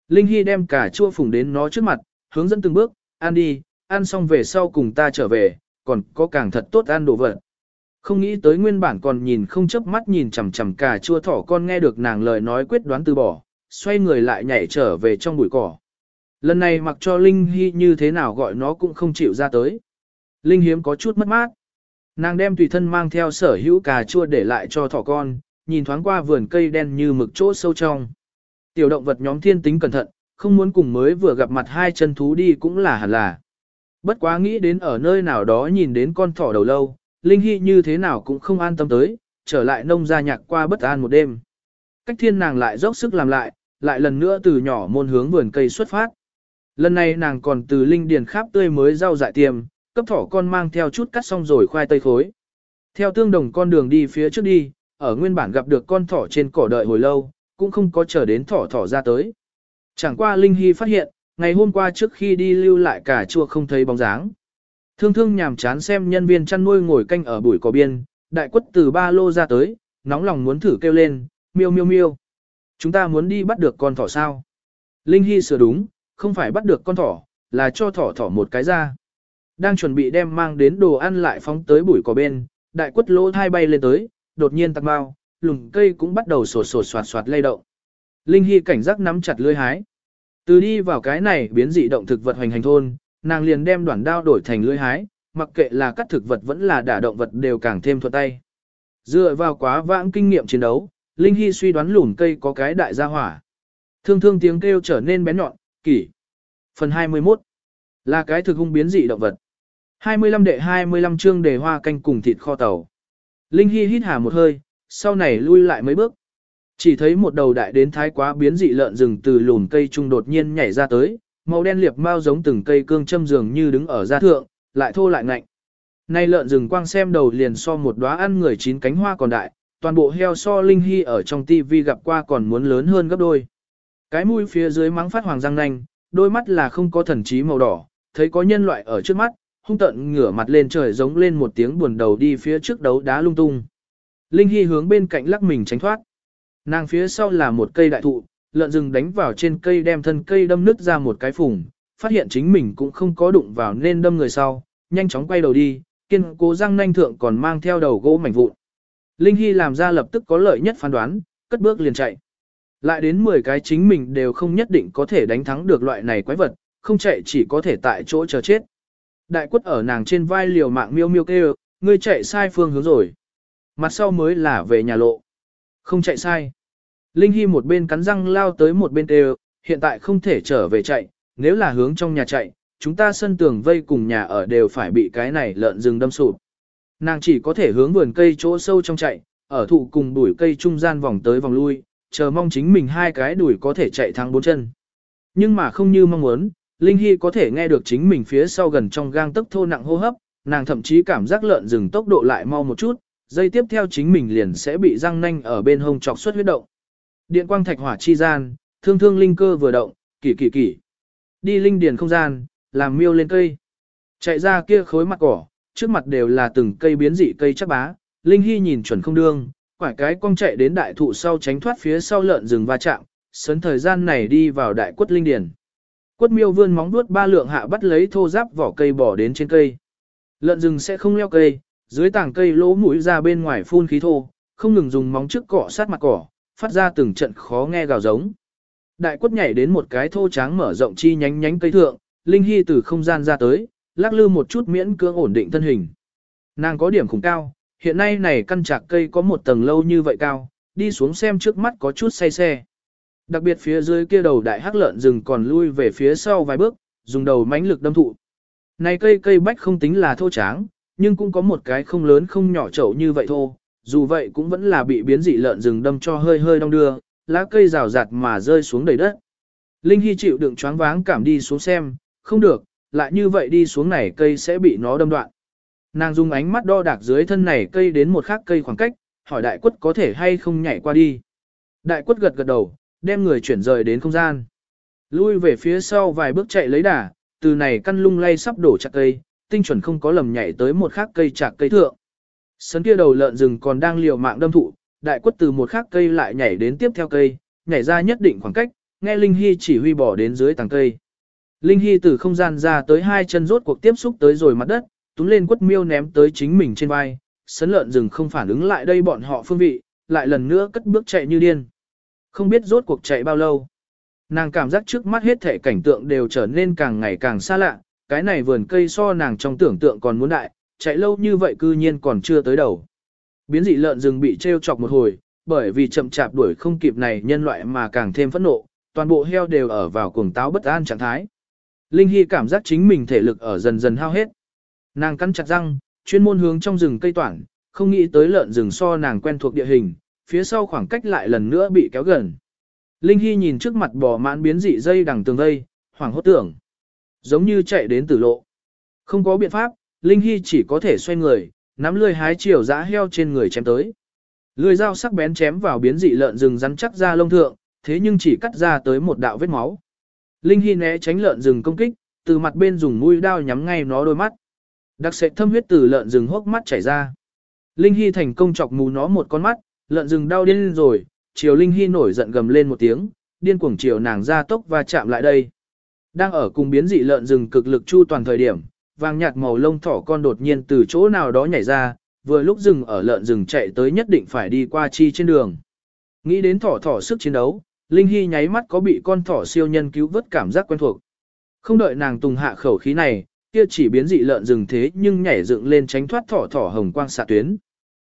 Linh Hy đem cả chua phùng đến nó trước mặt, hướng dẫn từng bước, ăn đi, ăn xong về sau cùng ta trở về, còn có càng thật tốt ăn đồ vật. Không nghĩ tới nguyên bản còn nhìn không chớp mắt nhìn chằm chằm cả chua thỏ con nghe được nàng lời nói quyết đoán từ bỏ, xoay người lại nhảy trở về trong bụi cỏ. Lần này mặc cho Linh Hy như thế nào gọi nó cũng không chịu ra tới. Linh hiếm có chút mất mát. Nàng đem tùy thân mang theo sở hữu cà chua để lại cho thỏ con, nhìn thoáng qua vườn cây đen như mực chỗ sâu trong. Tiểu động vật nhóm thiên tính cẩn thận, không muốn cùng mới vừa gặp mặt hai chân thú đi cũng là hẳn là. Bất quá nghĩ đến ở nơi nào đó nhìn đến con thỏ đầu lâu, Linh Hy như thế nào cũng không an tâm tới, trở lại nông gia nhạc qua bất an một đêm. Cách thiên nàng lại dốc sức làm lại, lại lần nữa từ nhỏ môn hướng vườn cây xuất phát. Lần này nàng còn từ linh điền khắp tươi mới rau dại tiềm, cấp thỏ con mang theo chút cắt xong rồi khoai tây khối. Theo tương đồng con đường đi phía trước đi, ở nguyên bản gặp được con thỏ trên cỏ đợi hồi lâu, cũng không có chờ đến thỏ thỏ ra tới. Chẳng qua Linh Hy phát hiện, ngày hôm qua trước khi đi lưu lại cả chua không thấy bóng dáng. Thương thương nhàm chán xem nhân viên chăn nuôi ngồi canh ở bụi cỏ biên, đại quất từ ba lô ra tới, nóng lòng muốn thử kêu lên, miêu miêu miêu. Chúng ta muốn đi bắt được con thỏ sao? Linh Hy sửa đúng, không phải bắt được con thỏ, là cho thỏ thỏ một cái ra. Đang chuẩn bị đem mang đến đồ ăn lại phóng tới bụi cỏ bên, đại quất lỗ thai bay lên tới, đột nhiên tạc bao, lùng cây cũng bắt đầu sổ sổ soạt soạt lay động. Linh Hy cảnh giác nắm chặt lưỡi hái. Từ đi vào cái này biến dị động thực vật hoành hành thôn, nàng liền đem đoạn đao đổi thành lưỡi hái, mặc kệ là cắt thực vật vẫn là đả động vật đều càng thêm thuận tay. Dựa vào quá vãng kinh nghiệm chiến đấu, Linh Hy suy đoán lùn cây có cái đại gia hỏa. Thương thương tiếng kêu trở nên bén nhọn, kỷ. Phần 21 là cái thực hung biến dị động vật. 25 đệ 25 chương đề hoa canh cùng thịt kho tàu. Linh Hy hít hà một hơi, sau này lui lại mấy bước. Chỉ thấy một đầu đại đến thái quá biến dị lợn rừng từ lùn cây trung đột nhiên nhảy ra tới, màu đen liệp mau giống từng cây cương châm dường như đứng ở gia thượng, lại thô lại ngạnh. Nay lợn rừng quang xem đầu liền so một đóa ăn người chín cánh hoa còn đại, toàn bộ heo so Linh Hy ở trong tivi gặp qua còn muốn lớn hơn gấp đôi. Cái mũi phía dưới mắng phát hoàng răng nanh, đôi mắt là không có thần trí màu đỏ, thấy có nhân loại ở trước mắt, hung tận ngửa mặt lên trời giống lên một tiếng buồn đầu đi phía trước đấu đá lung tung. Linh Hy hướng bên cạnh lắc mình tránh thoát. Nàng phía sau là một cây đại thụ, lợn rừng đánh vào trên cây đem thân cây đâm nứt ra một cái phùng, phát hiện chính mình cũng không có đụng vào nên đâm người sau, nhanh chóng quay đầu đi, kiên cố răng nanh thượng còn mang theo đầu gỗ mảnh vụn. Linh Hy làm ra lập tức có lợi nhất phán đoán, cất bước liền chạy. Lại đến 10 cái chính mình đều không nhất định có thể đánh thắng được loại này quái vật, không chạy chỉ có thể tại chỗ chờ chết. Đại quất ở nàng trên vai liều mạng miêu miêu kêu, ngươi chạy sai phương hướng rồi. Mặt sau mới là về nhà lộ. Không chạy sai. Linh Hy một bên cắn răng lao tới một bên kêu, hiện tại không thể trở về chạy, nếu là hướng trong nhà chạy, chúng ta sân tường vây cùng nhà ở đều phải bị cái này lợn rừng đâm sụp. Nàng chỉ có thể hướng vườn cây chỗ sâu trong chạy, ở thụ cùng đuổi cây trung gian vòng tới vòng lui, chờ mong chính mình hai cái đuổi có thể chạy thắng bốn chân. Nhưng mà không như mong muốn, Linh Hy có thể nghe được chính mình phía sau gần trong gang tấc thô nặng hô hấp, nàng thậm chí cảm giác lợn rừng tốc độ lại mau một chút, dây tiếp theo chính mình liền sẽ bị răng nanh ở bên hông chọc xuất huyết động. Điện quang thạch hỏa chi gian, thương thương linh cơ vừa động, kỳ kỳ kỳ. Đi linh điền không gian, làm miêu lên cây. Chạy ra kia khối mặt cỏ, trước mặt đều là từng cây biến dị cây chắc bá, Linh Hy nhìn chuẩn không đương, quải cái cong chạy đến đại thụ sau tránh thoát phía sau lợn rừng va chạm, sấn thời gian này đi vào đại quất linh điền. Quất miêu vươn móng vuốt ba lượng hạ bắt lấy thô giáp vỏ cây bỏ đến trên cây. Lợn rừng sẽ không leo cây, dưới tảng cây lỗ mũi ra bên ngoài phun khí thô, không ngừng dùng móng trước cọ sát mặt cỏ, phát ra từng trận khó nghe gào giống. Đại quất nhảy đến một cái thô tráng mở rộng chi nhánh nhánh cây thượng, Linh Hy từ không gian ra tới, lắc lư một chút miễn cưỡng ổn định thân hình. Nàng có điểm khủng cao, hiện nay này căn chạc cây có một tầng lâu như vậy cao, đi xuống xem trước mắt có chút say xe. Đặc biệt phía dưới kia đầu đại hắc lợn rừng còn lui về phía sau vài bước, dùng đầu mãnh lực đâm thụ. Này cây cây bách không tính là thô tráng, nhưng cũng có một cái không lớn không nhỏ chậu như vậy thô, dù vậy cũng vẫn là bị biến dị lợn rừng đâm cho hơi hơi đong đưa, lá cây rào rạt mà rơi xuống đầy đất. Linh Hy chịu đựng choáng váng cảm đi xuống xem, không được, lại như vậy đi xuống này cây sẽ bị nó đâm đoạn. Nàng dùng ánh mắt đo đạc dưới thân này cây đến một khác cây khoảng cách, hỏi đại quất có thể hay không nhảy qua đi. Đại quất gật gật đầu, đem người chuyển rời đến không gian. Lui về phía sau vài bước chạy lấy đà, từ này căn lung lay sắp đổ chặt cây, tinh chuẩn không có lầm nhảy tới một khác cây chạc cây thượng. Sấn kia đầu lợn rừng còn đang liều mạng đâm thụ, đại quất từ một khác cây lại nhảy đến tiếp theo cây, nhảy ra nhất định khoảng cách, nghe Linh Hy chỉ huy bỏ đến dưới tầng cây. Linh Hy từ không gian ra tới hai chân rốt cuộc tiếp xúc tới rồi mặt đất, túm lên quất miêu ném tới chính mình trên vai, sấn lợn rừng không phản ứng lại đây bọn họ phương vị, lại lần nữa cất bước chạy như điên. Không biết rốt cuộc chạy bao lâu. Nàng cảm giác trước mắt hết thể cảnh tượng đều trở nên càng ngày càng xa lạ, cái này vườn cây so nàng trong tưởng tượng còn muốn đại, chạy lâu như vậy cư nhiên còn chưa tới đầu. Biến dị lợn rừng bị treo chọc một hồi, bởi vì chậm chạp đuổi không kịp này nhân loại mà càng thêm phẫn nộ, toàn bộ heo đều ở vào cuồng táo bất an trạng thái. Linh Hy cảm giác chính mình thể lực ở dần dần hao hết. Nàng cắn chặt răng, chuyên môn hướng trong rừng cây toản, không nghĩ tới lợn rừng so nàng quen thuộc địa hình, phía sau khoảng cách lại lần nữa bị kéo gần. Linh Hy nhìn trước mặt bò mãn biến dị dây đằng tường dây, hoảng hốt tưởng. Giống như chạy đến tử lộ. Không có biện pháp, Linh Hy chỉ có thể xoay người, nắm lươi hái chiều dã heo trên người chém tới. Lưỡi dao sắc bén chém vào biến dị lợn rừng rắn chắc ra lông thượng, thế nhưng chỉ cắt ra tới một đạo vết máu. Linh Hy né tránh lợn rừng công kích, từ mặt bên dùng mũi đao nhắm ngay nó đôi mắt. Đặc sệt thâm huyết từ lợn rừng hốc mắt chảy ra. Linh Hy thành công chọc mù nó một con mắt, lợn rừng đau điên rồi, Triều Linh Hy nổi giận gầm lên một tiếng, điên cuồng chiều nàng ra tốc và chạm lại đây. Đang ở cùng biến dị lợn rừng cực lực chu toàn thời điểm, vàng nhạt màu lông thỏ con đột nhiên từ chỗ nào đó nhảy ra, vừa lúc rừng ở lợn rừng chạy tới nhất định phải đi qua chi trên đường. Nghĩ đến thỏ thỏ sức chiến đấu, Linh Hy nháy mắt có bị con thỏ siêu nhân cứu vớt cảm giác quen thuộc. Không đợi nàng tùng hạ khẩu khí này, kia chỉ biến dị lợn rừng thế nhưng nhảy dựng lên tránh thoát thỏ thỏ hồng quang xạ tuyến.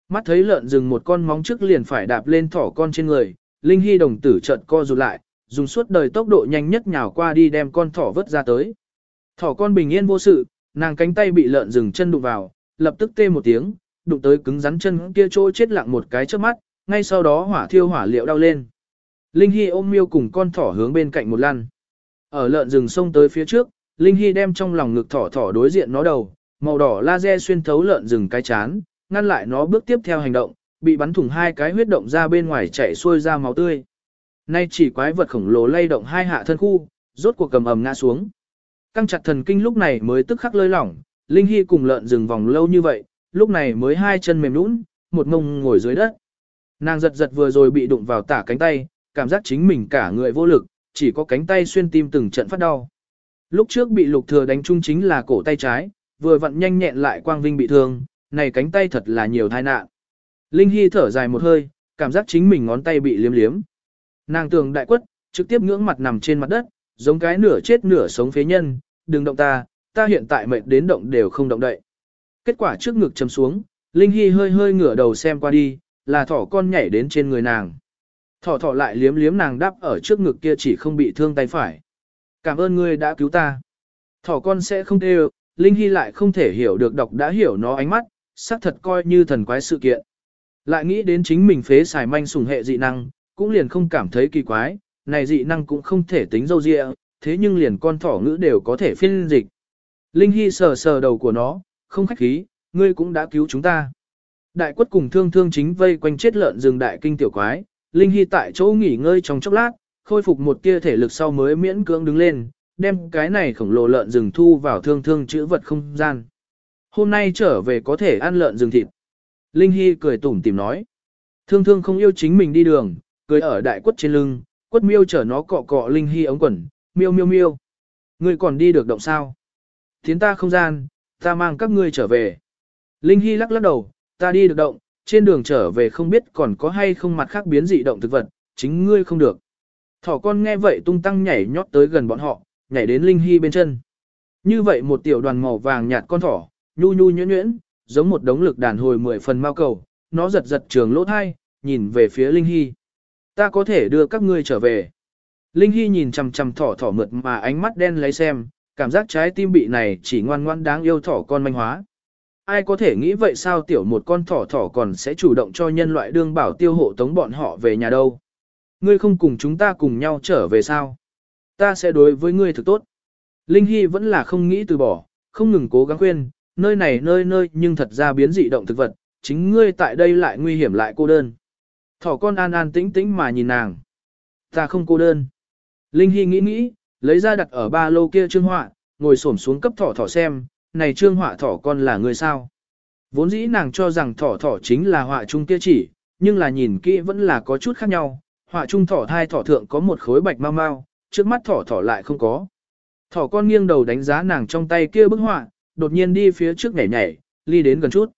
Mắt thấy lợn rừng một con móng trước liền phải đạp lên thỏ con trên người, Linh Hy đồng tử chợt co rụt lại, dùng suốt đời tốc độ nhanh nhất nhào qua đi đem con thỏ vớt ra tới. Thỏ con bình yên vô sự, nàng cánh tay bị lợn rừng chân đụng vào, lập tức tê một tiếng, đụng tới cứng rắn chân kia chỗ chết lặng một cái trước mắt, ngay sau đó hỏa thiêu hỏa liệu đau lên. Linh Hy ôm miêu cùng con thỏ hướng bên cạnh một lăn. Ở lợn rừng sông tới phía trước, Linh Hy đem trong lòng ngực thỏ thỏ đối diện nó đầu, màu đỏ laser xuyên thấu lợn rừng cái chán, ngăn lại nó bước tiếp theo hành động, bị bắn thủng hai cái huyết động ra bên ngoài chảy xuôi ra máu tươi. Nay chỉ quái vật khổng lồ lay động hai hạ thân khu, rốt cuộc cầm ầm ngã xuống. Căng chặt thần kinh lúc này mới tức khắc lơi lỏng, Linh Hy cùng lợn rừng vòng lâu như vậy, lúc này mới hai chân mềm nũng, một mông ngồi dưới đất. Nàng giật giật vừa rồi bị đụng vào tả cánh tay, cảm giác chính mình cả người vô lực, chỉ có cánh tay xuyên tim từng trận phát đau. Lúc trước bị lục thừa đánh trung chính là cổ tay trái, vừa vặn nhanh nhẹn lại quang vinh bị thương, này cánh tay thật là nhiều tai nạn. Linh Hy thở dài một hơi, cảm giác chính mình ngón tay bị liếm liếm. Nàng tường đại quất, trực tiếp ngưỡng mặt nằm trên mặt đất, giống cái nửa chết nửa sống phế nhân, đừng động ta, ta hiện tại mệt đến động đều không động đậy. Kết quả trước ngực chầm xuống, Linh Hy hơi hơi ngửa đầu xem qua đi, là thỏ con nhảy đến trên người nàng. Thỏ thỏ lại liếm liếm nàng đắp ở trước ngực kia chỉ không bị thương tay phải. Cảm ơn ngươi đã cứu ta. Thỏ con sẽ không tê Linh Hy lại không thể hiểu được đọc đã hiểu nó ánh mắt, xác thật coi như thần quái sự kiện. Lại nghĩ đến chính mình phế xài manh sùng hệ dị năng, cũng liền không cảm thấy kỳ quái, này dị năng cũng không thể tính dâu dịa, thế nhưng liền con thỏ ngữ đều có thể phiên dịch. Linh Hy sờ sờ đầu của nó, không khách khí, ngươi cũng đã cứu chúng ta. Đại quất cùng thương thương chính vây quanh chết lợn rừng đại kinh tiểu quái, Linh Hy tại chỗ nghỉ ngơi trong chốc lát, khôi phục một tia thể lực sau mới miễn cưỡng đứng lên, đem cái này khổng lồ lợn rừng thu vào thương thương chữ vật không gian. Hôm nay trở về có thể ăn lợn rừng thịt. Linh Hy cười tủm tìm nói. Thương thương không yêu chính mình đi đường, cười ở đại quất trên lưng, quất miêu chở nó cọ cọ Linh Hy ống quần, miêu miêu miêu. Ngươi còn đi được động sao? Thiến ta không gian, ta mang các ngươi trở về. Linh Hy lắc lắc đầu, ta đi được động, trên đường trở về không biết còn có hay không mặt khác biến dị động thực vật, chính ngươi không được. Thỏ con nghe vậy tung tăng nhảy nhót tới gần bọn họ, nhảy đến Linh Hy bên chân. Như vậy một tiểu đoàn màu vàng nhạt con thỏ, nhu nhu nhuyễn nhuyễn, giống một đống lực đàn hồi mười phần mao cầu, nó giật giật trường lỗ thai, nhìn về phía Linh Hy. Ta có thể đưa các ngươi trở về. Linh Hy nhìn chằm chằm thỏ thỏ mượt mà ánh mắt đen lấy xem, cảm giác trái tim bị này chỉ ngoan ngoan đáng yêu thỏ con manh hóa. Ai có thể nghĩ vậy sao tiểu một con thỏ thỏ còn sẽ chủ động cho nhân loại đương bảo tiêu hộ tống bọn họ về nhà đâu. Ngươi không cùng chúng ta cùng nhau trở về sao? Ta sẽ đối với ngươi thực tốt. Linh Hy vẫn là không nghĩ từ bỏ, không ngừng cố gắng khuyên, nơi này nơi nơi nhưng thật ra biến dị động thực vật, chính ngươi tại đây lại nguy hiểm lại cô đơn. Thỏ con an an tĩnh tĩnh mà nhìn nàng. Ta không cô đơn. Linh Hy nghĩ nghĩ, lấy ra đặt ở ba lô kia trương họa, ngồi xổm xuống cấp thỏ thỏ xem, này trương họa thỏ con là người sao? Vốn dĩ nàng cho rằng thỏ thỏ chính là họa trung kia chỉ, nhưng là nhìn kỹ vẫn là có chút khác nhau. Họa trung thỏ thai thỏ thượng có một khối bạch mau mau, trước mắt thỏ thỏ lại không có. Thỏ con nghiêng đầu đánh giá nàng trong tay kia bức họa, đột nhiên đi phía trước nhảy nhảy, ly đến gần chút.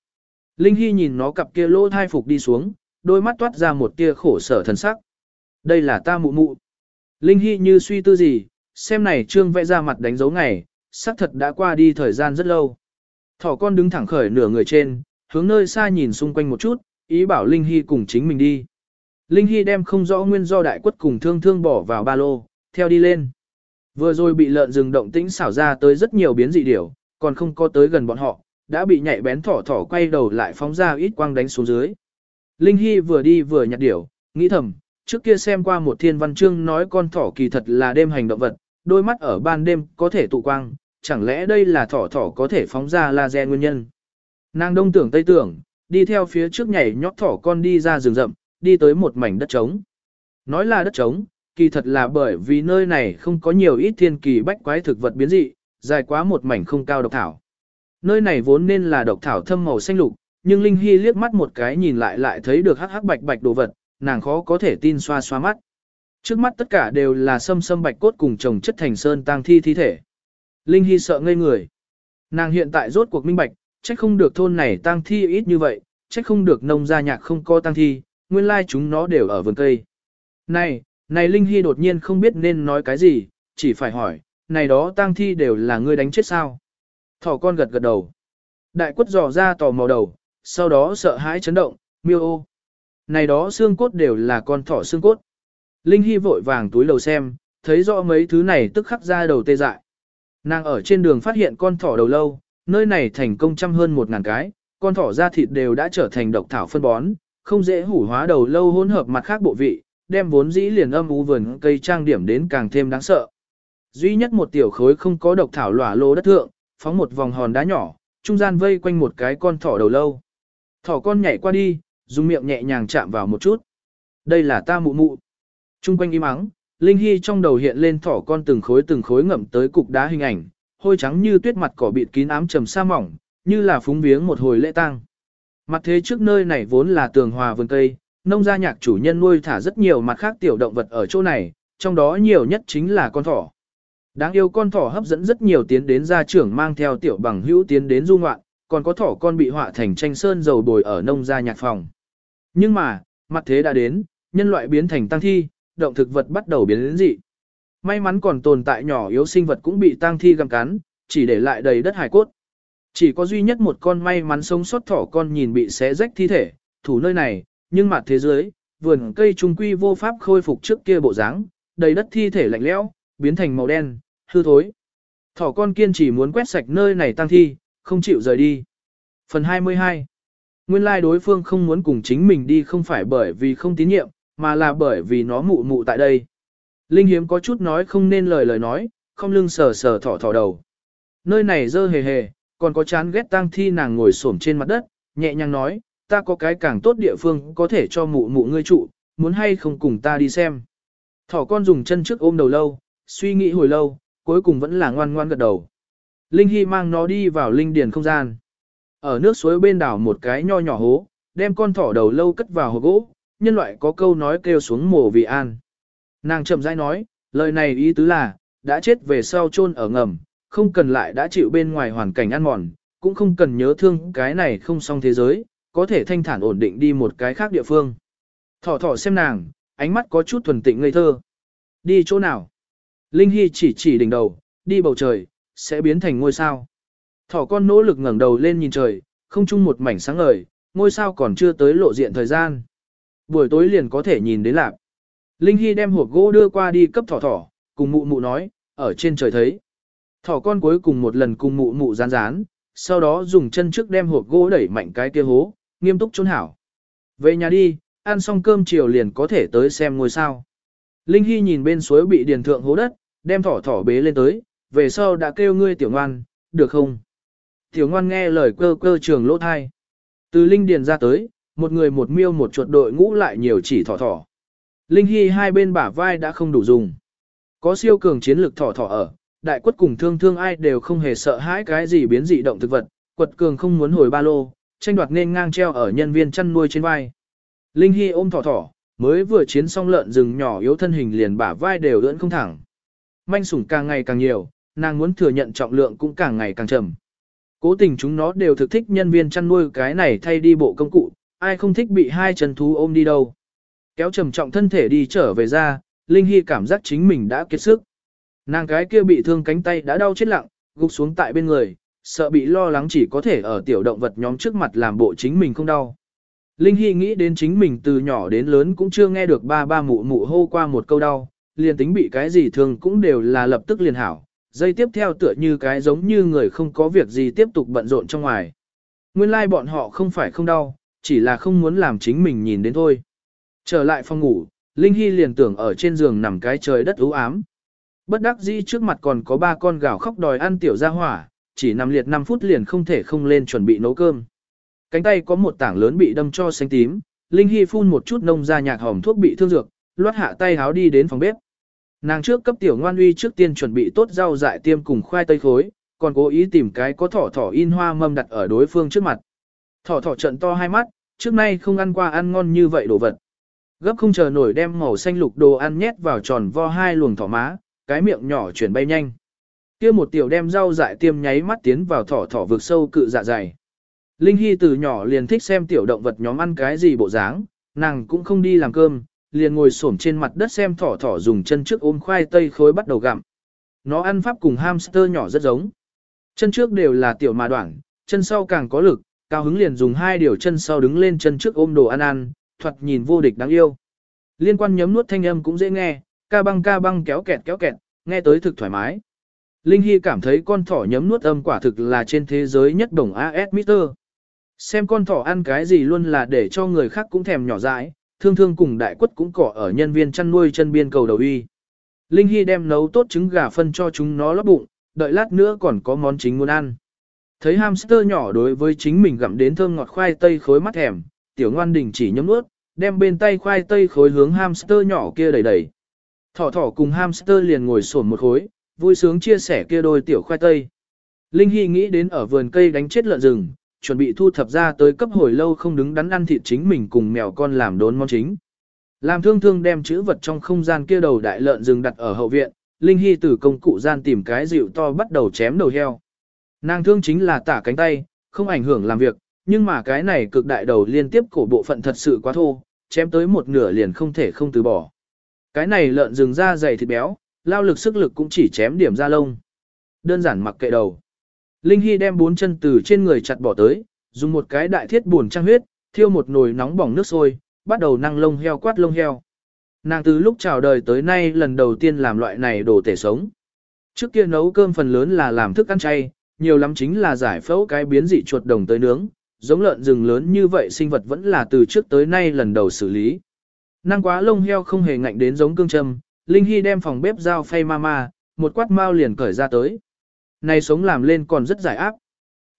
Linh Hy nhìn nó cặp kia lỗ thai phục đi xuống, đôi mắt toát ra một tia khổ sở thần sắc. Đây là ta mụ mụ. Linh Hy như suy tư gì, xem này trương vẽ ra mặt đánh dấu ngày, xác thật đã qua đi thời gian rất lâu. Thỏ con đứng thẳng khởi nửa người trên, hướng nơi xa nhìn xung quanh một chút, ý bảo Linh Hy cùng chính mình đi. Linh Hy đem không rõ nguyên do đại quất cùng thương thương bỏ vào ba lô, theo đi lên. Vừa rồi bị lợn rừng động tĩnh xảo ra tới rất nhiều biến dị điểu, còn không có tới gần bọn họ, đã bị nhạy bén thỏ thỏ quay đầu lại phóng ra ít quang đánh xuống dưới. Linh Hy vừa đi vừa nhặt điểu, nghĩ thầm, trước kia xem qua một thiên văn chương nói con thỏ kỳ thật là đêm hành động vật, đôi mắt ở ban đêm có thể tụ quang, chẳng lẽ đây là thỏ thỏ có thể phóng ra laser nguyên nhân. Nàng đông tưởng tây tưởng, đi theo phía trước nhảy nhót thỏ con đi ra rừng rậm, đi tới một mảnh đất trống. Nói là đất trống, kỳ thật là bởi vì nơi này không có nhiều ít thiên kỳ bách quái thực vật biến dị, dài quá một mảnh không cao độc thảo. Nơi này vốn nên là độc thảo thâm màu xanh lục, nhưng Linh Hy liếc mắt một cái nhìn lại lại thấy được hắc hắc bạch bạch đồ vật, nàng khó có thể tin xoa xoa mắt. Trước mắt tất cả đều là sâm sâm bạch cốt cùng chồng chất thành sơn tang thi thi thể. Linh Hy sợ ngây người. Nàng hiện tại rốt cuộc minh bạch, trách không được thôn này tang thi ít như vậy, trách không được nông gia nhạc không có tang thi, nguyên lai chúng nó đều ở vườn cây. Này, này Linh Hy đột nhiên không biết nên nói cái gì, chỉ phải hỏi, này đó tang thi đều là ngươi đánh chết sao? Thỏ con gật gật đầu. Đại quất dò ra tò mò đầu, sau đó sợ hãi chấn động, miêu ô. Này đó xương cốt đều là con thỏ xương cốt. Linh Hy vội vàng túi lầu xem, thấy rõ mấy thứ này tức khắc ra đầu tê dại. Nàng ở trên đường phát hiện con thỏ đầu lâu, nơi này thành công trăm hơn một ngàn cái, con thỏ da thịt đều đã trở thành độc thảo phân bón, không dễ hủ hóa đầu lâu hỗn hợp mặt khác bộ vị, đem vốn dĩ liền âm u vườn cây trang điểm đến càng thêm đáng sợ. Duy nhất một tiểu khối không có độc thảo lỏa lô đất thượng, phóng một vòng hòn đá nhỏ, trung gian vây quanh một cái con thỏ đầu lâu. Thỏ con nhảy qua đi, dùng miệng nhẹ nhàng chạm vào một chút. Đây là ta mụ mụ. Trung quanh im ắng, Linh Hy trong đầu hiện lên thỏ con từng khối từng khối ngậm tới cục đá hình ảnh, hôi trắng như tuyết mặt cỏ bịt kín ám trầm sa mỏng, như là phúng viếng một hồi lễ tang. Mặt thế trước nơi này vốn là tường hòa vườn cây, nông gia nhạc chủ nhân nuôi thả rất nhiều mặt khác tiểu động vật ở chỗ này, trong đó nhiều nhất chính là con thỏ. Đáng yêu con thỏ hấp dẫn rất nhiều tiến đến gia trưởng mang theo tiểu bằng hữu tiến đến du ngoạn, còn có thỏ con bị họa thành tranh sơn dầu bồi ở nông gia nhạc phòng. Nhưng mà, mặt thế đã đến, nhân loại biến thành tăng thi, động thực vật bắt đầu biến đến dị. May mắn còn tồn tại nhỏ yếu sinh vật cũng bị tăng thi găm cắn, chỉ để lại đầy đất hải cốt. Chỉ có duy nhất một con may mắn sống sót thỏ con nhìn bị xé rách thi thể, thủ nơi này, nhưng mặt thế giới, vườn cây trung quy vô pháp khôi phục trước kia bộ dáng, đầy đất thi thể lạnh lẽo, biến thành màu đen, hư thối. Thỏ con kiên chỉ muốn quét sạch nơi này tăng thi, không chịu rời đi. Phần 22 Nguyên lai đối phương không muốn cùng chính mình đi không phải bởi vì không tín nhiệm, mà là bởi vì nó mụ mụ tại đây. Linh hiếm có chút nói không nên lời lời nói, không lưng sờ sờ thỏ thỏ đầu. Nơi này dơ hề hề, còn có chán ghét tang thi nàng ngồi xổm trên mặt đất, nhẹ nhàng nói, ta có cái càng tốt địa phương có thể cho mụ mụ ngươi trụ, muốn hay không cùng ta đi xem. Thỏ con dùng chân trước ôm đầu lâu, suy nghĩ hồi lâu, cuối cùng vẫn là ngoan ngoan gật đầu. Linh Hy mang nó đi vào linh điền không gian. Ở nước suối bên đảo một cái nho nhỏ hố, đem con thỏ đầu lâu cất vào hồ gỗ, nhân loại có câu nói kêu xuống mồ vì an. Nàng chậm rãi nói, lời này ý tứ là, đã chết về sau chôn ở ngầm, không cần lại đã chịu bên ngoài hoàn cảnh ăn mòn, cũng không cần nhớ thương cái này không xong thế giới, có thể thanh thản ổn định đi một cái khác địa phương. Thỏ thỏ xem nàng, ánh mắt có chút thuần tịnh ngây thơ. Đi chỗ nào? Linh Hy chỉ chỉ đỉnh đầu, đi bầu trời, sẽ biến thành ngôi sao. Thỏ con nỗ lực ngẩng đầu lên nhìn trời, không chung một mảnh sáng ngời, ngôi sao còn chưa tới lộ diện thời gian. Buổi tối liền có thể nhìn đến lạc. Linh Hy đem hộp gỗ đưa qua đi cấp thỏ thỏ, cùng mụ mụ nói, ở trên trời thấy. Thỏ con cuối cùng một lần cùng mụ mụ rán rán, sau đó dùng chân trước đem hộp gỗ đẩy mạnh cái kia hố, nghiêm túc trốn hảo. Về nhà đi, ăn xong cơm chiều liền có thể tới xem ngôi sao. Linh Hy nhìn bên suối bị điền thượng hố đất, đem thỏ thỏ bế lên tới, về sau đã kêu ngươi tiểu ngoan, được không? Tiểu ngoan nghe lời cơ cơ trường lỗ thai. Từ Linh điền ra tới, một người một miêu một chuột đội ngũ lại nhiều chỉ thỏ thỏ. Linh Hy hai bên bả vai đã không đủ dùng. Có siêu cường chiến lực thỏ thỏ ở, đại quất cùng thương thương ai đều không hề sợ hãi cái gì biến dị động thực vật, quật cường không muốn hồi ba lô, tranh đoạt nên ngang treo ở nhân viên chăn nuôi trên vai. Linh Hy ôm thỏ thỏ, mới vừa chiến xong lợn rừng nhỏ yếu thân hình liền bả vai đều ưỡn không thẳng. Manh sủng càng ngày càng nhiều, nàng muốn thừa nhận trọng lượng cũng càng ngày càng trầm. Cố tình chúng nó đều thực thích nhân viên chăn nuôi cái này thay đi bộ công cụ, ai không thích bị hai chân thú ôm đi đâu. Kéo trầm trọng thân thể đi trở về ra, Linh Hy cảm giác chính mình đã kiệt sức. Nàng cái kia bị thương cánh tay đã đau chết lặng, gục xuống tại bên người, sợ bị lo lắng chỉ có thể ở tiểu động vật nhóm trước mặt làm bộ chính mình không đau. Linh Hy nghĩ đến chính mình từ nhỏ đến lớn cũng chưa nghe được ba ba mụ mụ hô qua một câu đau, liền tính bị cái gì thường cũng đều là lập tức liền hảo, dây tiếp theo tựa như cái giống như người không có việc gì tiếp tục bận rộn trong ngoài. Nguyên lai like bọn họ không phải không đau, chỉ là không muốn làm chính mình nhìn đến thôi. Trở lại phòng ngủ, Linh Hy liền tưởng ở trên giường nằm cái trời đất ưu ám. Bất đắc dĩ trước mặt còn có ba con gào khóc đòi ăn tiểu gia hỏa, chỉ nằm liệt 5 phút liền không thể không lên chuẩn bị nấu cơm. Cánh tay có một tảng lớn bị đâm cho xanh tím, Linh Hy phun một chút nông ra nhạc hỏng thuốc bị thương dược, loát hạ tay háo đi đến phòng bếp. Nàng trước cấp tiểu ngoan uy trước tiên chuẩn bị tốt rau dại tiêm cùng khoai tây khối, còn cố ý tìm cái có thỏ thỏ in hoa mâm đặt ở đối phương trước mặt. Thỏ thỏ trận to hai mắt, trước nay không ăn qua ăn ngon như vậy đồ vật. Gấp không chờ nổi đem màu xanh lục đồ ăn nhét vào tròn vo hai luồng thỏ má, cái miệng nhỏ chuyển bay nhanh. Kia một tiểu đem rau dại tiêm nháy mắt tiến vào thỏ thỏ vực sâu cự dạ dày. Linh Hy từ nhỏ liền thích xem tiểu động vật nhóm ăn cái gì bộ dáng, nàng cũng không đi làm cơm, liền ngồi xổm trên mặt đất xem thỏ thỏ dùng chân trước ôm khoai tây khối bắt đầu gặm. Nó ăn pháp cùng hamster nhỏ rất giống. Chân trước đều là tiểu mà đoạn, chân sau càng có lực, cao hứng liền dùng hai điều chân sau đứng lên chân trước ôm đồ ăn ăn, thoạt nhìn vô địch đáng yêu. Liên quan nhấm nuốt thanh âm cũng dễ nghe, ca băng ca băng kéo kẹt kéo kẹt, nghe tới thực thoải mái. Linh Hy cảm thấy con thỏ nhấm nuốt âm quả thực là trên thế giới nhất đồng AS Mister. Xem con thỏ ăn cái gì luôn là để cho người khác cũng thèm nhỏ dãi, thương thương cùng đại quất cũng cỏ ở nhân viên chăn nuôi chân biên cầu đầu uy. Linh Hy đem nấu tốt trứng gà phân cho chúng nó lót bụng, đợi lát nữa còn có món chính muốn ăn. Thấy hamster nhỏ đối với chính mình gặm đến thơm ngọt khoai tây khối mắt thèm, tiểu ngoan đình chỉ nhấm nuốt, đem bên tay khoai tây khối hướng hamster nhỏ kia đẩy đẩy. Thỏ thỏ cùng hamster liền ngồi sổn một khối, vui sướng chia sẻ kia đôi tiểu khoai tây. Linh Hy nghĩ đến ở vườn cây đánh chết lợn rừng, chuẩn bị thu thập ra tới cấp hồi lâu không đứng đắn ăn thịt chính mình cùng mèo con làm đốn món chính. Làm thương thương đem chữ vật trong không gian kia đầu đại lợn rừng đặt ở hậu viện, Linh Hy từ công cụ gian tìm cái dịu to bắt đầu chém đầu heo. Nàng thương chính là tả cánh tay, không ảnh hưởng làm việc, nhưng mà cái này cực đại đầu liên tiếp cổ bộ phận thật sự quá thô, chém tới một nửa liền không thể không từ bỏ. Cái này lợn rừng da dày thịt béo, lao lực sức lực cũng chỉ chém điểm da lông. Đơn giản mặc kệ đầu. Linh Hy đem bốn chân từ trên người chặt bỏ tới, dùng một cái đại thiết buồn trang huyết, thiêu một nồi nóng bỏng nước sôi, bắt đầu năng lông heo quát lông heo. Nàng từ lúc chào đời tới nay lần đầu tiên làm loại này đồ tể sống. Trước kia nấu cơm phần lớn là làm thức ăn chay, nhiều lắm chính là giải phẫu cái biến dị chuột đồng tới nướng, giống lợn rừng lớn như vậy sinh vật vẫn là từ trước tới nay lần đầu xử lý. Năng quá lông heo không hề ngạnh đến giống cương châm, Linh Hy đem phòng bếp dao phay mama, một quát mao liền cởi ra tới. Này sống làm lên còn rất giải áp.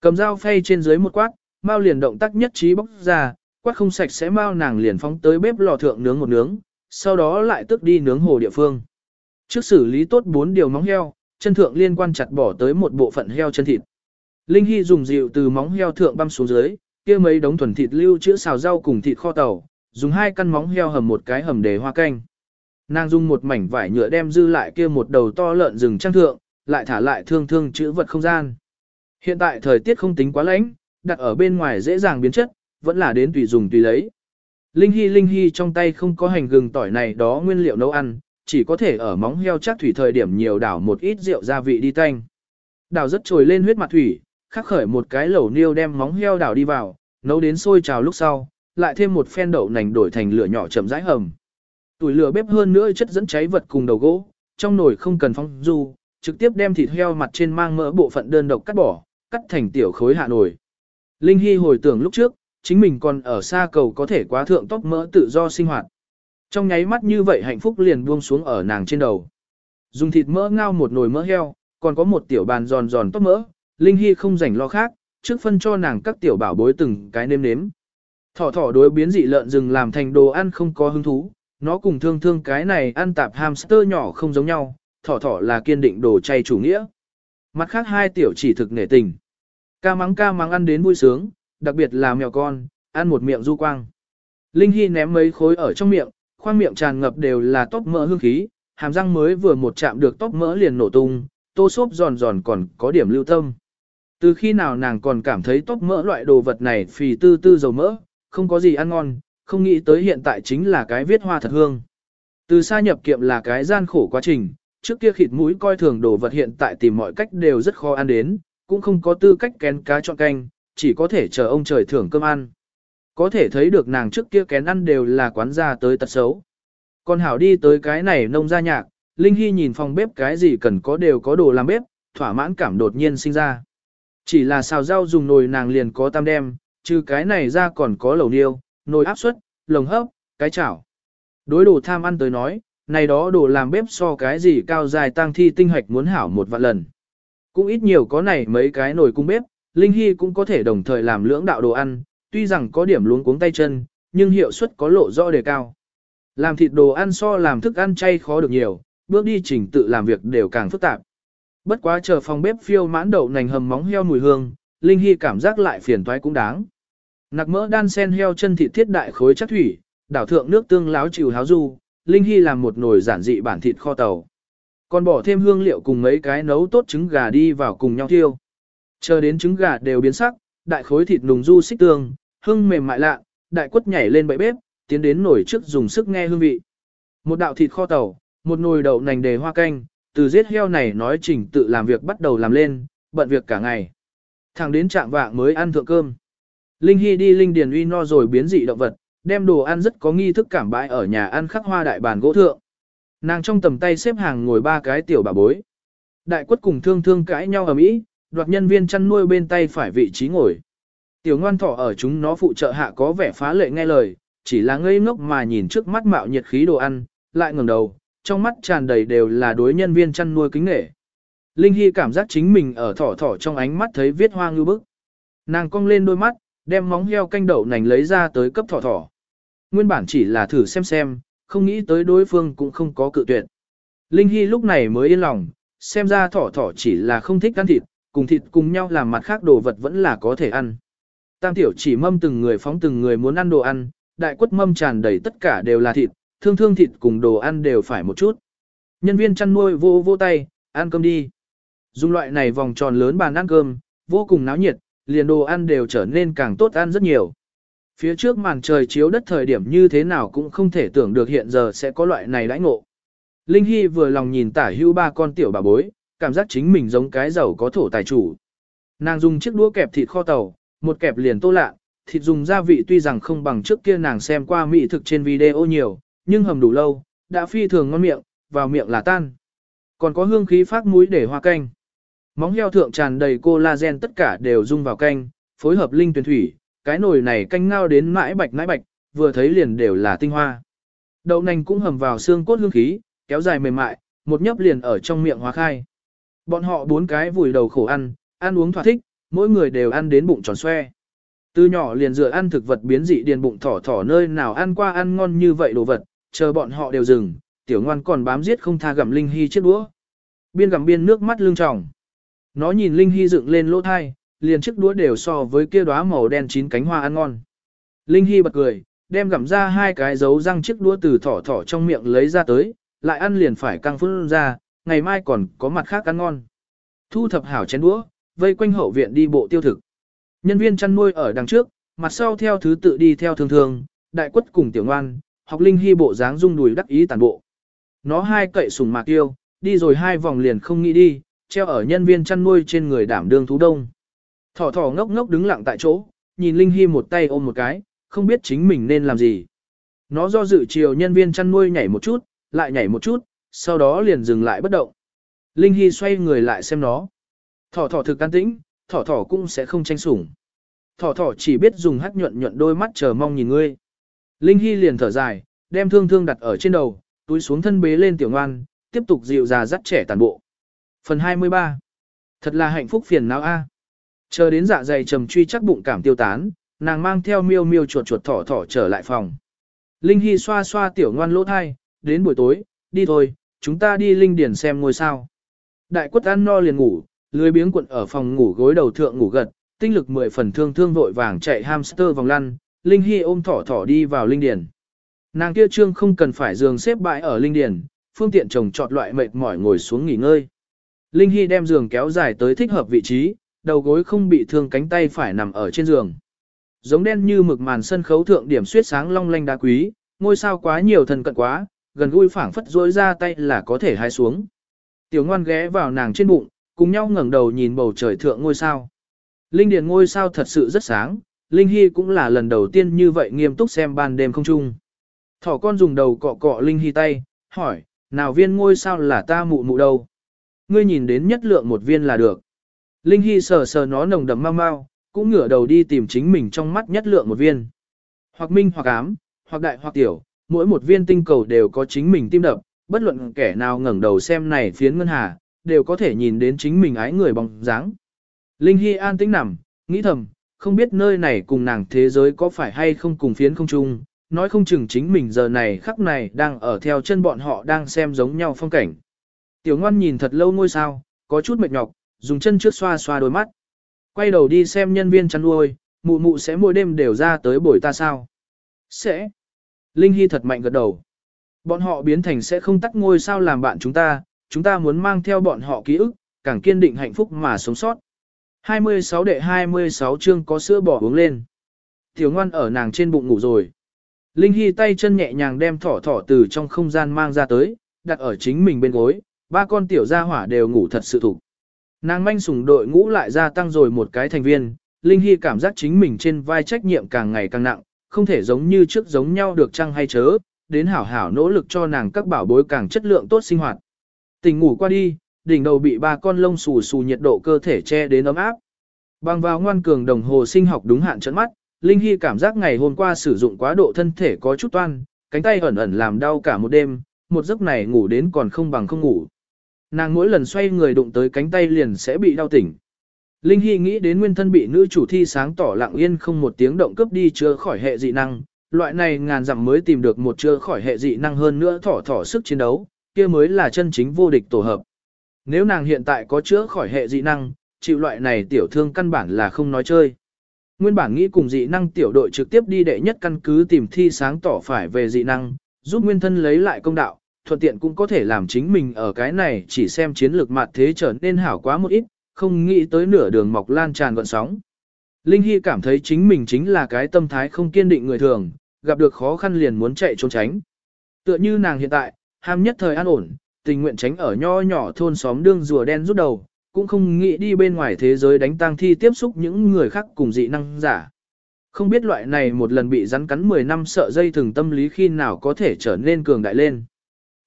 Cầm dao phay trên dưới một quát, mao liền động tác nhất trí bóc ra, quát không sạch sẽ mao nàng liền phóng tới bếp lò thượng nướng một nướng, sau đó lại tức đi nướng hồ địa phương. Trước xử lý tốt bốn điều móng heo, chân thượng liên quan chặt bỏ tới một bộ phận heo chân thịt. Linh Hy dùng dịu từ móng heo thượng băm xuống dưới, kia mấy đống thuần thịt lưu chữa xào rau cùng thịt kho tàu, dùng hai căn móng heo hầm một cái hầm để hoa canh. Nàng dùng một mảnh vải nhựa đem dư lại kia một đầu to lợn rừng trang thượng, lại thả lại thương thương chữ vật không gian. Hiện tại thời tiết không tính quá lạnh, đặt ở bên ngoài dễ dàng biến chất, vẫn là đến tùy dùng tùy lấy. Linh Hy Linh Hy trong tay không có hành gừng tỏi này đó nguyên liệu nấu ăn, chỉ có thể ở móng heo chắc thủy thời điểm nhiều đảo một ít rượu gia vị đi tanh. Đảo rất trồi lên huyết mặt thủy, khắc khởi một cái lẩu niêu đem móng heo đảo đi vào, nấu đến sôi trào lúc sau, lại thêm một phen đậu nành đổi thành lửa nhỏ chậm rãi hầm. Tuổi lửa bếp hơn nữa chất dẫn cháy vật cùng đầu gỗ, trong nồi không cần phong du, trực tiếp đem thịt heo mặt trên mang mỡ bộ phận đơn độc cắt bỏ, cắt thành tiểu khối hạ nổi. Linh Hy hồi tưởng lúc trước, chính mình còn ở xa cầu có thể quá thượng tóc mỡ tự do sinh hoạt. Trong nháy mắt như vậy hạnh phúc liền buông xuống ở nàng trên đầu. Dùng thịt mỡ ngao một nồi mỡ heo, còn có một tiểu bàn giòn giòn tóc mỡ, Linh Hy không rảnh lo khác, trước phân cho nàng các tiểu bảo bối từng cái nêm nếm. Thỏ thỏ đối biến dị lợn rừng làm thành đồ ăn không có hứng thú, nó cùng thương thương cái này ăn tạp hamster nhỏ không giống nhau, thỏ thỏ là kiên định đồ chay chủ nghĩa. Mặt khác hai tiểu chỉ thực nể tình. Ca mắng ca mắng ăn đến vui sướng, đặc biệt là mèo con, ăn một miệng du quang. Linh Hy ném mấy khối ở trong miệng, khoang miệng tràn ngập đều là tóc mỡ hương khí, hàm răng mới vừa một chạm được tóc mỡ liền nổ tung, tô xốp giòn giòn còn có điểm lưu tâm. Từ khi nào nàng còn cảm thấy tóc mỡ loại đồ vật này phì tư tư dầu mỡ, không có gì ăn ngon, không nghĩ tới hiện tại chính là cái viết hoa thật hương. Từ xa nhập kiệm là cái gian khổ quá trình, trước kia khịt mũi coi thường đồ vật hiện tại tìm mọi cách đều rất khó ăn đến, cũng không có tư cách kén cá chọn canh, chỉ có thể chờ ông trời thưởng cơm ăn. Có thể thấy được nàng trước kia kén ăn đều là quán gia tới tật xấu. Còn Hảo đi tới cái này nông gia nhạc, Linh Hy nhìn phòng bếp cái gì cần có đều có đồ làm bếp, thỏa mãn cảm đột nhiên sinh ra. Chỉ là xào rau dùng nồi nàng liền có tam đem, trừ cái này ra còn có lẩu niêu, nồi áp suất, lồng hấp, cái chảo. Đối đồ tham ăn tới nói, này đó đồ làm bếp so cái gì cao dài tăng thi tinh hoạch muốn hảo một vạn lần. Cũng ít nhiều có này mấy cái nồi cung bếp, Linh Hy cũng có thể đồng thời làm lưỡng đạo đồ ăn, tuy rằng có điểm luống cuống tay chân, nhưng hiệu suất có lộ rõ đề cao. Làm thịt đồ ăn so làm thức ăn chay khó được nhiều, bước đi trình tự làm việc đều càng phức tạp. Bất quá chờ phòng bếp phiêu mãn đậu nành hầm móng heo mùi hương, Linh Hy cảm giác lại phiền toái cũng đáng. Nạc mỡ đan sen heo chân thịt thiết đại khối chất thủy, đảo thượng nước tương láo chịu háo du, Linh Hy làm một nồi giản dị bản thịt kho tàu. Còn bỏ thêm hương liệu cùng mấy cái nấu tốt trứng gà đi vào cùng nhau thiêu. Chờ đến trứng gà đều biến sắc, đại khối thịt nùng du xích tương, hương mềm mại lạ, đại quất nhảy lên bậy bếp, tiến đến nồi trước dùng sức nghe hương vị. Một đạo thịt kho tàu, một nồi đậu nành đề hoa canh, từ giết heo này nói trình tự làm việc bắt đầu làm lên, bận việc cả ngày. Thẳng đến trạng vạng mới ăn thượng cơm. Linh Hy đi linh điền uy no rồi biến dị động vật, đem đồ ăn rất có nghi thức cảm bãi ở nhà ăn khắc hoa đại bàn gỗ thượng. Nàng trong tầm tay xếp hàng ngồi ba cái tiểu bà bối. Đại quất cùng thương thương cãi nhau ở mỹ, đoạt nhân viên chăn nuôi bên tay phải vị trí ngồi. Tiểu ngoan thỏ ở chúng nó phụ trợ hạ có vẻ phá lệ nghe lời, chỉ là ngây ngốc mà nhìn trước mắt mạo nhiệt khí đồ ăn, lại ngẩng đầu, trong mắt tràn đầy đều là đối nhân viên chăn nuôi kính nghệ. Linh Hy cảm giác chính mình ở thỏ thỏ trong ánh mắt thấy viết hoa ngư bức. Nàng cong lên đôi mắt, đem móng heo canh đậu nành lấy ra tới cấp thỏ thỏ. Nguyên bản chỉ là thử xem xem, không nghĩ tới đối phương cũng không có cự tuyệt. Linh Hy lúc này mới yên lòng, xem ra thỏ thỏ chỉ là không thích ăn thịt, cùng thịt cùng nhau làm mặt khác đồ vật vẫn là có thể ăn. Tam tiểu chỉ mâm từng người phóng từng người muốn ăn đồ ăn, đại quất mâm tràn đầy tất cả đều là thịt, thương thương thịt cùng đồ ăn đều phải một chút. Nhân viên chăn nuôi vô vô tay, ăn cơm đi. Dùng loại này vòng tròn lớn bàn ăn cơm, vô cùng náo nhiệt, liền đồ ăn đều trở nên càng tốt ăn rất nhiều. Phía trước màn trời chiếu đất thời điểm như thế nào cũng không thể tưởng được hiện giờ sẽ có loại này đãi ngộ. Linh Hy vừa lòng nhìn tả hưu ba con tiểu bà bối, cảm giác chính mình giống cái giàu có thổ tài chủ. Nàng dùng chiếc đũa kẹp thịt kho tàu, một kẹp liền tô lạ, thịt dùng gia vị tuy rằng không bằng trước kia nàng xem qua mỹ thực trên video nhiều, nhưng hầm đủ lâu, đã phi thường ngon miệng, vào miệng là tan. Còn có hương khí phát muối để hoa canh. Móng heo thượng tràn đầy collagen tất cả đều dung vào canh, phối hợp linh tuyển thủy, cái nồi này canh ngao đến mãi bạch mãi bạch, vừa thấy liền đều là tinh hoa. Đậu nành cũng hầm vào xương cốt hương khí, kéo dài mềm mại, một nhấp liền ở trong miệng hóa khai. Bọn họ bốn cái vùi đầu khổ ăn, ăn uống thỏa thích, mỗi người đều ăn đến bụng tròn xoe. Từ nhỏ liền dựa ăn thực vật biến dị điền bụng thỏ thỏ nơi nào ăn qua ăn ngon như vậy đồ vật, chờ bọn họ đều dừng, tiểu ngoan còn bám giết không tha gặm Linh Hy chiếc đũa. Biên gặm biên nước mắt lưng tròng. Nó nhìn Linh Hy dựng lên lỗ thai, liền chiếc đũa đều so với kia đóa màu đen chín cánh hoa ăn ngon. Linh Hy bật cười, đem gặm ra hai cái dấu răng chiếc đũa từ thỏ thỏ trong miệng lấy ra tới, lại ăn liền phải căng phun ra, ngày mai còn có mặt khác ăn ngon. Thu thập hảo chén đũa, vây quanh hậu viện đi bộ tiêu thực. Nhân viên chăn nuôi ở đằng trước, mặt sau theo thứ tự đi theo thường thường, đại quất cùng tiểu ngoan, học linh hy bộ dáng rung đùi đắc ý tàn bộ. Nó hai cậy sùng mạc yêu, đi rồi hai vòng liền không nghĩ đi, treo ở nhân viên chăn nuôi trên người đảm đương thú đông. Thỏ thỏ ngốc ngốc đứng lặng tại chỗ, nhìn Linh Hy một tay ôm một cái, không biết chính mình nên làm gì. Nó do dự chiều nhân viên chăn nuôi nhảy một chút, lại nhảy một chút, sau đó liền dừng lại bất động. Linh Hy xoay người lại xem nó. Thỏ thỏ thực can tĩnh, thỏ thỏ cũng sẽ không tranh sủng. Thỏ thỏ chỉ biết dùng hắt nhuận nhuận đôi mắt chờ mong nhìn ngươi. Linh Hy liền thở dài, đem thương thương đặt ở trên đầu, túi xuống thân bế lên tiểu ngoan, tiếp tục dịu già dắt trẻ tàn bộ. Phần 23 Thật là hạnh phúc phiền não a. Chờ đến dạ dày trầm truy chắc bụng cảm tiêu tán, nàng mang theo miêu miêu chuột chuột thỏ thỏ trở lại phòng. Linh Hy xoa xoa tiểu ngoan lỗ thai, đến buổi tối, đi thôi, chúng ta đi linh điển xem ngôi sao. Đại quất ăn no liền ngủ, lưới biếng quận ở phòng ngủ gối đầu thượng ngủ gật, tinh lực mười phần thương thương vội vàng chạy hamster vòng lăn, Linh Hy ôm thỏ thỏ đi vào linh điển. Nàng kia trương không cần phải giường xếp bãi ở linh điển, phương tiện chồng chọn loại mệt mỏi ngồi xuống nghỉ ngơi. Linh Hy đem giường kéo dài tới thích hợp vị trí, đầu gối không bị thương cánh tay phải nằm ở trên giường. Giống đen như mực màn sân khấu thượng điểm suyết sáng long lanh đá quý, ngôi sao quá nhiều thần cận quá, gần gũi phảng phất rối ra tay là có thể hai xuống. Tiểu ngoan ghé vào nàng trên bụng, cùng nhau ngẩng đầu nhìn bầu trời thượng ngôi sao. Linh điền ngôi sao thật sự rất sáng, Linh Hy cũng là lần đầu tiên như vậy nghiêm túc xem ban đêm không chung. Thỏ con dùng đầu cọ cọ Linh Hy tay, hỏi, nào viên ngôi sao là ta mụ mụ đâu? Ngươi nhìn đến nhất lượng một viên là được. Linh Hy sờ sờ nó nồng đậm mau mau, cũng ngửa đầu đi tìm chính mình trong mắt nhất lượng một viên. Hoặc minh hoặc ám, hoặc đại hoặc tiểu, mỗi một viên tinh cầu đều có chính mình tim đập, bất luận kẻ nào ngẩng đầu xem này phiến ngân hà, đều có thể nhìn đến chính mình ái người bóng dáng. Linh Hy an tĩnh nằm, nghĩ thầm, không biết nơi này cùng nàng thế giới có phải hay không cùng phiến không chung, nói không chừng chính mình giờ này khắc này đang ở theo chân bọn họ đang xem giống nhau phong cảnh. Tiểu ngoan nhìn thật lâu ngôi sao, có chút mệt nhọc, dùng chân trước xoa xoa đôi mắt. Quay đầu đi xem nhân viên chăn nuôi, mụ mụ sẽ mỗi đêm đều ra tới bồi ta sao? Sẽ. Linh Hy thật mạnh gật đầu. Bọn họ biến thành sẽ không tắt ngôi sao làm bạn chúng ta, chúng ta muốn mang theo bọn họ ký ức, càng kiên định hạnh phúc mà sống sót. 26 đệ 26 chương có sữa bỏ uống lên. Tiểu ngoan ở nàng trên bụng ngủ rồi. Linh Hy tay chân nhẹ nhàng đem thỏ thỏ từ trong không gian mang ra tới, đặt ở chính mình bên gối, ba con tiểu gia hỏa đều ngủ thật sự thủ. Nàng manh sủng đội ngũ lại gia tăng rồi một cái thành viên, Linh Hy cảm giác chính mình trên vai trách nhiệm càng ngày càng nặng, không thể giống như trước giống nhau được chăng hay chớ, đến hảo hảo nỗ lực cho nàng các bảo bối càng chất lượng tốt sinh hoạt. Tình ngủ qua đi, đỉnh đầu bị ba con lông xù xù nhiệt độ cơ thể che đến ấm áp. Bằng vào ngoan cường đồng hồ sinh học đúng hạn trận mắt, Linh Hy cảm giác ngày hôm qua sử dụng quá độ thân thể có chút toan, cánh tay ẩn ẩn làm đau cả một đêm, một giấc này ngủ đến còn không bằng không ngủ. Nàng mỗi lần xoay người đụng tới cánh tay liền sẽ bị đau tỉnh. Linh Hy nghĩ đến nguyên thân bị nữ chủ thi sáng tỏ lặng yên không một tiếng động cướp đi chữa khỏi hệ dị năng, loại này ngàn dặm mới tìm được một chữa khỏi hệ dị năng hơn nữa thỏ thỏ sức chiến đấu, kia mới là chân chính vô địch tổ hợp. Nếu nàng hiện tại có chữa khỏi hệ dị năng, chịu loại này tiểu thương căn bản là không nói chơi. Nguyên bản nghĩ cùng dị năng tiểu đội trực tiếp đi đệ nhất căn cứ tìm thi sáng tỏ phải về dị năng, giúp nguyên thân lấy lại công đạo, thuận tiện cũng có thể làm chính mình ở cái này chỉ xem chiến lược mặt thế trở nên hảo quá một ít, không nghĩ tới nửa đường mọc lan tràn gọn sóng. Linh Hy cảm thấy chính mình chính là cái tâm thái không kiên định người thường, gặp được khó khăn liền muốn chạy trốn tránh. Tựa như nàng hiện tại, ham nhất thời an ổn, tình nguyện tránh ở nho nhỏ thôn xóm đương rùa đen rút đầu, cũng không nghĩ đi bên ngoài thế giới đánh tang thi tiếp xúc những người khác cùng dị năng giả. Không biết loại này một lần bị rắn cắn 10 năm sợ dây thường tâm lý khi nào có thể trở nên cường đại lên.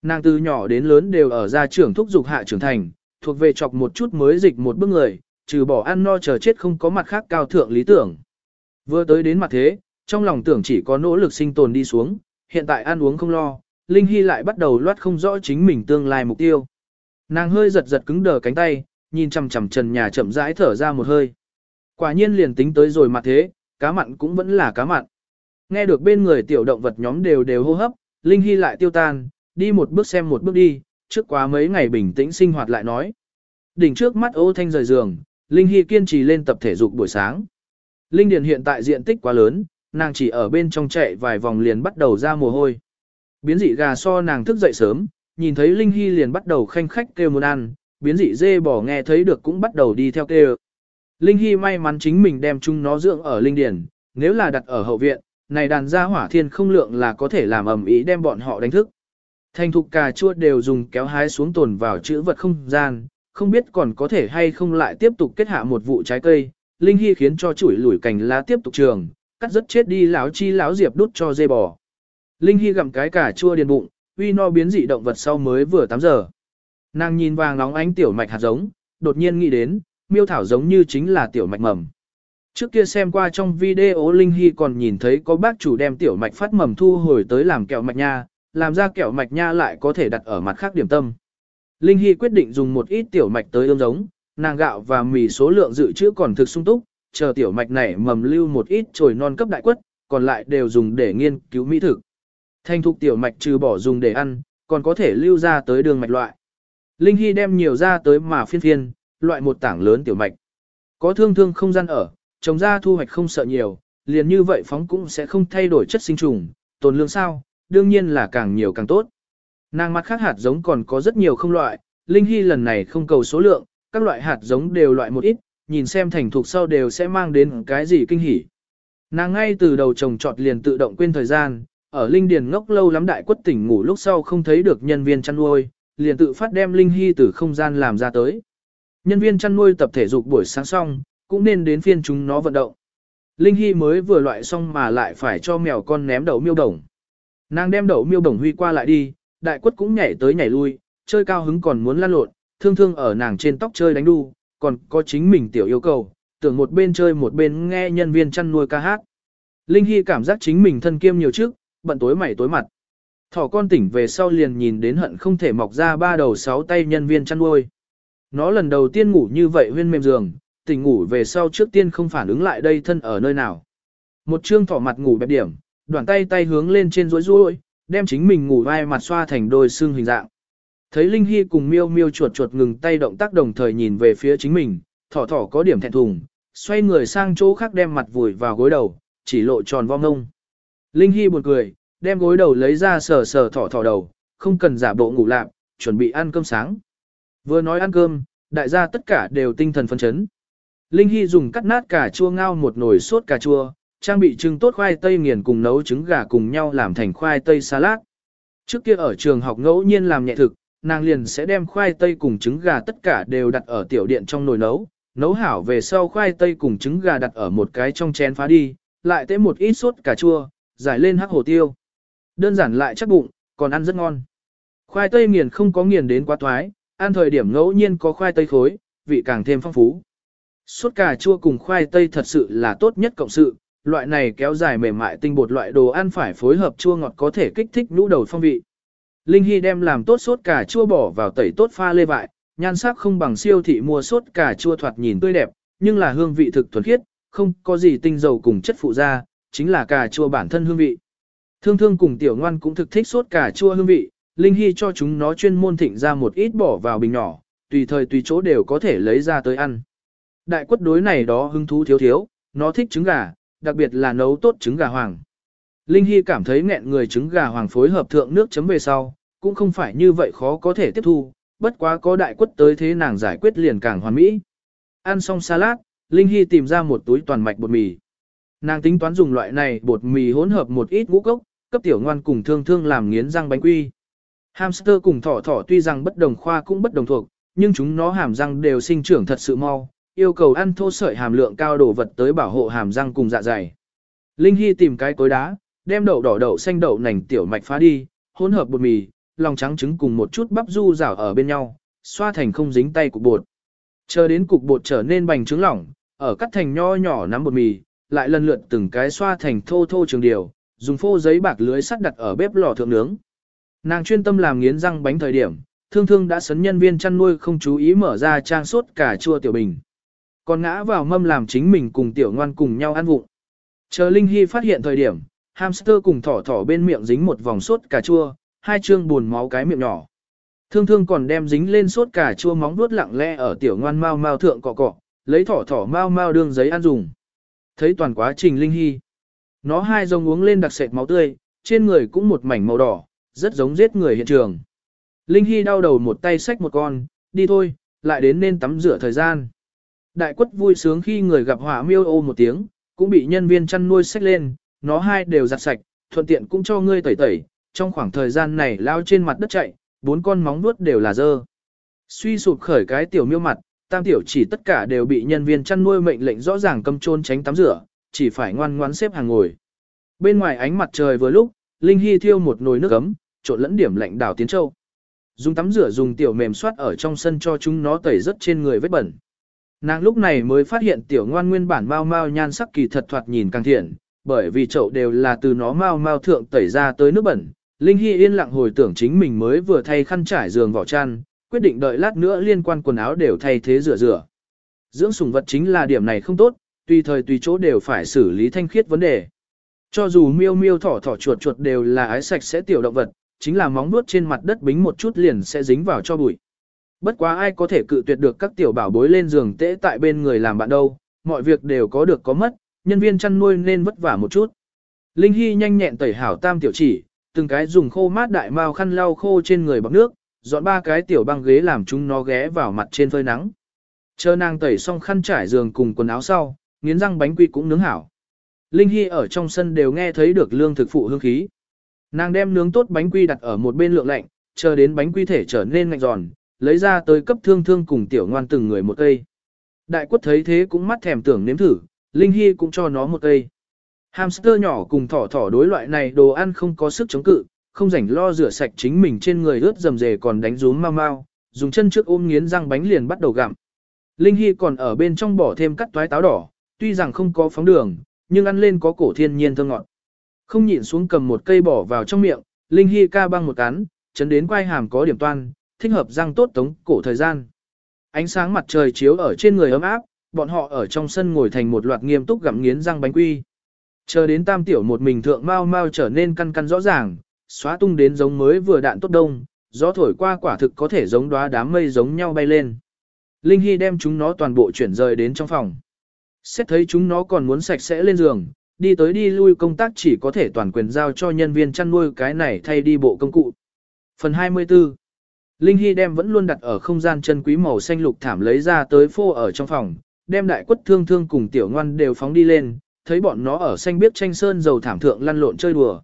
Nàng từ nhỏ đến lớn đều ở gia trưởng thúc dục hạ trưởng thành, thuộc về chọc một chút mới dịch một bước người, trừ bỏ ăn no chờ chết không có mặt khác cao thượng lý tưởng. Vừa tới đến mặt thế, trong lòng tưởng chỉ có nỗ lực sinh tồn đi xuống, hiện tại ăn uống không lo, Linh Hy lại bắt đầu loát không rõ chính mình tương lai mục tiêu. Nàng hơi giật giật cứng đờ cánh tay, nhìn chằm chằm trần nhà chậm rãi thở ra một hơi. Quả nhiên liền tính tới rồi mặt thế, cá mặn cũng vẫn là cá mặn. Nghe được bên người tiểu động vật nhóm đều đều hô hấp, Linh Hy lại tiêu tan, đi một bước xem một bước đi, trước quá mấy ngày bình tĩnh sinh hoạt lại nói. Đỉnh trước mắt ô thanh rời giường, Linh Hy kiên trì lên tập thể dục buổi sáng. Linh Điền hiện tại diện tích quá lớn, nàng chỉ ở bên trong chạy vài vòng liền bắt đầu ra mồ hôi. Biến dị gà so nàng thức dậy sớm, nhìn thấy Linh Hy liền bắt đầu khanh khách kêu muốn ăn, biến dị dê bỏ nghe thấy được cũng bắt đầu đi theo kêu. Linh Hy may mắn chính mình đem chúng nó dưỡng ở Linh Điền, nếu là đặt ở hậu viện, này đàn gia hỏa thiên không lượng là có thể làm ầm ĩ đem bọn họ đánh thức. Thành thục cà chua đều dùng kéo hái xuống tồn vào chữ vật không gian, không biết còn có thể hay không lại tiếp tục kết hạ một vụ trái cây. Linh Hy khiến cho chuỗi lủi cành lá tiếp tục trường, cắt rất chết đi lão chi lão diệp đút cho dê bò. Linh Hy gặm cái cà chua điền bụng, uy no biến dị động vật sau mới vừa 8 giờ. Nàng nhìn vàng nóng ánh tiểu mạch hạt giống, đột nhiên nghĩ đến, miêu thảo giống như chính là tiểu mạch mầm. Trước kia xem qua trong video Linh Hy còn nhìn thấy có bác chủ đem tiểu mạch phát mầm thu hồi tới làm kẹo mạch nha, làm ra kẹo mạch nha lại có thể đặt ở mặt khác điểm tâm. Linh Hy quyết định dùng một ít tiểu mạch tới ươm giống, nàng gạo và mì số lượng dự trữ còn thực sung túc, chờ tiểu mạch này mầm lưu một ít trồi non cấp đại quất, còn lại đều dùng để nghiên cứu mỹ thực. Thanh thục tiểu mạch trừ bỏ dùng để ăn, còn có thể lưu ra tới đường mạch loại. Linh Hy đem nhiều ra tới mà phiên phiên, loại một tảng lớn tiểu mạch. Có thương thương không gian ở, trồng ra thu hoạch không sợ nhiều, liền như vậy phóng cũng sẽ không thay đổi chất sinh trùng, tồn lương sao, đương nhiên là càng nhiều càng tốt. Nàng mặt khác hạt giống còn có rất nhiều không loại, Linh Hy lần này không cầu số lượng, các loại hạt giống đều loại một ít, nhìn xem thành thục sau đều sẽ mang đến cái gì kinh hỉ. Nàng ngay từ đầu trồng trọt liền tự động quên thời gian, ở Linh Điền ngốc lâu lắm đại quất tỉnh ngủ lúc sau không thấy được nhân viên chăn nuôi, liền tự phát đem Linh Hy từ không gian làm ra tới. Nhân viên chăn nuôi tập thể dục buổi sáng xong, cũng nên đến phiên chúng nó vận động. Linh Hy mới vừa loại xong mà lại phải cho mèo con ném đầu miêu đồng. Nàng đem đậu miêu bổng huy qua lại đi, đại quất cũng nhảy tới nhảy lui, chơi cao hứng còn muốn lăn lộn, thương thương ở nàng trên tóc chơi đánh đu, còn có chính mình tiểu yêu cầu, tưởng một bên chơi một bên nghe nhân viên chăn nuôi ca hát. Linh Hy cảm giác chính mình thân kiêm nhiều trước, bận tối mày tối mặt. Thỏ con tỉnh về sau liền nhìn đến hận không thể mọc ra ba đầu sáu tay nhân viên chăn nuôi. Nó lần đầu tiên ngủ như vậy huyên mềm giường, tỉnh ngủ về sau trước tiên không phản ứng lại đây thân ở nơi nào. Một chương thỏ mặt ngủ bẹp điểm, đoạn tay tay hướng lên trên rối rối, đem chính mình ngủ vai mặt xoa thành đôi xương hình dạng. Thấy Linh Hy cùng miêu miêu chuột chuột ngừng tay động tác đồng thời nhìn về phía chính mình, thỏ thỏ có điểm thẹn thùng, xoay người sang chỗ khác đem mặt vùi vào gối đầu, chỉ lộ tròn vong ngông. Linh Hy buồn cười, đem gối đầu lấy ra sờ sờ thỏ thỏ đầu, không cần giả bộ ngủ lạp, chuẩn bị ăn cơm sáng. Vừa nói ăn cơm, đại gia tất cả đều tinh thần phấn chấn. Linh Hy dùng cắt nát cà chua ngao một nồi sốt cà chua, trang bị trưng tốt khoai tây nghiền cùng nấu trứng gà cùng nhau làm thành khoai tây salad. Trước kia ở trường học ngẫu nhiên làm nhẹ thực, nàng liền sẽ đem khoai tây cùng trứng gà tất cả đều đặt ở tiểu điện trong nồi nấu, nấu hảo về sau khoai tây cùng trứng gà đặt ở một cái trong chén phá đi, lại tế một ít sốt cà chua, giải lên hắc hổ tiêu. Đơn giản lại chắc bụng, còn ăn rất ngon. Khoai tây nghiền không có nghiền đến quá thoái, ăn thời điểm ngẫu nhiên có khoai tây khối, vị càng thêm phong phú. Sốt cà chua cùng khoai tây thật sự là tốt nhất cộng sự, loại này kéo dài mềm mại tinh bột loại đồ ăn phải phối hợp chua ngọt có thể kích thích nhũ đầu phong vị. Linh Hy đem làm tốt sốt cà chua bỏ vào tẩy tốt pha lê vại, nhan sắc không bằng siêu thị mua sốt cà chua thoạt nhìn tươi đẹp, nhưng là hương vị thực thuần khiết, không có gì tinh dầu cùng chất phụ ra, chính là cà chua bản thân hương vị. Thương thương cùng tiểu ngoan cũng thực thích sốt cà chua hương vị, Linh Hy cho chúng nó chuyên môn thịnh ra một ít bỏ vào bình nhỏ, tùy thời tùy chỗ đều có thể lấy ra tới ăn. Đại quất đối này đó hứng thú thiếu thiếu, nó thích trứng gà, đặc biệt là nấu tốt trứng gà hoàng. Linh Hy cảm thấy nghẹn người trứng gà hoàng phối hợp thượng nước chấm về sau, cũng không phải như vậy khó có thể tiếp thu, bất quá có đại quất tới thế nàng giải quyết liền càng hoàn mỹ. Ăn xong salad, Linh Hy tìm ra một túi toàn mạch bột mì. Nàng tính toán dùng loại này bột mì hỗn hợp một ít ngũ cốc, cấp tiểu ngoan cùng thương thương làm nghiến răng bánh quy. Hamster cùng thỏ thỏ tuy rằng bất đồng khoa cũng bất đồng thuộc, nhưng chúng nó hàm răng đều sinh trưởng thật sự mau, yêu cầu ăn thô sợi hàm lượng cao đồ vật tới bảo hộ hàm răng cùng dạ dày. Linh Hy tìm cái cối đá, đem đậu đỏ đậu xanh đậu nành tiểu mạch phá đi, hỗn hợp bột mì, lòng trắng trứng cùng một chút bắp du rảo ở bên nhau, xoa thành không dính tay cục bột. Chờ đến cục bột trở nên bành trứng lỏng, ở cắt thành nho nhỏ nắm bột mì, lại lần lượt từng cái xoa thành thô thô trường điều, dùng phô giấy bạc lưới sắt đặt ở bếp lò thượng nướng. Nàng chuyên tâm làm nghiến răng bánh thời điểm, thương thương đã sấn nhân viên chăn nuôi không chú ý mở ra trang sốt cả chua tiểu bình. Còn ngã vào mâm làm chính mình cùng tiểu ngoan cùng nhau ăn vụng. Chờ Linh Hy phát hiện thời điểm, hamster cùng thỏ thỏ bên miệng dính một vòng sốt cà chua, hai chương buồn máu cái miệng nhỏ. Thương thương còn đem dính lên sốt cà chua móng vuốt lặng lẽ ở tiểu ngoan mau mau thượng cọ cọ, lấy thỏ thỏ mau mau đương giấy ăn dùng. Thấy toàn quá trình Linh Hy. Nó hai rồng uống lên đặc sệt máu tươi, trên người cũng một mảnh màu đỏ, rất giống giết người hiện trường. Linh Hy đau đầu một tay xách một con, đi thôi, lại đến nên tắm rửa thời gian. Đại quất vui sướng khi người gặp hỏa miêu ô một tiếng, cũng bị nhân viên chăn nuôi xách lên, nó hai đều giặt sạch, thuận tiện cũng cho ngươi tẩy tẩy, trong khoảng thời gian này lao trên mặt đất chạy, bốn con móng vuốt đều là dơ. Suy sụp khởi cái tiểu miêu mặt, tam tiểu chỉ tất cả đều bị nhân viên chăn nuôi mệnh lệnh rõ ràng cầm trôn tránh tắm rửa, chỉ phải ngoan ngoãn xếp hàng ngồi. Bên ngoài ánh mặt trời vừa lúc, Linh Hy thiêu một nồi nước ấm, trộn lẫn điểm lạnh đảo tiến châu. Dùng tắm rửa dùng tiểu mềm soát ở trong sân cho chúng nó tẩy rất trên người vết bẩn. Nàng lúc này mới phát hiện tiểu ngoan nguyên bản mau mau nhan sắc kỳ thật thoạt nhìn càng thiện, bởi vì chậu đều là từ nó mau mau thượng tẩy ra tới nước bẩn. Linh Hy yên lặng hồi tưởng chính mình mới vừa thay khăn trải giường vỏ chăn, quyết định đợi lát nữa liên quan quần áo đều thay thế rửa rửa. Dưỡng sủng vật chính là điểm này không tốt, tùy thời tùy chỗ đều phải xử lý thanh khiết vấn đề. Cho dù miêu miêu thỏ thỏ chuột chuột đều là ái sạch sẽ tiểu động vật, chính là móng nuốt trên mặt đất bính một chút liền sẽ dính vào cho bụi. Bất quá ai có thể cự tuyệt được các tiểu bảo bối lên giường tễ tại bên người làm bạn đâu, mọi việc đều có được có mất, nhân viên chăn nuôi nên vất vả một chút. Linh Hy nhanh nhẹn tẩy hảo tam tiểu chỉ, từng cái dùng khô mát đại mao khăn lau khô trên người bằng nước, dọn ba cái tiểu băng ghế làm chúng nó ghé vào mặt trên phơi nắng. Chờ nàng tẩy xong khăn trải giường cùng quần áo sau, nghiến răng bánh quy cũng nướng hảo. Linh Hy ở trong sân đều nghe thấy được lương thực phụ hương khí. Nàng đem nướng tốt bánh quy đặt ở một bên lượng lạnh, chờ đến bánh quy thể trở nên ngạnh giòn, lấy ra tới cấp thương thương cùng tiểu ngoan từng người một cây. Đại quất thấy thế cũng mắt thèm tưởng nếm thử, Linh Hy cũng cho nó một cây. Hamster nhỏ cùng thỏ thỏ đối loại này đồ ăn không có sức chống cự, không rảnh lo rửa sạch chính mình trên người ướt dầm dề còn đánh rúm mau mau, dùng chân trước ôm nghiến răng bánh liền bắt đầu gặm. Linh Hy còn ở bên trong bỏ thêm cắt toái táo đỏ, tuy rằng không có phóng đường, nhưng ăn lên có cổ thiên nhiên thơm ngọt. Không nhịn xuống cầm một cây bỏ vào trong miệng, Linh Hy ca băng một cán, chấn đến quai hàm có điểm toan, thích hợp răng tốt tống cổ thời gian. Ánh sáng mặt trời chiếu ở trên người ấm áp, bọn họ ở trong sân ngồi thành một loạt nghiêm túc gặm nghiến răng bánh quy. Chờ đến tam tiểu một mình thượng mau mau trở nên căn căn rõ ràng, xóa tung đến giống mới vừa đạn tốt đông, gió thổi qua quả thực có thể giống đóa đám mây giống nhau bay lên. Linh Hy đem chúng nó toàn bộ chuyển rời đến trong phòng. Xét thấy chúng nó còn muốn sạch sẽ lên giường, đi tới đi lui công tác chỉ có thể toàn quyền giao cho nhân viên chăn nuôi cái này thay đi bộ công cụ. Phần 24 Linh Hy đem vẫn luôn đặt ở không gian chân quý màu xanh lục thảm lấy ra tới phô ở trong phòng, đem đại quất thương thương cùng tiểu ngoan đều phóng đi lên, thấy bọn nó ở xanh biếc tranh sơn dầu thảm thượng lăn lộn chơi đùa.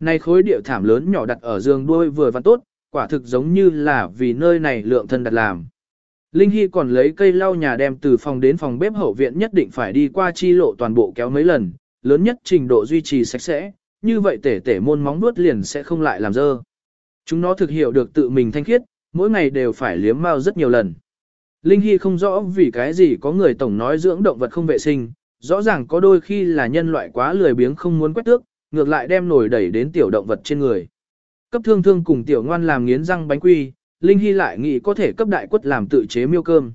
Này khối điệu thảm lớn nhỏ đặt ở giường đuôi vừa vặn tốt, quả thực giống như là vì nơi này lượng thân đặt làm. Linh Hy còn lấy cây lau nhà đem từ phòng đến phòng bếp hậu viện nhất định phải đi qua chi lộ toàn bộ kéo mấy lần, lớn nhất trình độ duy trì sạch sẽ, như vậy tể tể môn móng nuốt liền sẽ không lại làm dơ. Chúng nó thực hiểu được tự mình thanh khiết, mỗi ngày đều phải liếm mao rất nhiều lần. Linh Hy không rõ vì cái gì có người tổng nói dưỡng động vật không vệ sinh, rõ ràng có đôi khi là nhân loại quá lười biếng không muốn quét tước, ngược lại đem nổi đẩy đến tiểu động vật trên người. Cấp thương thương cùng tiểu ngoan làm nghiến răng bánh quy, Linh Hy lại nghĩ có thể cấp đại quất làm tự chế miêu cơm.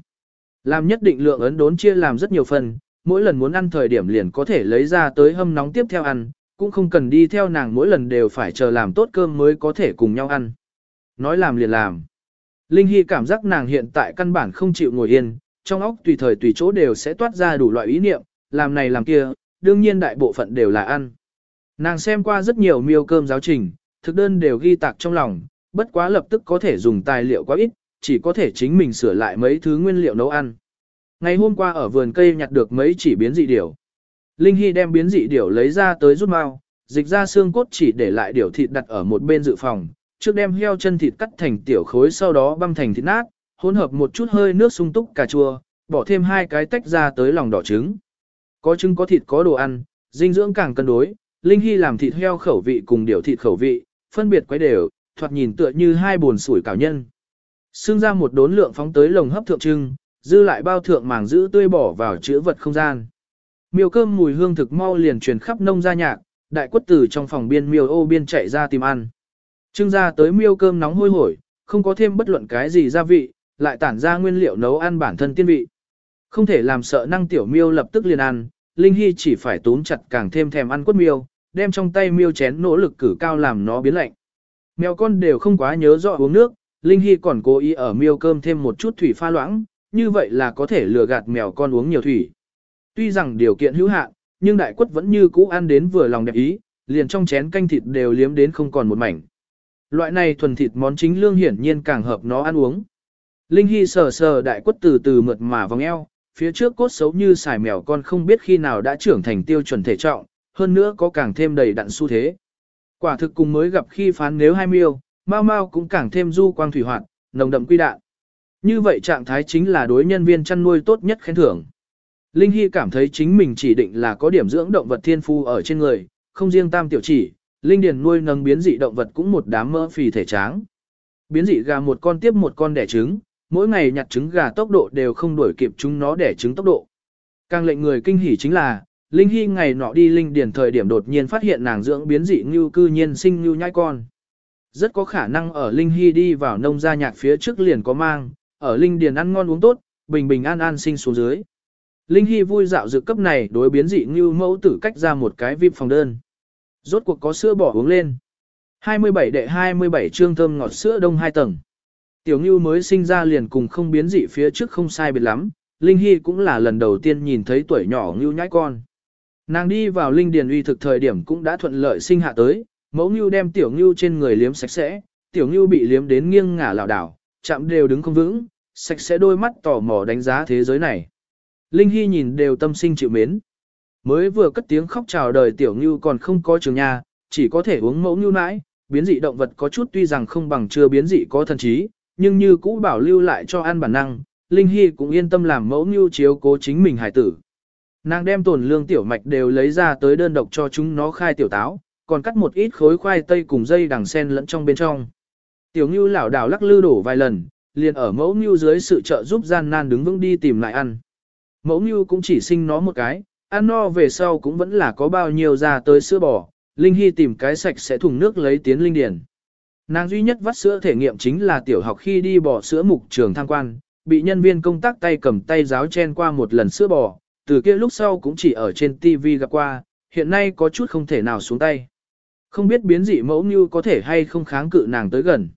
Làm nhất định lượng ấn đốn chia làm rất nhiều phần, mỗi lần muốn ăn thời điểm liền có thể lấy ra tới hâm nóng tiếp theo ăn, cũng không cần đi theo nàng mỗi lần đều phải chờ làm tốt cơm mới có thể cùng nhau ăn. Nói làm liền làm. Linh Hy cảm giác nàng hiện tại căn bản không chịu ngồi yên, trong óc tùy thời tùy chỗ đều sẽ toát ra đủ loại ý niệm, làm này làm kia, đương nhiên đại bộ phận đều là ăn. Nàng xem qua rất nhiều miêu cơm giáo trình, thực đơn đều ghi tạc trong lòng, bất quá lập tức có thể dùng tài liệu quá ít, chỉ có thể chính mình sửa lại mấy thứ nguyên liệu nấu ăn. Ngày hôm qua ở vườn cây nhặt được mấy chỉ biến dị điểu. Linh Hy đem biến dị điểu lấy ra tới rút mau, dịch ra xương cốt chỉ để lại điểu thịt đặt ở một bên dự phòng, trước đem heo chân thịt cắt thành tiểu khối sau đó băm thành thịt nát, hỗn hợp một chút hơi nước sung túc cà chua, bỏ thêm hai cái tách ra tới lòng đỏ trứng. Có trứng có thịt có đồ ăn, dinh dưỡng càng cân đối, Linh Hy làm thịt heo khẩu vị cùng điểu thịt khẩu vị, phân biệt quấy đều, thoạt nhìn tựa như hai buồn sủi cảo nhân. Xương ra một đốn lượng phóng tới lồng hấp thượng trưng, dư lại bao thượng màng giữ tươi bỏ vào chữ vật không gian. Miêu cơm mùi hương thực mau liền truyền khắp nông gia nhạc, đại quất tử trong phòng biên miêu ô biên chạy ra tìm ăn. Trưng ra tới miêu cơm nóng hôi hổi, không có thêm bất luận cái gì gia vị, lại tản ra nguyên liệu nấu ăn bản thân tiên vị. Không thể làm sợ năng tiểu miêu lập tức liền ăn, Linh Hy chỉ phải túm chặt càng thêm thèm ăn quất miêu, đem trong tay miêu chén nỗ lực cử cao làm nó biến lạnh. Mèo con đều không quá nhớ rõ uống nước, Linh Hy còn cố ý ở miêu cơm thêm một chút thủy pha loãng, như vậy là có thể lừa gạt mèo con uống nhiều thủy. Tuy rằng điều kiện hữu hạn, nhưng đại quất vẫn như cũ ăn đến vừa lòng đẹp ý, liền trong chén canh thịt đều liếm đến không còn một mảnh. Loại này thuần thịt món chính lương hiển nhiên càng hợp nó ăn uống. Linh Hy sờ sờ đại quất từ từ mượt mà vòng eo, phía trước cốt xấu như xài mèo con không biết khi nào đã trưởng thành tiêu chuẩn thể trọng, hơn nữa có càng thêm đầy đặn xu thế. Quả thực cùng mới gặp khi phán nếu hai miêu, mau mau cũng càng thêm du quang thủy hoạt, nồng đậm quy đạn. Như vậy trạng thái chính là đối nhân viên chăn nuôi tốt nhất khen thưởng. Linh Hy cảm thấy chính mình chỉ định là có điểm dưỡng động vật thiên phu ở trên người, không riêng tam tiểu chỉ, Linh Điền nuôi nâng biến dị động vật cũng một đám mỡ phì thể tráng. Biến dị gà một con tiếp một con đẻ trứng, mỗi ngày nhặt trứng gà tốc độ đều không đuổi kịp chúng nó đẻ trứng tốc độ. Càng lệnh người kinh hỉ chính là, Linh Hy ngày nọ đi Linh Điền thời điểm đột nhiên phát hiện nàng dưỡng biến dị như cư nhiên sinh như nhai con. Rất có khả năng ở Linh Hy đi vào nông gia nhạc phía trước liền có mang, ở Linh Điền ăn ngon uống tốt, bình bình an an sinh xuống dưới. Linh Hy vui dạo dự cấp này đối biến dị như mẫu tử cách ra một cái vip phòng đơn. Rốt cuộc có sữa bỏ uống lên. 27 đệ 27 trương thơm ngọt sữa đông hai tầng. Tiểu Ngưu mới sinh ra liền cùng không biến dị phía trước không sai biệt lắm, Linh Hy cũng là lần đầu tiên nhìn thấy tuổi nhỏ ngưu nhãi con. Nàng đi vào linh điền uy thực thời điểm cũng đã thuận lợi sinh hạ tới, mẫu ngưu đem tiểu ngưu trên người liếm sạch sẽ, tiểu ngưu bị liếm đến nghiêng ngả lảo đảo, chạm đều đứng không vững, sạch sẽ đôi mắt tò mò đánh giá thế giới này. Linh Hy nhìn đều tâm sinh chịu mến. Mới vừa cất tiếng khóc chào đời tiểu ngưu còn không có trường nhà, chỉ có thể uống mẫu ngưu nãi, biến dị động vật có chút tuy rằng không bằng chưa biến dị có thần trí, nhưng như cũ bảo lưu lại cho ăn bản năng, Linh Hy cũng yên tâm làm mẫu ngưu chiếu cố chính mình hải tử. Nàng đem tổn lương tiểu mạch đều lấy ra tới đơn độc cho chúng nó khai tiểu táo, còn cắt một ít khối khoai tây cùng dây đằng sen lẫn trong bên trong. Tiểu ngưu lảo đảo lắc lư đổ vài lần, liền ở mẫu ngưu dưới sự trợ giúp gian nan đứng vững đi tìm lại ăn. Mẫu ngưu cũng chỉ sinh nó một cái, ăn no về sau cũng vẫn là có bao nhiêu ra tới sữa bò, Linh Hy tìm cái sạch sẽ thùng nước lấy tiến linh điển. Nàng duy nhất vắt sữa thể nghiệm chính là tiểu học khi đi bỏ sữa mục trường tham quan, bị nhân viên công tác tay cầm tay giáo chen qua một lần sữa bò, từ kia lúc sau cũng chỉ ở trên TV gặp qua, hiện nay có chút không thể nào xuống tay. Không biết biến dị mẫu như có thể hay không kháng cự nàng tới gần.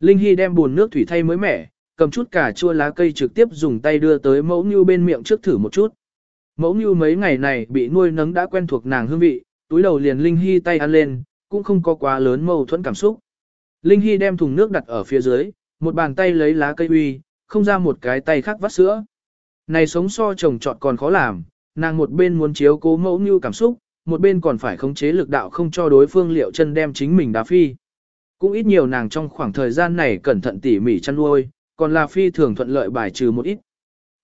Linh Hy đem buồn nước thủy thay mới mẻ, cầm chút cà chua lá cây trực tiếp dùng tay đưa tới mẫu như bên miệng trước thử một chút. Mẫu như mấy ngày này bị nuôi nấng đã quen thuộc nàng hương vị, túi đầu liền Linh Hy tay ăn lên, cũng không có quá lớn mâu thuẫn cảm xúc. Linh Hy đem thùng nước đặt ở phía dưới, một bàn tay lấy lá cây uy, không ra một cái tay khác vắt sữa. Này sống so chồng trọt còn khó làm, nàng một bên muốn chiếu cố mẫu như cảm xúc, một bên còn phải khống chế lực đạo không cho đối phương liệu chân đem chính mình đá phi. Cũng ít nhiều nàng trong khoảng thời gian này cẩn thận tỉ mỉ chăn nuôi, còn là phi thường thuận lợi bài trừ một ít.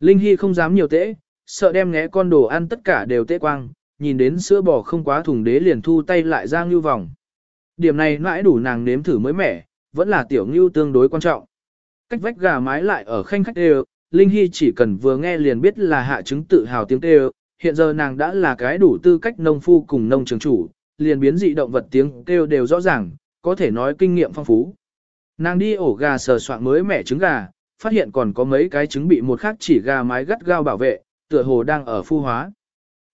Linh Hy không dám nhiều tễ, sợ đem ngẽ con đồ ăn tất cả đều tễ quang, nhìn đến sữa bò không quá thùng đế liền thu tay lại ra ngưu vòng. Điểm này mãi đủ nàng nếm thử mới mẻ, vẫn là tiểu ngưu tương đối quan trọng. Cách vách gà mái lại ở khanh khách đều, Linh Hy chỉ cần vừa nghe liền biết là hạ chứng tự hào tiếng kêu, hiện giờ nàng đã là cái đủ tư cách nông phu cùng nông trường chủ, liền biến dị động vật tiếng kêu đều rõ ràng, có thể nói kinh nghiệm phong phú. Nàng đi ổ gà sờ soạn mới mẻ trứng gà, phát hiện còn có mấy cái trứng bị một khác chỉ gà mái gắt gao bảo vệ, tựa hồ đang ở phu hóa.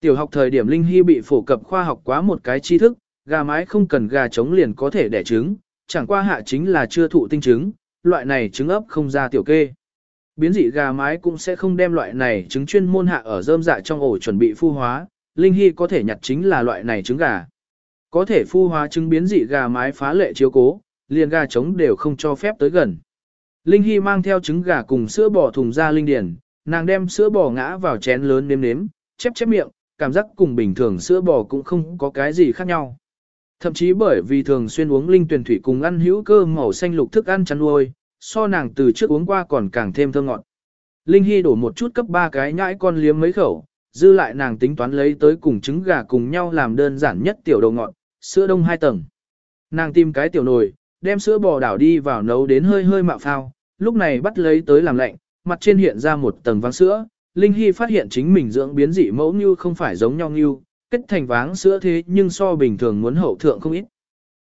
Tiểu học thời điểm Linh Hy bị phổ cập khoa học quá một cái tri thức, gà mái không cần gà trống liền có thể đẻ trứng, chẳng qua hạ chính là chưa thụ tinh trứng, loại này trứng ấp không ra tiểu kê. Biến dị gà mái cũng sẽ không đem loại này trứng chuyên môn hạ ở rơm dạ trong ổ chuẩn bị phu hóa, Linh Hy có thể nhặt chính là loại này trứng gà. Có thể phu hóa trứng biến dị gà mái phá lệ chiếu cố, liền gà trống đều không cho phép tới gần. Linh Hy mang theo trứng gà cùng sữa bò thùng ra linh điển, nàng đem sữa bò ngã vào chén lớn nếm nếm, chép chép miệng, cảm giác cùng bình thường sữa bò cũng không có cái gì khác nhau. Thậm chí bởi vì thường xuyên uống linh tuyển thủy cùng ăn hữu cơ màu xanh lục thức ăn chăn nuôi, so nàng từ trước uống qua còn càng thêm thơm ngọt. Linh Hy đổ một chút cấp ba cái nhãi con liếm mấy khẩu, dư lại nàng tính toán lấy tới cùng trứng gà cùng nhau làm đơn giản nhất tiểu đầu ngọt, sữa đông hai tầng. Nàng tìm cái tiểu nồi, đem sữa bò đảo đi vào nấu đến hơi hơi mạo phao, lúc này bắt lấy tới làm lạnh, mặt trên hiện ra một tầng váng sữa. Linh Hy phát hiện chính mình dưỡng biến dị mẫu như không phải giống nhau như, kết thành váng sữa thế nhưng so bình thường muốn hậu thượng không ít.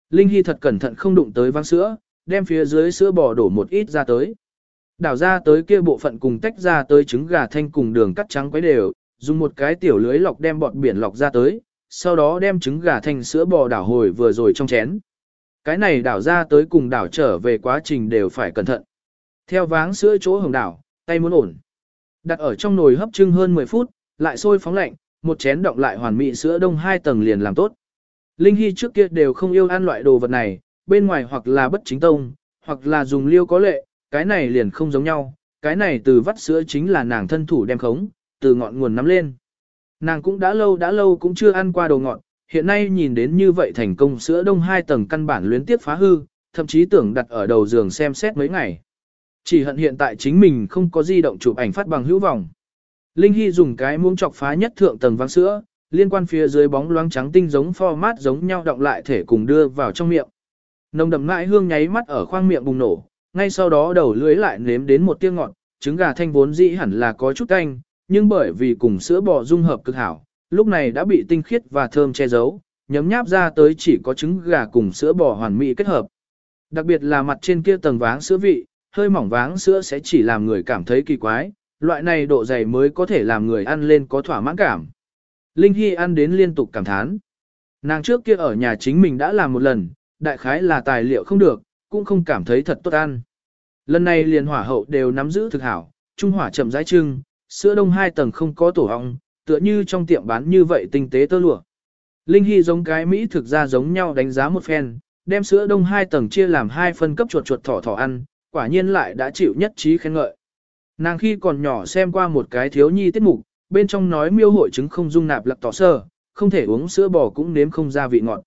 Linh Hy thật cẩn thận không đụng tới váng sữa, đem phía dưới sữa bò đổ một ít ra tới. Đảo ra tới kia bộ phận cùng tách ra tới trứng gà thanh cùng đường cắt trắng quấy đều, dùng một cái tiểu lưới lọc đem bọt biển lọc ra tới, sau đó đem trứng gà thanh sữa bò đảo hồi vừa rồi trong chén. Cái này đảo ra tới cùng đảo trở về quá trình đều phải cẩn thận. Theo váng sữa chỗ hồng đảo, tay muốn ổn. Đặt ở trong nồi hấp trưng hơn 10 phút, lại sôi phóng lạnh, một chén động lại hoàn mỹ sữa đông hai tầng liền làm tốt. Linh Hy trước kia đều không yêu ăn loại đồ vật này, bên ngoài hoặc là bất chính tông, hoặc là dùng liêu có lệ, cái này liền không giống nhau, cái này từ vắt sữa chính là nàng thân thủ đem khống, từ ngọn nguồn nắm lên. Nàng cũng đã lâu đã lâu cũng chưa ăn qua đồ ngọt, hiện nay nhìn đến như vậy thành công sữa đông hai tầng căn bản luyến tiếp phá hư, thậm chí tưởng đặt ở đầu giường xem xét mấy ngày. Chỉ hận hiện tại chính mình không có di động chụp ảnh phát bằng hữu vọng. Linh Hy dùng cái muỗng chọc phá nhất thượng tầng vang sữa, liên quan phía dưới bóng loáng trắng tinh giống format giống nhau động lại thể cùng đưa vào trong miệng. Nồng đậm ngại hương nháy mắt ở khoang miệng bùng nổ, ngay sau đó đầu lưỡi lại nếm đến một tiếng ngọt, trứng gà thanh vốn dĩ hẳn là có chút canh, nhưng bởi vì cùng sữa bò dung hợp cực hảo, lúc này đã bị tinh khiết và thơm che giấu, nhấm nháp ra tới chỉ có trứng gà cùng sữa bò hoàn mỹ kết hợp. Đặc biệt là mặt trên kia tầng váng sữa vị, hơi mỏng váng sữa sẽ chỉ làm người cảm thấy kỳ quái, loại này độ dày mới có thể làm người ăn lên có thỏa mãn cảm. Linh Hy ăn đến liên tục cảm thán. Nàng trước kia ở nhà chính mình đã làm một lần, đại khái là tài liệu không được, cũng không cảm thấy thật tốt ăn. Lần này liền hỏa hậu đều nắm giữ thực hảo, trung hỏa chậm rãi trưng, sữa đông hai tầng không có tổ ong, tựa như trong tiệm bán như vậy tinh tế tơ lụa. Linh Hy giống cái Mỹ thực ra giống nhau đánh giá một phen, đem sữa đông hai tầng chia làm hai phân cấp chuột chuột thỏ thỏ ăn, quả nhiên lại đã chịu nhất trí khen ngợi. Nàng khi còn nhỏ xem qua một cái thiếu nhi tiết mục, bên trong nói miêu hội chứng không dung nạp lập tỏ sơ, không thể uống sữa bò cũng nếm không ra vị ngọt.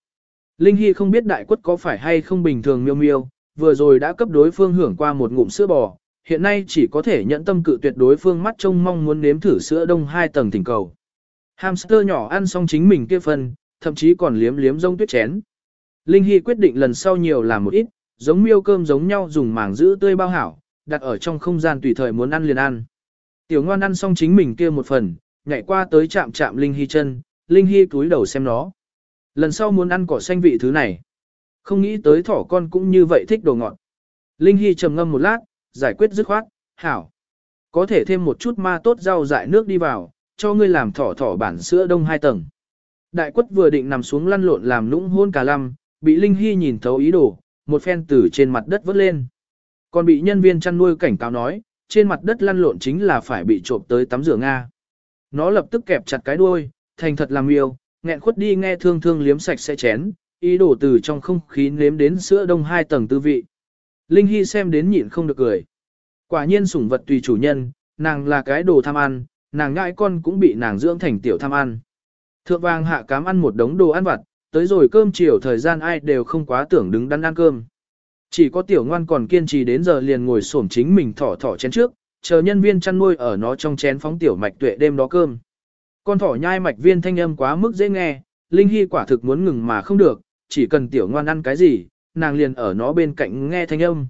Linh Hy không biết đại quất có phải hay không bình thường miêu miêu, vừa rồi đã cấp đối phương hưởng qua một ngụm sữa bò, hiện nay chỉ có thể nhận tâm cự tuyệt đối phương mắt trông mong muốn nếm thử sữa đông hai tầng thỉnh cầu. Hamster nhỏ ăn xong chính mình kia phần, thậm chí còn liếm liếm rông tuyết chén. Linh Hy quyết định lần sau nhiều làm một ít, giống miêu cơm giống nhau dùng màng giữ tươi bao hảo, đặt ở trong không gian tùy thời muốn ăn liền ăn. Tiểu ngoan ăn xong chính mình kia một phần, nhảy qua tới chạm chạm Linh Hy chân, Linh Hy cúi đầu xem nó. Lần sau muốn ăn cỏ xanh vị thứ này. Không nghĩ tới thỏ con cũng như vậy thích đồ ngọt. Linh Hy trầm ngâm một lát, giải quyết dứt khoát, hảo. Có thể thêm một chút ma tốt rau dại nước đi vào, cho ngươi làm thỏ thỏ bản sữa đông hai tầng. Đại quất vừa định nằm xuống lăn lộn làm nũng hôn cả lăm, bị Linh Hy nhìn thấu ý đồ, một phen từ trên mặt đất vớt lên. Còn bị nhân viên chăn nuôi cảnh cáo nói, trên mặt đất lăn lộn chính là phải bị trộm tới tắm rửa Nga. Nó lập tức kẹp chặt cái đuôi, thành thật làm yêu, nghẹn khuất đi nghe thương thương liếm sạch sẽ chén, ý đồ từ trong không khí nếm đến sữa đông hai tầng tư vị. Linh Hy xem đến nhịn không được cười. Quả nhiên sủng vật tùy chủ nhân, nàng là cái đồ tham ăn, nàng ngại con cũng bị nàng dưỡng thành tiểu tham ăn. Thượng vàng hạ cám ăn một đống đồ ăn vặt, tới rồi cơm chiều thời gian ai đều không quá tưởng đứng đắn ăn cơm. Chỉ có tiểu ngoan còn kiên trì đến giờ liền ngồi xổm chính mình thỏ thỏ chén trước, chờ nhân viên chăn nuôi ở nó trong chén phóng tiểu mạch tuệ đêm đó cơm. Con thỏ nhai mạch viên thanh âm quá mức dễ nghe, Linh Hy quả thực muốn ngừng mà không được, chỉ cần tiểu ngoan ăn cái gì, nàng liền ở nó bên cạnh nghe thanh âm.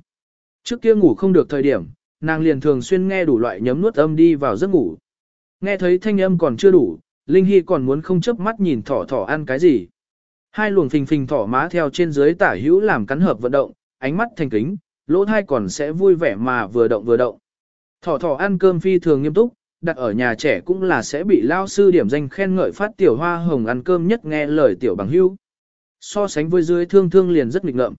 Trước kia ngủ không được thời điểm, nàng liền thường xuyên nghe đủ loại nhấm nuốt âm đi vào giấc ngủ. Nghe thấy thanh âm còn chưa đủ, Linh Hy còn muốn không chớp mắt nhìn thỏ thỏ ăn cái gì. Hai luồng phình phình thỏ má theo trên dưới tả hữu làm cắn hợp vận động, ánh mắt thành kính, lỗ thai còn sẽ vui vẻ mà vừa động vừa động. Thỏ thỏ ăn cơm phi thường nghiêm túc, đặt ở nhà trẻ cũng là sẽ bị lao sư điểm danh khen ngợi phát tiểu hoa hồng ăn cơm nhất nghe lời tiểu bằng hữu. So sánh với dưới thương thương liền rất nghịch ngợm.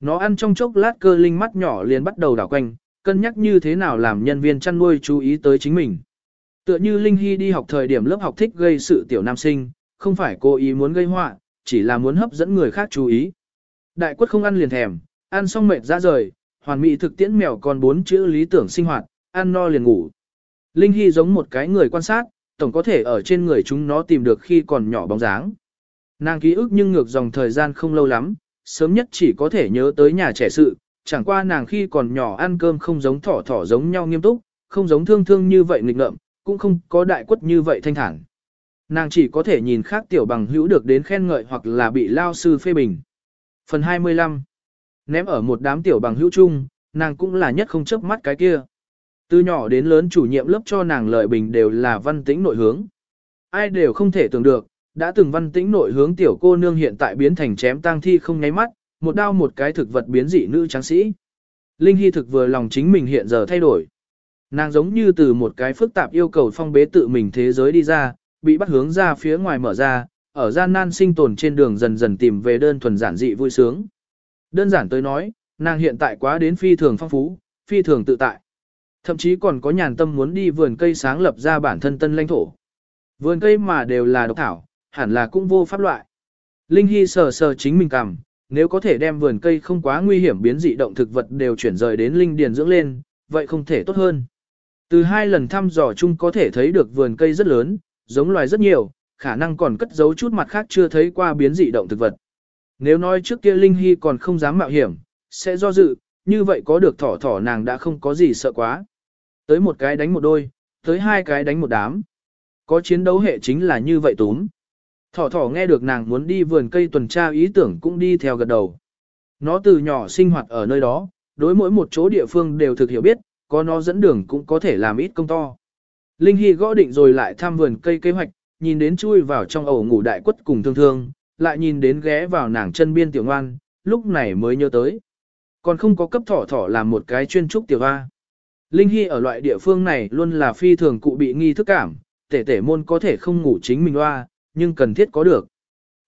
Nó ăn trong chốc lát cơ linh mắt nhỏ liền bắt đầu đảo quanh, cân nhắc như thế nào làm nhân viên chăn nuôi chú ý tới chính mình. Tựa như Linh Hy đi học thời điểm lớp học thích gây sự tiểu nam sinh, không phải cố ý muốn gây họa, chỉ là muốn hấp dẫn người khác chú ý. Đại quất không ăn liền thèm, ăn xong mệt ra rời, hoàn mỹ thực tiễn mèo còn bốn chữ lý tưởng sinh hoạt, ăn no liền ngủ. Linh Hy giống một cái người quan sát, tổng có thể ở trên người chúng nó tìm được khi còn nhỏ bóng dáng. Nàng ký ức nhưng ngược dòng thời gian không lâu lắm, sớm nhất chỉ có thể nhớ tới nhà trẻ sự, chẳng qua nàng khi còn nhỏ ăn cơm không giống thỏ thỏ giống nhau nghiêm túc, không giống thương thương như vậy nghịch ngợm, cũng không có đại quất như vậy thanh thản. Nàng chỉ có thể nhìn khác tiểu bằng hữu được đến khen ngợi hoặc là bị lao sư phê bình. Phần 25 Ném ở một đám tiểu bằng hữu chung, nàng cũng là nhất không chớp mắt cái kia. Từ nhỏ đến lớn chủ nhiệm lớp cho nàng lợi bình đều là văn tĩnh nội hướng. Ai đều không thể tưởng được, đã từng văn tĩnh nội hướng tiểu cô nương hiện tại biến thành chém tang thi không nháy mắt, một đao một cái thực vật biến dị nữ tráng sĩ. Linh Hy thực vừa lòng chính mình hiện giờ thay đổi. Nàng giống như từ một cái phức tạp yêu cầu phong bế tự mình thế giới đi ra, bị bắt hướng ra phía ngoài mở ra, ở gian nan sinh tồn trên đường dần dần tìm về đơn thuần giản dị vui sướng. Đơn giản tới nói, nàng hiện tại quá đến phi thường phong phú, phi thường tự tại. Thậm chí còn có nhàn tâm muốn đi vườn cây sáng lập ra bản thân tân lãnh thổ. Vườn cây mà đều là độc thảo, hẳn là cũng vô pháp loại. Linh Hy sờ sờ chính mình cầm, nếu có thể đem vườn cây không quá nguy hiểm biến dị động thực vật đều chuyển rời đến linh điền dưỡng lên, vậy không thể tốt hơn. Từ hai lần thăm dò chung có thể thấy được vườn cây rất lớn, giống loài rất nhiều, khả năng còn cất giấu chút mặt khác chưa thấy qua biến dị động thực vật. Nếu nói trước kia Linh Hy còn không dám mạo hiểm, sẽ do dự, như vậy có được thỏ thỏ nàng đã không có gì sợ quá. Tới một cái đánh một đôi, tới hai cái đánh một đám. Có chiến đấu hệ chính là như vậy túm. Thỏ thỏ nghe được nàng muốn đi vườn cây tuần tra ý tưởng cũng đi theo gật đầu. Nó từ nhỏ sinh hoạt ở nơi đó, đối mỗi một chỗ địa phương đều thực hiểu biết, có nó dẫn đường cũng có thể làm ít công to. Linh Hy gõ định rồi lại thăm vườn cây kế hoạch, nhìn đến chui vào trong ổ ngủ đại quất cùng thương thương, lại nhìn đến ghé vào nàng chân biên tiểu ngoan, lúc này mới nhớ tới. Còn không có cấp thỏ thỏ làm một cái chuyên trúc tiểu hoa. Linh Hy ở loại địa phương này luôn là phi thường cụ bị nghi thức cảm, tể tể môn có thể không ngủ chính mình hoa, nhưng cần thiết có được.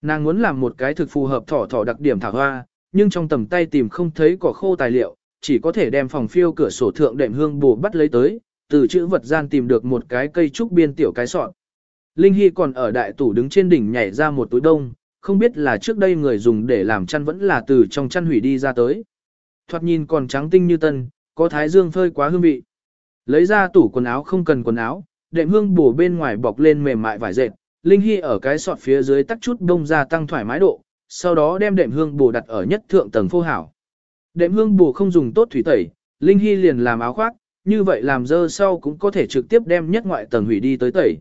Nàng muốn làm một cái thực phù hợp thỏ thỏ đặc điểm thảo hoa, nhưng trong tầm tay tìm không thấy cỏ khô tài liệu, chỉ có thể đem phòng phiêu cửa sổ thượng đệm hương bù bắt lấy tới, từ chữ vật gian tìm được một cái cây trúc biên tiểu cái sọt. Linh Hy còn ở đại tủ đứng trên đỉnh nhảy ra một túi đông, không biết là trước đây người dùng để làm chăn vẫn là từ trong chăn hủy đi ra tới. Thoạt nhìn còn trắng tinh như tân, có thái dương phơi quá hương vị. Lấy ra tủ quần áo không cần quần áo, đệm hương bổ bên ngoài bọc lên mềm mại vải dệt, Linh Hy ở cái sọt phía dưới tắt chút đông ra tăng thoải mái độ, sau đó đem đệm hương bù đặt ở nhất thượng tầng phô hảo. Đệm hương bù không dùng tốt thủy tẩy, Linh Hy liền làm áo khoác, như vậy làm dơ sau cũng có thể trực tiếp đem nhất ngoại tầng hủy đi tới tẩy.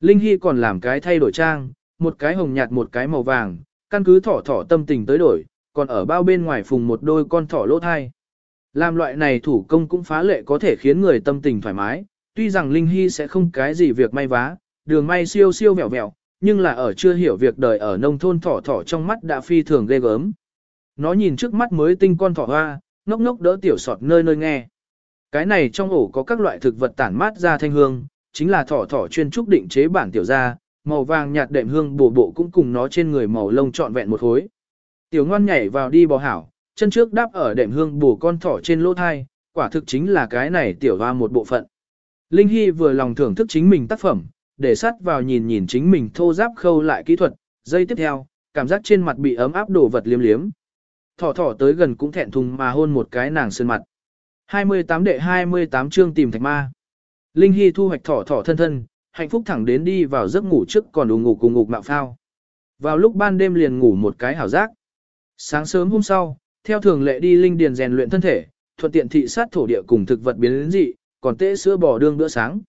Linh Hy còn làm cái thay đổi trang, một cái hồng nhạt một cái màu vàng, căn cứ thỏ thỏ tâm tình tới đổi, còn ở bao bên ngoài phùng một đôi con thỏ lỗ thai. Làm loại này thủ công cũng phá lệ có thể khiến người tâm tình thoải mái, tuy rằng Linh Hy sẽ không cái gì việc may vá, đường may siêu siêu vẹo vẹo, nhưng là ở chưa hiểu việc đời ở nông thôn thỏ thỏ trong mắt đã phi thường ghê gớm. Nó nhìn trước mắt mới tinh con thỏ hoa, ngốc ngốc đỡ tiểu sọt nơi nơi nghe. Cái này trong ổ có các loại thực vật tản mát ra thanh hương, chính là thỏ thỏ chuyên trúc định chế bản tiểu gia, màu vàng nhạt đệm hương bổ bộ cũng cùng nó trên người màu lông trọn vẹn một khối. Tiểu ngoan nhảy vào đi bò hảo, chân trước đáp ở đệm hương bổ con thỏ trên lỗ thai, quả thực chính là cái này tiểu hoa một bộ phận. Linh Hy vừa lòng thưởng thức chính mình tác phẩm, để sát vào nhìn nhìn chính mình thô giáp khâu lại kỹ thuật, giây tiếp theo, cảm giác trên mặt bị ấm áp đổ vật liếm liếm. Thỏ thỏ tới gần cũng thẹn thùng mà hôn một cái nàng sơn mặt. 28 đệ 28 chương tìm thạch ma. Linh Hy thu hoạch thỏ thỏ thân thân, hạnh phúc thẳng đến đi vào giấc ngủ trước còn đủ ngủ cùng ngục mạo phao. Vào lúc ban đêm liền ngủ một cái hảo giác. Sáng sớm hôm sau, theo thường lệ đi linh điền rèn luyện thân thể, thuận tiện thị sát thổ địa cùng thực vật biến đến dị, còn tễ sữa bò đương bữa sáng.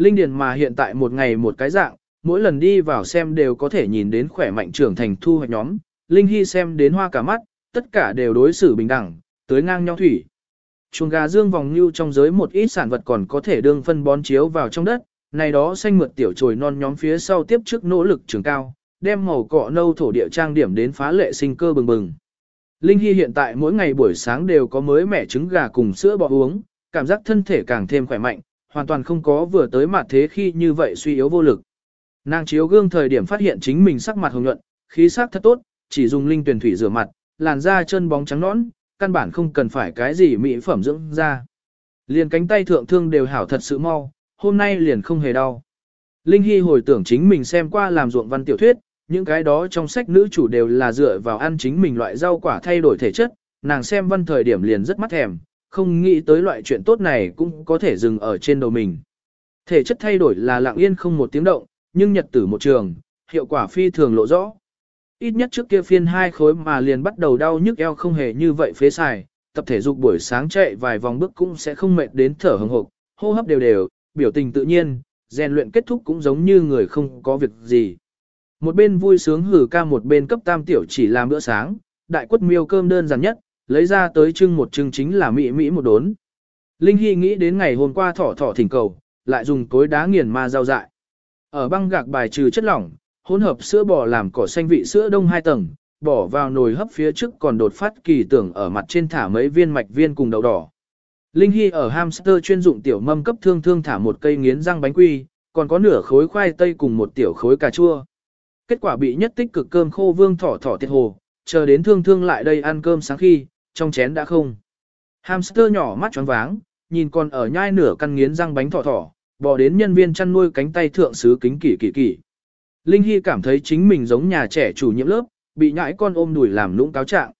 Linh điền mà hiện tại một ngày một cái dạng, mỗi lần đi vào xem đều có thể nhìn đến khỏe mạnh trưởng thành thu hoạch nhóm, Linh Hy xem đến hoa cả mắt, tất cả đều đối xử bình đẳng, tới ngang nhau thủy. Chuồng gà dương vòng như trong giới một ít sản vật còn có thể đương phân bón chiếu vào trong đất, này đó xanh mượt tiểu trồi non nhóm phía sau tiếp trước nỗ lực trường cao, đem màu cọ nâu thổ địa trang điểm đến phá lệ sinh cơ bừng bừng. Linh Hy hiện tại mỗi ngày buổi sáng đều có mới mẻ trứng gà cùng sữa bò uống, cảm giác thân thể càng thêm khỏe mạnh, hoàn toàn không có vừa tới mặt thế khi như vậy suy yếu vô lực. Nàng chiếu gương thời điểm phát hiện chính mình sắc mặt hồng nhuận, khí sắc thật tốt, chỉ dùng linh tuyển thủy rửa mặt, làn da chân bóng trắng nõn, căn bản không cần phải cái gì mỹ phẩm dưỡng da. Liền cánh tay thượng thương đều hảo thật sự mau, hôm nay liền không hề đau. Linh Hy hồi tưởng chính mình xem qua làm ruộng văn tiểu thuyết, những cái đó trong sách nữ chủ đều là dựa vào ăn chính mình loại rau quả thay đổi thể chất, nàng xem văn thời điểm liền rất mắt thèm, không nghĩ tới loại chuyện tốt này cũng có thể dừng ở trên đầu mình. Thể chất thay đổi là lặng yên không một tiếng động, nhưng nhật tử một trường, hiệu quả phi thường lộ rõ. Ít nhất trước kia phiên hai khối mà liền bắt đầu đau nhức eo không hề như vậy phế xài, tập thể dục buổi sáng chạy vài vòng bước cũng sẽ không mệt đến thở hừng hộp, hô hấp đều đều, biểu tình tự nhiên, rèn luyện kết thúc cũng giống như người không có việc gì. Một bên vui sướng hử ca một bên cấp tam tiểu chỉ làm bữa sáng, đại quất miêu cơm đơn giản nhất, lấy ra tới trưng một trưng chính là mỹ mỹ một đốn. Linh Hy nghĩ đến ngày hôm qua thỏ thỏ thỉnh cầu, lại dùng cối đá nghiền ma rau dại. Ở băng gạc bài trừ chất lỏng, hỗn hợp sữa bò làm cỏ xanh vị sữa đông hai tầng, bỏ vào nồi hấp phía trước còn đột phát kỳ tưởng ở mặt trên thả mấy viên mạch viên cùng đậu đỏ. Linh Hy ở hamster chuyên dụng tiểu mâm cấp thương thương thả một cây nghiến răng bánh quy, còn có nửa khối khoai tây cùng một tiểu khối cà chua. Kết quả bị nhất tích cực cơm khô vương thỏ thỏ tiệt hồ, chờ đến thương thương lại đây ăn cơm sáng khi, trong chén đã không. Hamster nhỏ mắt tròn váng, nhìn còn ở nhai nửa căn nghiến răng bánh thỏ thỏ, bỏ đến nhân viên chăn nuôi cánh tay thượng sứ kính kỳ kỳ kỳ. Linh Hy cảm thấy chính mình giống nhà trẻ chủ nhiệm lớp, bị nhãi con ôm đùi làm lũng cáo trạng.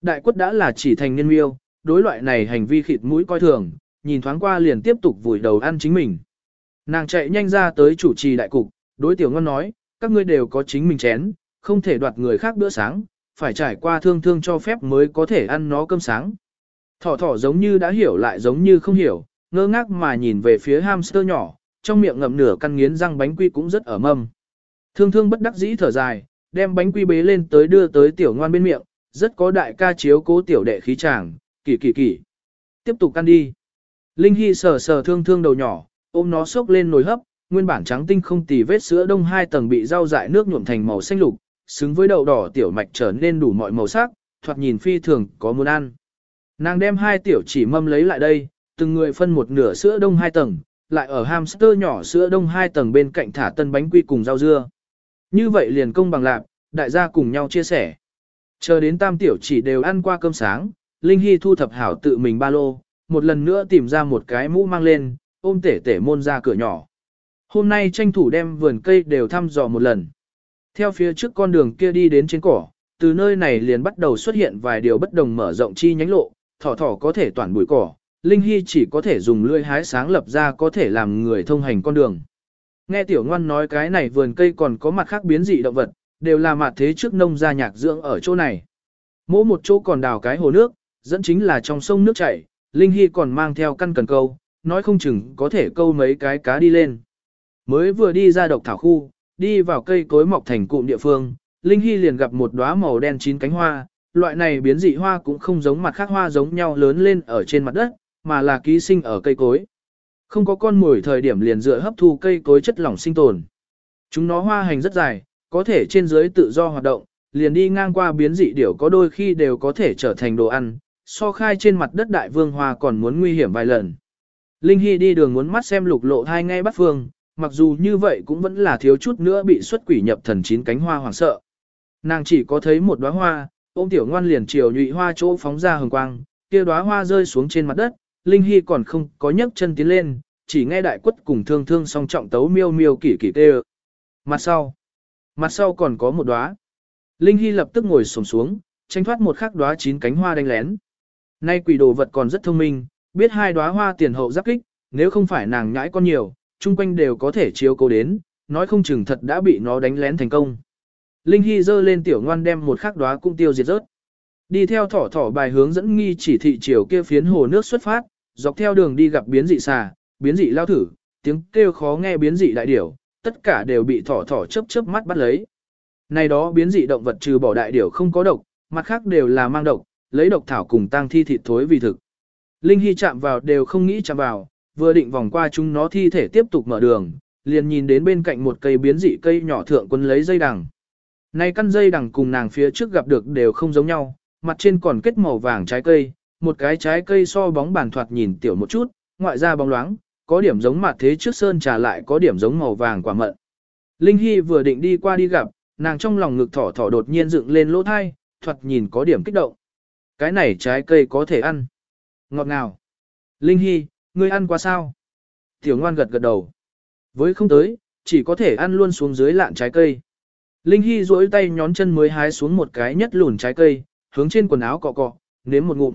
Đại quất đã là chỉ thành nhân miêu, đối loại này hành vi khịt mũi coi thường, nhìn thoáng qua liền tiếp tục vùi đầu ăn chính mình. Nàng chạy nhanh ra tới chủ trì đại cục, đối tiểu ngon nói, các ngươi đều có chính mình chén, không thể đoạt người khác bữa sáng, phải trải qua thương thương cho phép mới có thể ăn nó cơm sáng. Thỏ thỏ giống như đã hiểu lại giống như không hiểu, ngơ ngác mà nhìn về phía hamster nhỏ, trong miệng ngậm nửa căn nghiến răng bánh quy cũng rất ở mâm. Thương thương bất đắc dĩ thở dài, đem bánh quy bế lên tới đưa tới tiểu ngoan bên miệng, rất có đại ca chiếu cố tiểu đệ khí chàng, kỳ kỳ kỳ. Tiếp tục ăn đi. Linh Hy sờ sờ thương thương đầu nhỏ, ôm nó xốc lên nồi hấp, nguyên bản trắng tinh không tì vết sữa đông hai tầng bị rau dại nước nhuộm thành màu xanh lục, xứng với đậu đỏ tiểu mạch trở nên đủ mọi màu sắc, thoạt nhìn phi thường có muốn ăn. Nàng đem hai tiểu chỉ mâm lấy lại đây, từng người phân một nửa sữa đông hai tầng, lại ở hamster nhỏ sữa đông hai tầng bên cạnh thả tân bánh quy cùng rau dưa. Như vậy liền công bằng lạc, đại gia cùng nhau chia sẻ. Chờ đến tam tiểu chỉ đều ăn qua cơm sáng, Linh Hy thu thập hảo tự mình ba lô, một lần nữa tìm ra một cái mũ mang lên, ôm tể tể môn ra cửa nhỏ. Hôm nay tranh thủ đem vườn cây đều thăm dò một lần. Theo phía trước con đường kia đi đến trên cỏ, từ nơi này liền bắt đầu xuất hiện vài điều bất đồng mở rộng chi nhánh lộ, thỏ thỏ có thể toàn bụi cỏ, Linh Hy chỉ có thể dùng lưỡi hái sáng lập ra có thể làm người thông hành con đường. Nghe tiểu ngoan nói cái này vườn cây còn có mặt khác biến dị động vật, đều là mặt thế trước nông gia nhạc dưỡng ở chỗ này. Mỗi một chỗ còn đào cái hồ nước, dẫn chính là trong sông nước chảy, Linh Hy còn mang theo căn cần câu, nói không chừng có thể câu mấy cái cá đi lên. Mới vừa đi ra độc thảo khu, đi vào cây cối mọc thành cụm địa phương, Linh Hy liền gặp một đóa màu đen chín cánh hoa, loại này biến dị hoa cũng không giống mặt khác hoa giống nhau lớn lên ở trên mặt đất, mà là ký sinh ở cây cối. Không có con mồi thời điểm liền dựa hấp thu cây cối chất lỏng sinh tồn. Chúng nó hoa hành rất dài, có thể trên dưới tự do hoạt động, liền đi ngang qua biến dị điểu có đôi khi đều có thể trở thành đồ ăn, so khai trên mặt đất đại vương hoa còn muốn nguy hiểm vài lần. Linh Hy đi đường muốn mắt xem lục lộ thai ngay bắt phương, mặc dù như vậy cũng vẫn là thiếu chút nữa bị xuất quỷ nhập thần chín cánh hoa hoảng sợ. Nàng chỉ có thấy một đóa hoa, ôm tiểu ngoan liền chiều nhụy hoa chỗ phóng ra hồng quang, kia đóa hoa rơi xuống trên mặt đất, Linh Hy còn không có nhấc chân tiến lên, chỉ nghe đại quất cùng thương thương song trọng tấu miêu miêu kỷ kỷ tê Mặt sau, mặt sau còn có một đóa. Linh Hy lập tức ngồi xổm xuống, tranh thoát một khắc đóa chín cánh hoa đánh lén. Nay quỷ đồ vật còn rất thông minh, biết hai đóa hoa tiền hậu giáp kích, nếu không phải nàng nhãi con nhiều, chung quanh đều có thể chiếu cố đến, nói không chừng thật đã bị nó đánh lén thành công. Linh Hy dơ lên tiểu ngoan đem một khắc đóa cung tiêu diệt rớt. Đi theo thỏ thỏ bài hướng dẫn nghi chỉ thị chiều kia phiến hồ nước xuất phát, dọc theo đường đi gặp biến dị xà, biến dị lao thử, tiếng kêu khó nghe biến dị đại điểu, tất cả đều bị thỏ thỏ chớp chớp mắt bắt lấy. Này đó biến dị động vật trừ bỏ đại điểu không có độc, mặt khác đều là mang độc, lấy độc thảo cùng tang thi thịt thối vì thực. Linh Hy chạm vào đều không nghĩ chạm vào, vừa định vòng qua chúng nó thi thể tiếp tục mở đường, liền nhìn đến bên cạnh một cây biến dị cây nhỏ thượng quân lấy dây đằng. Này căn dây đằng cùng nàng phía trước gặp được đều không giống nhau, mặt trên còn kết màu vàng trái cây, một cái trái cây so bóng bàn thoạt nhìn tiểu một chút, ngoại ra bóng loáng, có điểm giống mặt thế trước sơn trà lại có điểm giống màu vàng quả mận. Linh Hy vừa định đi qua đi gặp, nàng trong lòng ngực thỏ thỏ đột nhiên dựng lên lỗ thai, thoạt nhìn có điểm kích động. Cái này trái cây có thể ăn. Ngọt ngào. Linh Hy, ngươi ăn qua sao? Tiểu ngoan gật gật đầu. Với không tới, chỉ có thể ăn luôn xuống dưới lạn trái cây. Linh Hy duỗi tay nhón chân mới hái xuống một cái nhất lùn trái cây, hướng trên quần áo cọ cọ, nếm một ngụm.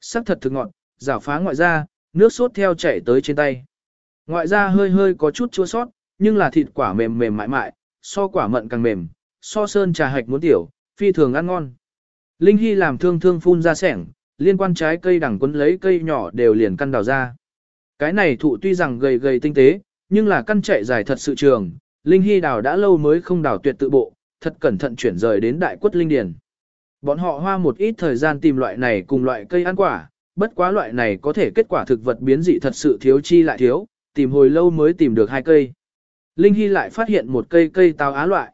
Sắc thật thực ngọt, rảo phá ngoại ra, nước sốt theo chảy tới trên tay. Ngoại ra hơi hơi có chút chua sót, nhưng là thịt quả mềm mềm mại mại, so quả mận càng mềm, so sơn trà hạch muốn tiểu, phi thường ăn ngon. Linh Hy làm thương thương phun ra sẻng, liên quan trái cây đẳng quấn lấy cây nhỏ đều liền căn đào ra. Cái này thụ tuy rằng gầy gầy tinh tế, nhưng là căn chạy dài thật sự trường, Linh Hy đào đã lâu mới không đào tuyệt tự bộ, thật cẩn thận chuyển rời đến đại quất linh điền. Bọn họ hoa một ít thời gian tìm loại này cùng loại cây ăn quả, bất quá loại này có thể kết quả thực vật biến dị thật sự thiếu chi lại thiếu, tìm hồi lâu mới tìm được hai cây. Linh Hy lại phát hiện một cây cây táo á loại.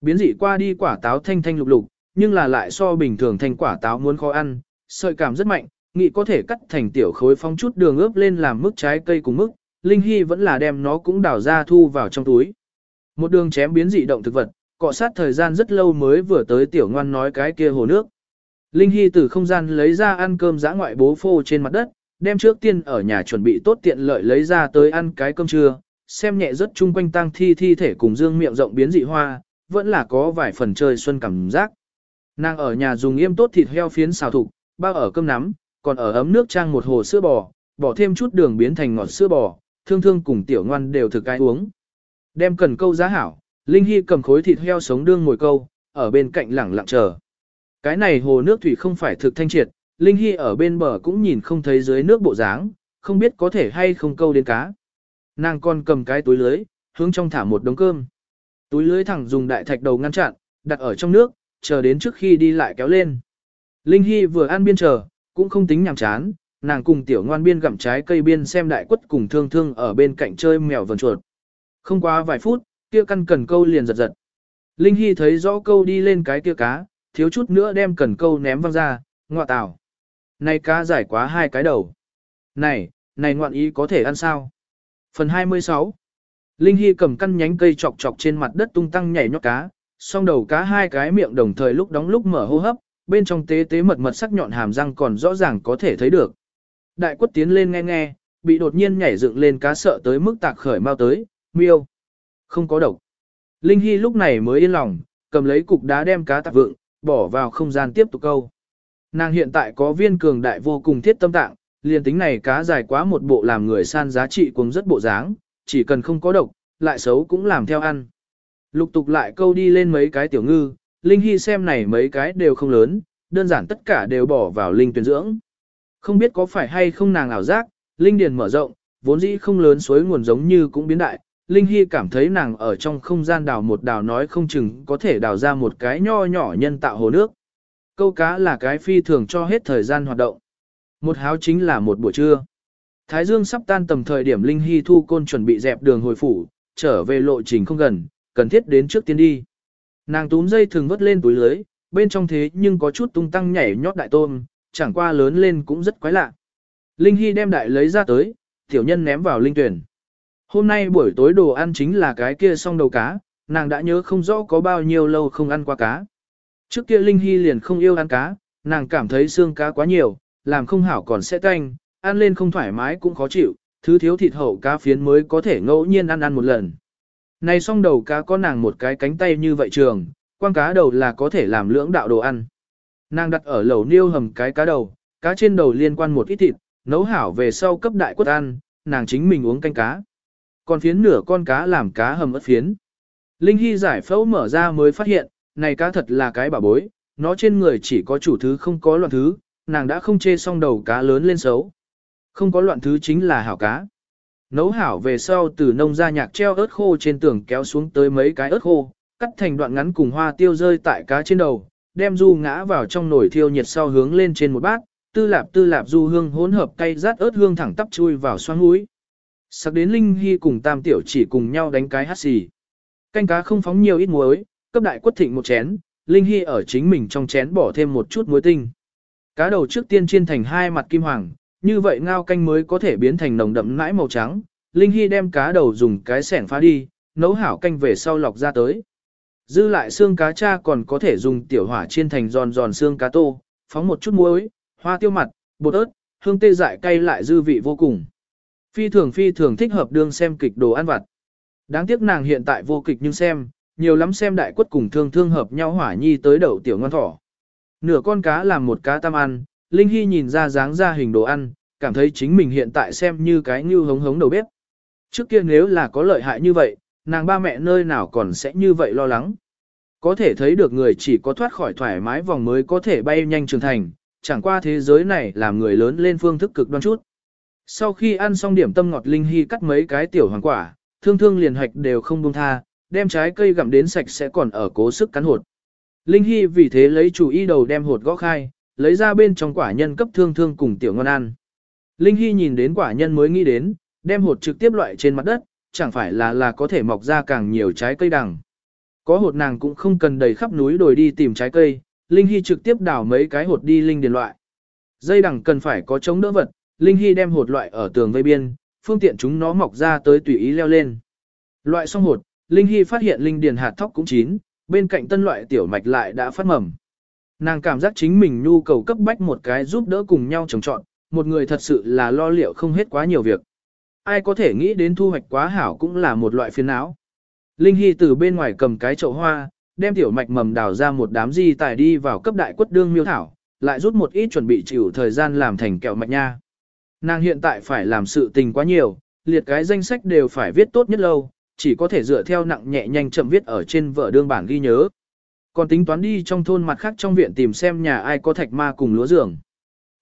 Biến dị qua đi quả táo thanh thanh lục lục, nhưng là lại so bình thường thanh quả táo muốn khó ăn, sợi cảm rất mạnh, nghĩ có thể cắt thành tiểu khối phong chút đường ướp lên làm mức trái cây cùng mức, Linh Hy vẫn là đem nó cũng đào ra thu vào trong túi. Một đường chém biến dị động thực vật, cọ sát thời gian rất lâu mới vừa tới tiểu ngoan nói cái kia hồ nước. Linh Hy từ không gian lấy ra ăn cơm giã ngoại bố phô trên mặt đất, đem trước tiên ở nhà chuẩn bị tốt tiện lợi lấy ra tới ăn cái cơm trưa, xem nhẹ rất chung quanh tăng thi thi thể cùng dương miệng rộng biến dị hoa, vẫn là có vài phần chơi xuân cảm giác. Nàng ở nhà dùng yêm tốt thịt heo phiến xào thục, bao ở cơm nắm, còn ở ấm nước trang một hồ sữa bò, bỏ thêm chút đường biến thành ngọt sữa bò, thương thương cùng tiểu ngoan đều thực cái uống. Đem cần câu giá hảo, Linh Hy cầm khối thịt heo sống đương ngồi câu, ở bên cạnh lẳng lặng chờ. Cái này hồ nước thủy không phải thực thanh triệt, Linh Hy ở bên bờ cũng nhìn không thấy dưới nước bộ dáng, không biết có thể hay không câu đến cá. Nàng còn cầm cái túi lưới, hướng trong thả một đống cơm. Túi lưới thẳng dùng đại thạch đầu ngăn chặn, đặt ở trong nước, chờ đến trước khi đi lại kéo lên. Linh Hy vừa ăn biên chờ, cũng không tính nhàm chán, nàng cùng tiểu ngoan biên gặm trái cây biên xem đại quất cùng thương thương ở bên cạnh chơi mèo vần chuột. Không quá vài phút, kia căn cần câu liền giật giật. Linh Hy thấy rõ câu đi lên cái kia cá, thiếu chút nữa đem cần câu ném văng ra, ngọa tảo. Này cá giải quá hai cái đầu. Này, này ngoạn ý có thể ăn sao? Phần 26 Linh Hy cầm căn nhánh cây chọc chọc trên mặt đất tung tăng nhảy nhót cá, song đầu cá hai cái miệng đồng thời lúc đóng lúc mở hô hấp, bên trong tế tế mật mật sắc nhọn hàm răng còn rõ ràng có thể thấy được. Đại quất tiến lên nghe nghe, bị đột nhiên nhảy dựng lên cá sợ tới mức tạc khởi mau tới, miêu. Không có độc. Linh Hy lúc này mới yên lòng, cầm lấy cục đá đem cá tạc vượng, bỏ vào không gian tiếp tục câu. Nàng hiện tại có viên cường đại vô cùng thiết tâm tạng, liền tính này cá dài quá một bộ làm người san giá trị cũng rất bộ dáng, chỉ cần không có độc, lại xấu cũng làm theo ăn. Lục tục lại câu đi lên mấy cái tiểu ngư, Linh Hy xem này mấy cái đều không lớn, đơn giản tất cả đều bỏ vào linh tuyển dưỡng. Không biết có phải hay không nàng ảo giác, linh điền mở rộng, vốn dĩ không lớn suối nguồn giống như cũng biến đại. Linh Hy cảm thấy nàng ở trong không gian đào một đào nói không chừng có thể đào ra một cái nho nhỏ nhân tạo hồ nước. Câu cá là cái phi thường cho hết thời gian hoạt động. Một háo chính là một buổi trưa. Thái dương sắp tan tầm thời điểm Linh Hy thu côn chuẩn bị dẹp đường hồi phủ, trở về lộ trình không gần, cần thiết đến trước tiên đi. Nàng túm dây thường vớt lên túi lưới, bên trong thế nhưng có chút tung tăng nhảy nhót đại tôm, chẳng qua lớn lên cũng rất quái lạ. Linh Hy đem đại lấy ra tới, tiểu nhân ném vào linh tuyển. Hôm nay buổi tối đồ ăn chính là cái kia song đầu cá, nàng đã nhớ không rõ có bao nhiêu lâu không ăn qua cá. Trước kia Linh Hy liền không yêu ăn cá, nàng cảm thấy xương cá quá nhiều, làm không hảo còn sẽ tanh, ăn lên không thoải mái cũng khó chịu, thứ thiếu thịt hậu cá phiến mới có thể ngẫu nhiên ăn ăn một lần. Này song đầu cá có nàng một cái cánh tay như vậy trường, quang cá đầu là có thể làm lưỡng đạo đồ ăn. Nàng đặt ở lẩu niêu hầm cái cá đầu, cá trên đầu liên quan một ít thịt, nấu hảo về sau cấp đại quất ăn, nàng chính mình uống canh cá. Còn phiến nửa con cá làm cá hầm ớt phiến. Linh Hy giải phẫu mở ra mới phát hiện, này cá thật là cái bảo bối, nó trên người chỉ có chủ thứ không có loạn thứ, nàng đã không chê xong đầu cá lớn lên xấu. Không có loạn thứ chính là hảo cá. Nấu hảo về sau từ nông ra nhạc treo ớt khô trên tường kéo xuống tới mấy cái ớt khô, cắt thành đoạn ngắn cùng hoa tiêu rơi tại cá trên đầu, đem du ngã vào trong nồi thiêu nhiệt sau hướng lên trên một bát, tư lạp tư lạp du hương hỗn hợp cay rát ớt hương thẳng tắp chui vào xoang mũi. Sắc đến Linh Hy cùng Tam Tiểu chỉ cùng nhau đánh cái hát xì. Canh cá không phóng nhiều ít muối, cấp đại quất thịnh một chén, Linh Hy ở chính mình trong chén bỏ thêm một chút muối tinh. Cá đầu trước tiên chiên thành hai mặt kim hoàng, như vậy ngao canh mới có thể biến thành nồng đậm nãi màu trắng. Linh Hy đem cá đầu dùng cái sẻn phá đi, nấu hảo canh về sau lọc ra tới. Dư lại xương cá cha còn có thể dùng tiểu hỏa chiên thành giòn giòn xương cá tô, phóng một chút muối, hoa tiêu mặt, bột ớt, hương tê dại cay lại dư vị vô cùng. Phi thường phi thường thích hợp đương xem kịch đồ ăn vặt. Đáng tiếc nàng hiện tại vô kịch nhưng xem, nhiều lắm xem đại quất cùng thương thương hợp nhau hỏa nhi tới đậu tiểu ngon thỏ. Nửa con cá làm một cá tam ăn, Linh Hy nhìn ra dáng ra hình đồ ăn, cảm thấy chính mình hiện tại xem như cái như hống hống đầu bếp. Trước kia nếu là có lợi hại như vậy, nàng ba mẹ nơi nào còn sẽ như vậy lo lắng. Có thể thấy được người chỉ có thoát khỏi thoải mái vòng mới có thể bay nhanh trưởng thành, chẳng qua thế giới này làm người lớn lên phương thức cực đoan chút. Sau khi ăn xong điểm tâm ngọt Linh Hy cắt mấy cái tiểu hoàng quả, thương thương liền hoạch đều không buông tha, đem trái cây gặm đến sạch sẽ còn ở cố sức cắn hột. Linh Hy vì thế lấy chủ ý đầu đem hột gõ khai, lấy ra bên trong quả nhân cấp thương thương cùng tiểu ngon ăn. Linh Hy nhìn đến quả nhân mới nghĩ đến, đem hột trực tiếp loại trên mặt đất, chẳng phải là là có thể mọc ra càng nhiều trái cây đằng. Có hột nàng cũng không cần đầy khắp núi đồi đi tìm trái cây, Linh Hy trực tiếp đào mấy cái hột đi linh điền loại. Dây đằng cần phải có chống đỡ vật, Linh Hy đem hột loại ở tường vây biên, phương tiện chúng nó mọc ra tới tùy ý leo lên. Loại xong hột, Linh Hy phát hiện linh điền hạt thóc cũng chín, bên cạnh tân loại tiểu mạch lại đã phát mầm. Nàng cảm giác chính mình nhu cầu cấp bách một cái giúp đỡ cùng nhau trồng trọn, một người thật sự là lo liệu không hết quá nhiều việc. Ai có thể nghĩ đến thu hoạch quá hảo cũng là một loại phiền não. Linh Hy từ bên ngoài cầm cái chậu hoa, đem tiểu mạch mầm đào ra một đám di tài đi vào cấp đại quất đương miêu thảo, lại rút một ít chuẩn bị chịu thời gian làm thành kẹo mạch nha. Nàng hiện tại phải làm sự tình quá nhiều, liệt cái danh sách đều phải viết tốt nhất lâu, chỉ có thể dựa theo nặng nhẹ nhanh chậm viết ở trên vở đương bản ghi nhớ. Còn tính toán đi trong thôn mặt khác trong viện tìm xem nhà ai có thạch ma cùng lúa giường.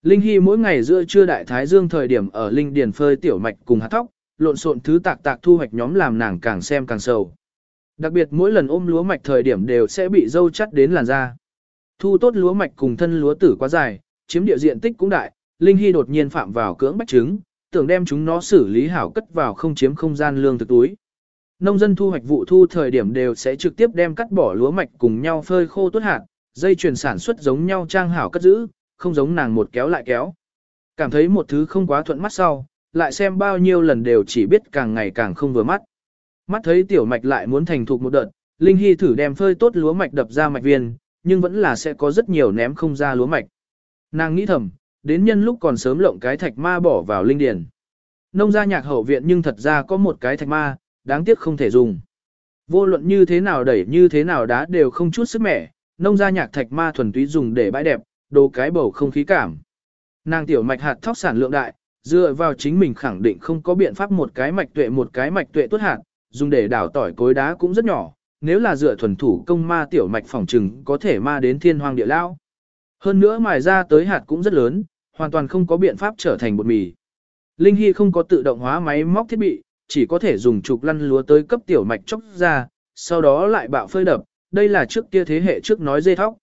Linh Hy mỗi ngày giữa trưa đại thái dương thời điểm ở Linh Điền phơi tiểu mạch cùng hạt thóc, lộn xộn thứ tạc tạc thu hoạch nhóm làm nàng càng xem càng sầu. Đặc biệt mỗi lần ôm lúa mạch thời điểm đều sẽ bị dâu chắt đến làn da. Thu tốt lúa mạch cùng thân lúa tử quá dài, chiếm địa diện tích cũng đại, Linh Hy đột nhiên phạm vào cưỡng bách trứng, tưởng đem chúng nó xử lý hảo cất vào không chiếm không gian lương thực túi. Nông dân thu hoạch vụ thu thời điểm đều sẽ trực tiếp đem cắt bỏ lúa mạch cùng nhau phơi khô tốt hạt, dây chuyển sản xuất giống nhau trang hảo cất giữ, không giống nàng một kéo lại kéo. Cảm thấy một thứ không quá thuận mắt sau, lại xem bao nhiêu lần đều chỉ biết càng ngày càng không vừa mắt. Mắt thấy tiểu mạch lại muốn thành thục một đợt, Linh Hy thử đem phơi tốt lúa mạch đập ra mạch viên, nhưng vẫn là sẽ có rất nhiều ném không ra lúa mạch. Nàng nghĩ thầm, đến nhân lúc còn sớm lộng cái thạch ma bỏ vào linh điền. nông gia nhạc hậu viện nhưng thật ra có một cái thạch ma, đáng tiếc không thể dùng. Vô luận như thế nào đẩy như thế nào đá đều không chút sức mẻ, nông gia nhạc thạch ma thuần túy dùng để bãi đẹp, đồ cái bầu không khí cảm. Nàng tiểu mạch hạt thóc sản lượng đại, dựa vào chính mình khẳng định không có biện pháp một cái mạch tuệ một cái mạch tuệ tuốt hạt, dùng để đảo tỏi cối đá cũng rất nhỏ, nếu là dựa thuần thủ công ma tiểu mạch phòng trừng có thể ma đến thiên hoang địa lao. Hơn nữa mài ra tới hạt cũng rất lớn, hoàn toàn không có biện pháp trở thành bột mì. Linh Hy không có tự động hóa máy móc thiết bị, chỉ có thể dùng trục lăn lúa tới cấp tiểu mạch chóc ra, sau đó lại bạo phơi đập, đây là trước kia thế hệ trước nói dê thóc.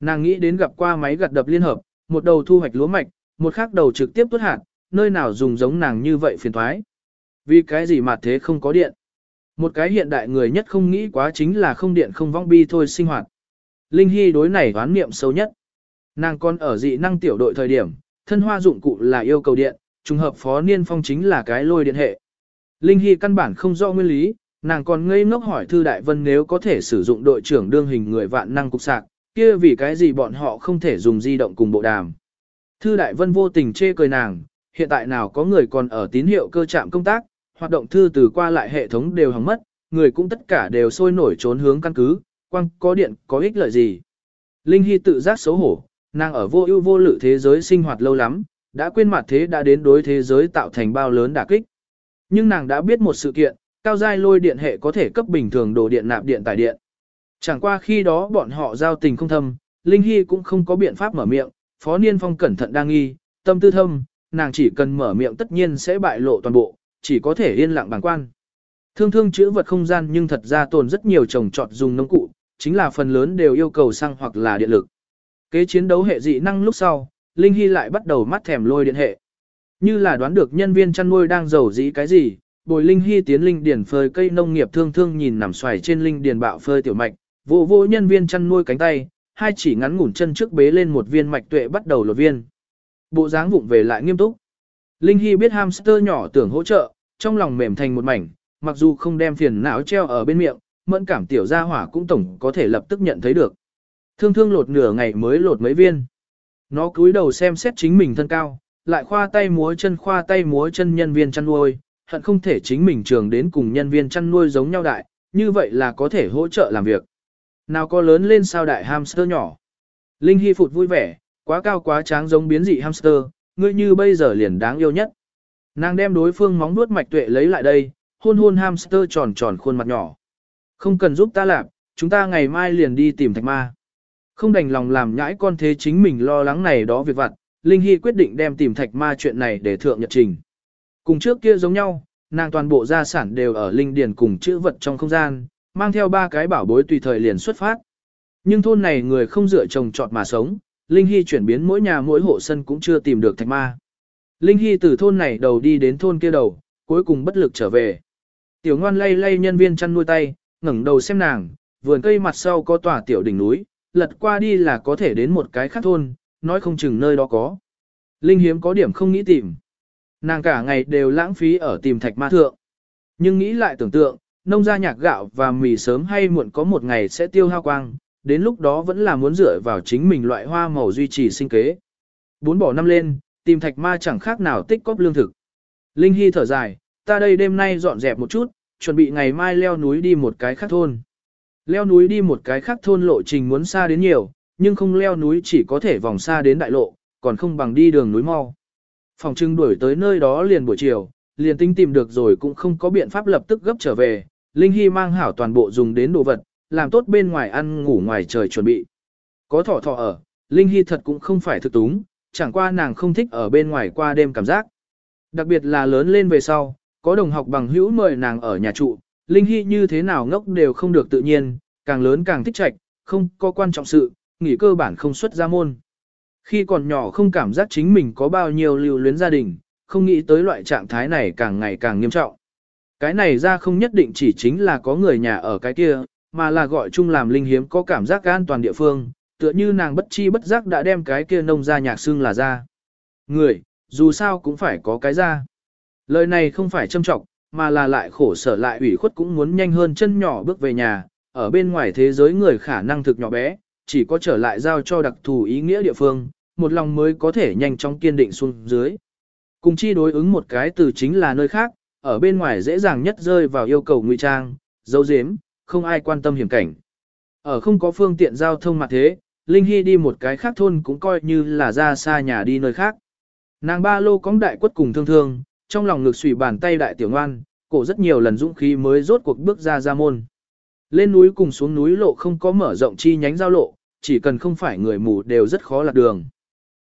Nàng nghĩ đến gặp qua máy gặt đập liên hợp, một đầu thu hoạch lúa mạch, một khác đầu trực tiếp tuốt hạt, nơi nào dùng giống nàng như vậy phiền thoái. Vì cái gì mà thế không có điện. Một cái hiện đại người nhất không nghĩ quá chính là không điện không vong bi thôi sinh hoạt. Linh Hy đối này đoán niệm sâu nhất. Nàng còn ở dị năng tiểu đội thời điểm, thân hoa dụng cụ là yêu cầu điện, trùng hợp phó niên phong chính là cái lôi điện hệ. Linh Hy căn bản không rõ nguyên lý, nàng còn ngây ngốc hỏi Thư Đại Vân nếu có thể sử dụng đội trưởng đương hình người vạn năng cục sạc, kia vì cái gì bọn họ không thể dùng di động cùng bộ đàm. Thư Đại Vân vô tình chê cười nàng, hiện tại nào có người còn ở tín hiệu cơ trạm công tác, hoạt động thư từ qua lại hệ thống đều hỏng mất, người cũng tất cả đều sôi nổi trốn hướng căn cứ, quăng có điện có ích lợi gì. Linh Hy tự giác xấu hổ, nàng ở vô ưu vô lự thế giới sinh hoạt lâu lắm, đã quên mặt thế đã đến đối thế giới tạo thành bao lớn đả kích. Nhưng nàng đã biết một sự kiện, cao giai lôi điện hệ có thể cấp bình thường đồ điện nạp điện tải điện. Chẳng qua khi đó bọn họ giao tình không thâm, Linh Hy cũng không có biện pháp mở miệng, Phó Niên Phong cẩn thận đang nghi, tâm tư thâm, nàng chỉ cần mở miệng tất nhiên sẽ bại lộ toàn bộ, chỉ có thể yên lặng bàng quan. Thương thương chữ vật không gian nhưng thật ra tồn rất nhiều trồng trọt dùng nông cụ, chính là phần lớn đều yêu cầu xăng hoặc là điện lực. Kế chiến đấu hệ dị năng lúc sau, Linh Hy lại bắt đầu mắt thèm lôi điện hệ. Như là đoán được nhân viên chăn nuôi đang giàu dĩ cái gì, bồi Linh Hy tiến linh điển phơi cây nông nghiệp thương thương nhìn nằm xoài trên linh điển bạo phơi tiểu mạch, vô vô nhân viên chăn nuôi cánh tay, hai chỉ ngắn ngủn chân trước bế lên một viên mạch tuệ bắt đầu lột viên. Bộ dáng vụng về lại nghiêm túc. Linh Hy biết hamster nhỏ tưởng hỗ trợ, trong lòng mềm thành một mảnh, mặc dù không đem phiền não treo ở bên miệng, mẫn cảm tiểu gia hỏa cũng tổng có thể lập tức nhận thấy được. Thương thương lột nửa ngày mới lột mấy viên. Nó cúi đầu xem xét chính mình thân cao, lại khoa tay múa chân khoa tay múa chân nhân viên chăn nuôi, hận không thể chính mình trường đến cùng nhân viên chăn nuôi giống nhau đại, như vậy là có thể hỗ trợ làm việc. Nào có lớn lên sao đại hamster nhỏ. Linh Hy phụt vui vẻ, quá cao quá tráng giống biến dị hamster, ngươi như bây giờ liền đáng yêu nhất. Nàng đem đối phương móng nuốt mạch tuệ lấy lại đây, hôn hôn hamster tròn tròn khuôn mặt nhỏ. Không cần giúp ta làm, chúng ta ngày mai liền đi tìm thạch ma. Không đành lòng làm nhãi con thế chính mình lo lắng này đó việc vặt, Linh Hy quyết định đem tìm thạch ma chuyện này để thượng nhật trình. Cùng trước kia giống nhau, nàng toàn bộ gia sản đều ở Linh Điền cùng chữ vật trong không gian, mang theo ba cái bảo bối tùy thời liền xuất phát. Nhưng thôn này người không dựa trồng trọt mà sống, Linh Hy chuyển biến mỗi nhà mỗi hộ sân cũng chưa tìm được thạch ma. Linh Hy từ thôn này đầu đi đến thôn kia đầu, cuối cùng bất lực trở về. Tiểu ngoan lay lay nhân viên chăn nuôi tay, ngẩng đầu xem nàng, vườn cây mặt sau có tòa tiểu đỉnh núi, lật qua đi là có thể đến một cái khác thôn, nói không chừng nơi đó có. Linh hiếm có điểm không nghĩ tìm. Nàng cả ngày đều lãng phí ở tìm thạch ma thượng. Nhưng nghĩ lại tưởng tượng, nông gia nhạc gạo và mì sớm hay muộn có một ngày sẽ tiêu hao quang, đến lúc đó vẫn là muốn dựa vào chính mình loại hoa màu duy trì sinh kế. Bốn bỏ năm lên, tìm thạch ma chẳng khác nào tích cóp lương thực. Linh Hy thở dài, ta đây đêm nay dọn dẹp một chút, chuẩn bị ngày mai leo núi đi một cái khác thôn. Leo núi đi một cái khác thôn lộ trình muốn xa đến nhiều, nhưng không leo núi chỉ có thể vòng xa đến đại lộ, còn không bằng đi đường núi mau. Phòng trưng đuổi tới nơi đó liền buổi chiều, liền tinh tìm được rồi cũng không có biện pháp lập tức gấp trở về. Linh Hy mang hảo toàn bộ dùng đến đồ vật, làm tốt bên ngoài ăn ngủ ngoài trời chuẩn bị. Có thỏ thỏ ở, Linh Hy thật cũng không phải thực túng, chẳng qua nàng không thích ở bên ngoài qua đêm cảm giác. Đặc biệt là lớn lên về sau, có đồng học bằng hữu mời nàng ở nhà trụ, Linh Hy như thế nào ngốc đều không được tự nhiên, càng lớn càng thích trạch, không có quan trọng sự, nghỉ cơ bản không xuất ra môn. Khi còn nhỏ không cảm giác chính mình có bao nhiêu lưu luyến gia đình, không nghĩ tới loại trạng thái này càng ngày càng nghiêm trọng. Cái này ra không nhất định chỉ chính là có người nhà ở cái kia, mà là gọi chung làm linh hiếm có cảm giác an toàn địa phương, tựa như nàng bất chi bất giác đã đem cái kia nông ra nhạc xương là ra. Người, dù sao cũng phải có cái ra. Lời này không phải châm trọng, mà là lại khổ sở lại ủy khuất cũng muốn nhanh hơn chân nhỏ bước về nhà, ở bên ngoài thế giới người khả năng thực nhỏ bé, chỉ có trở lại giao cho đặc thù ý nghĩa địa phương, một lòng mới có thể nhanh chóng kiên định xuống dưới. Cùng chi đối ứng một cái từ chính là nơi khác, ở bên ngoài dễ dàng nhất rơi vào yêu cầu ngụy trang, dấu dếm, không ai quan tâm hiểm cảnh. Ở không có phương tiện giao thông mặt thế, Linh Hy đi một cái khác thôn cũng coi như là ra xa nhà đi nơi khác. Nàng ba lô cóng đại quất cùng thương thương, trong lòng ngực xùy bàn tay đại tiểu ngoan, cổ rất nhiều lần dũng khí mới rốt cuộc bước ra ra môn. Lên núi cùng xuống núi lộ không có mở rộng chi nhánh giao lộ, chỉ cần không phải người mù đều rất khó lạc đường.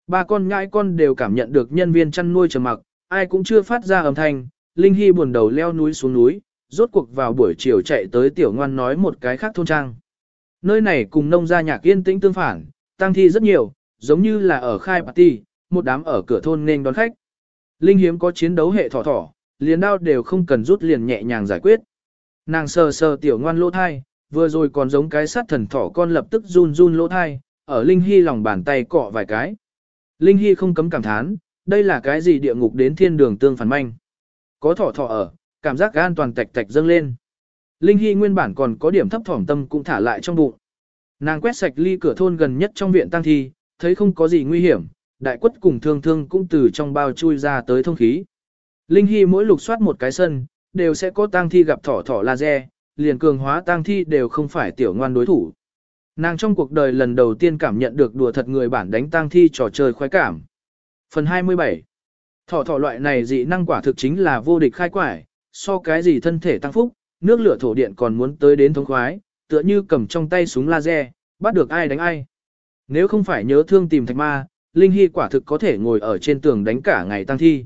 Ba con ngãi con đều cảm nhận được nhân viên chăn nuôi trầm mặc, ai cũng chưa phát ra âm thanh, Linh Hy buồn đầu leo núi xuống núi, rốt cuộc vào buổi chiều chạy tới tiểu ngoan nói một cái khác thôn trang. Nơi này cùng nông gia nhạc yên tĩnh tương phản, tăng thi rất nhiều, giống như là ở khai party, một đám ở cửa thôn nên đón khách. Linh hiếm có chiến đấu hệ thỏ thỏ, liền đao đều không cần rút liền nhẹ nhàng giải quyết. Nàng sờ sờ tiểu ngoan lỗ thai, vừa rồi còn giống cái sát thần thỏ con lập tức run run lỗ thai, ở Linh Hy lòng bàn tay cọ vài cái. Linh Hy không cấm cảm thán, đây là cái gì địa ngục đến thiên đường tương phản manh. Có thỏ thỏ ở, cảm giác an toàn tạch tạch dâng lên. Linh Hy nguyên bản còn có điểm thấp thỏm tâm cũng thả lại trong bụng. Nàng quét sạch ly cửa thôn gần nhất trong viện tăng thi, thấy không có gì nguy hiểm, đại quất cùng thương thương cũng từ trong bao chui ra tới thông khí. Linh Hy mỗi lục soát một cái sân, đều sẽ có tang thi gặp thỏ thỏ laser, liền cường hóa tang thi đều không phải tiểu ngoan đối thủ. Nàng trong cuộc đời lần đầu tiên cảm nhận được đùa thật người bản đánh tang thi trò chơi khoái cảm. Phần 27 Thỏ thỏ loại này dị năng quả thực chính là vô địch khai quải, so cái gì thân thể tăng phúc, nước lửa thổ điện còn muốn tới đến thống khoái, tựa như cầm trong tay súng laser, bắt được ai đánh ai. Nếu không phải nhớ thương tìm thạch ma, Linh Hy quả thực có thể ngồi ở trên tường đánh cả ngày tăng thi.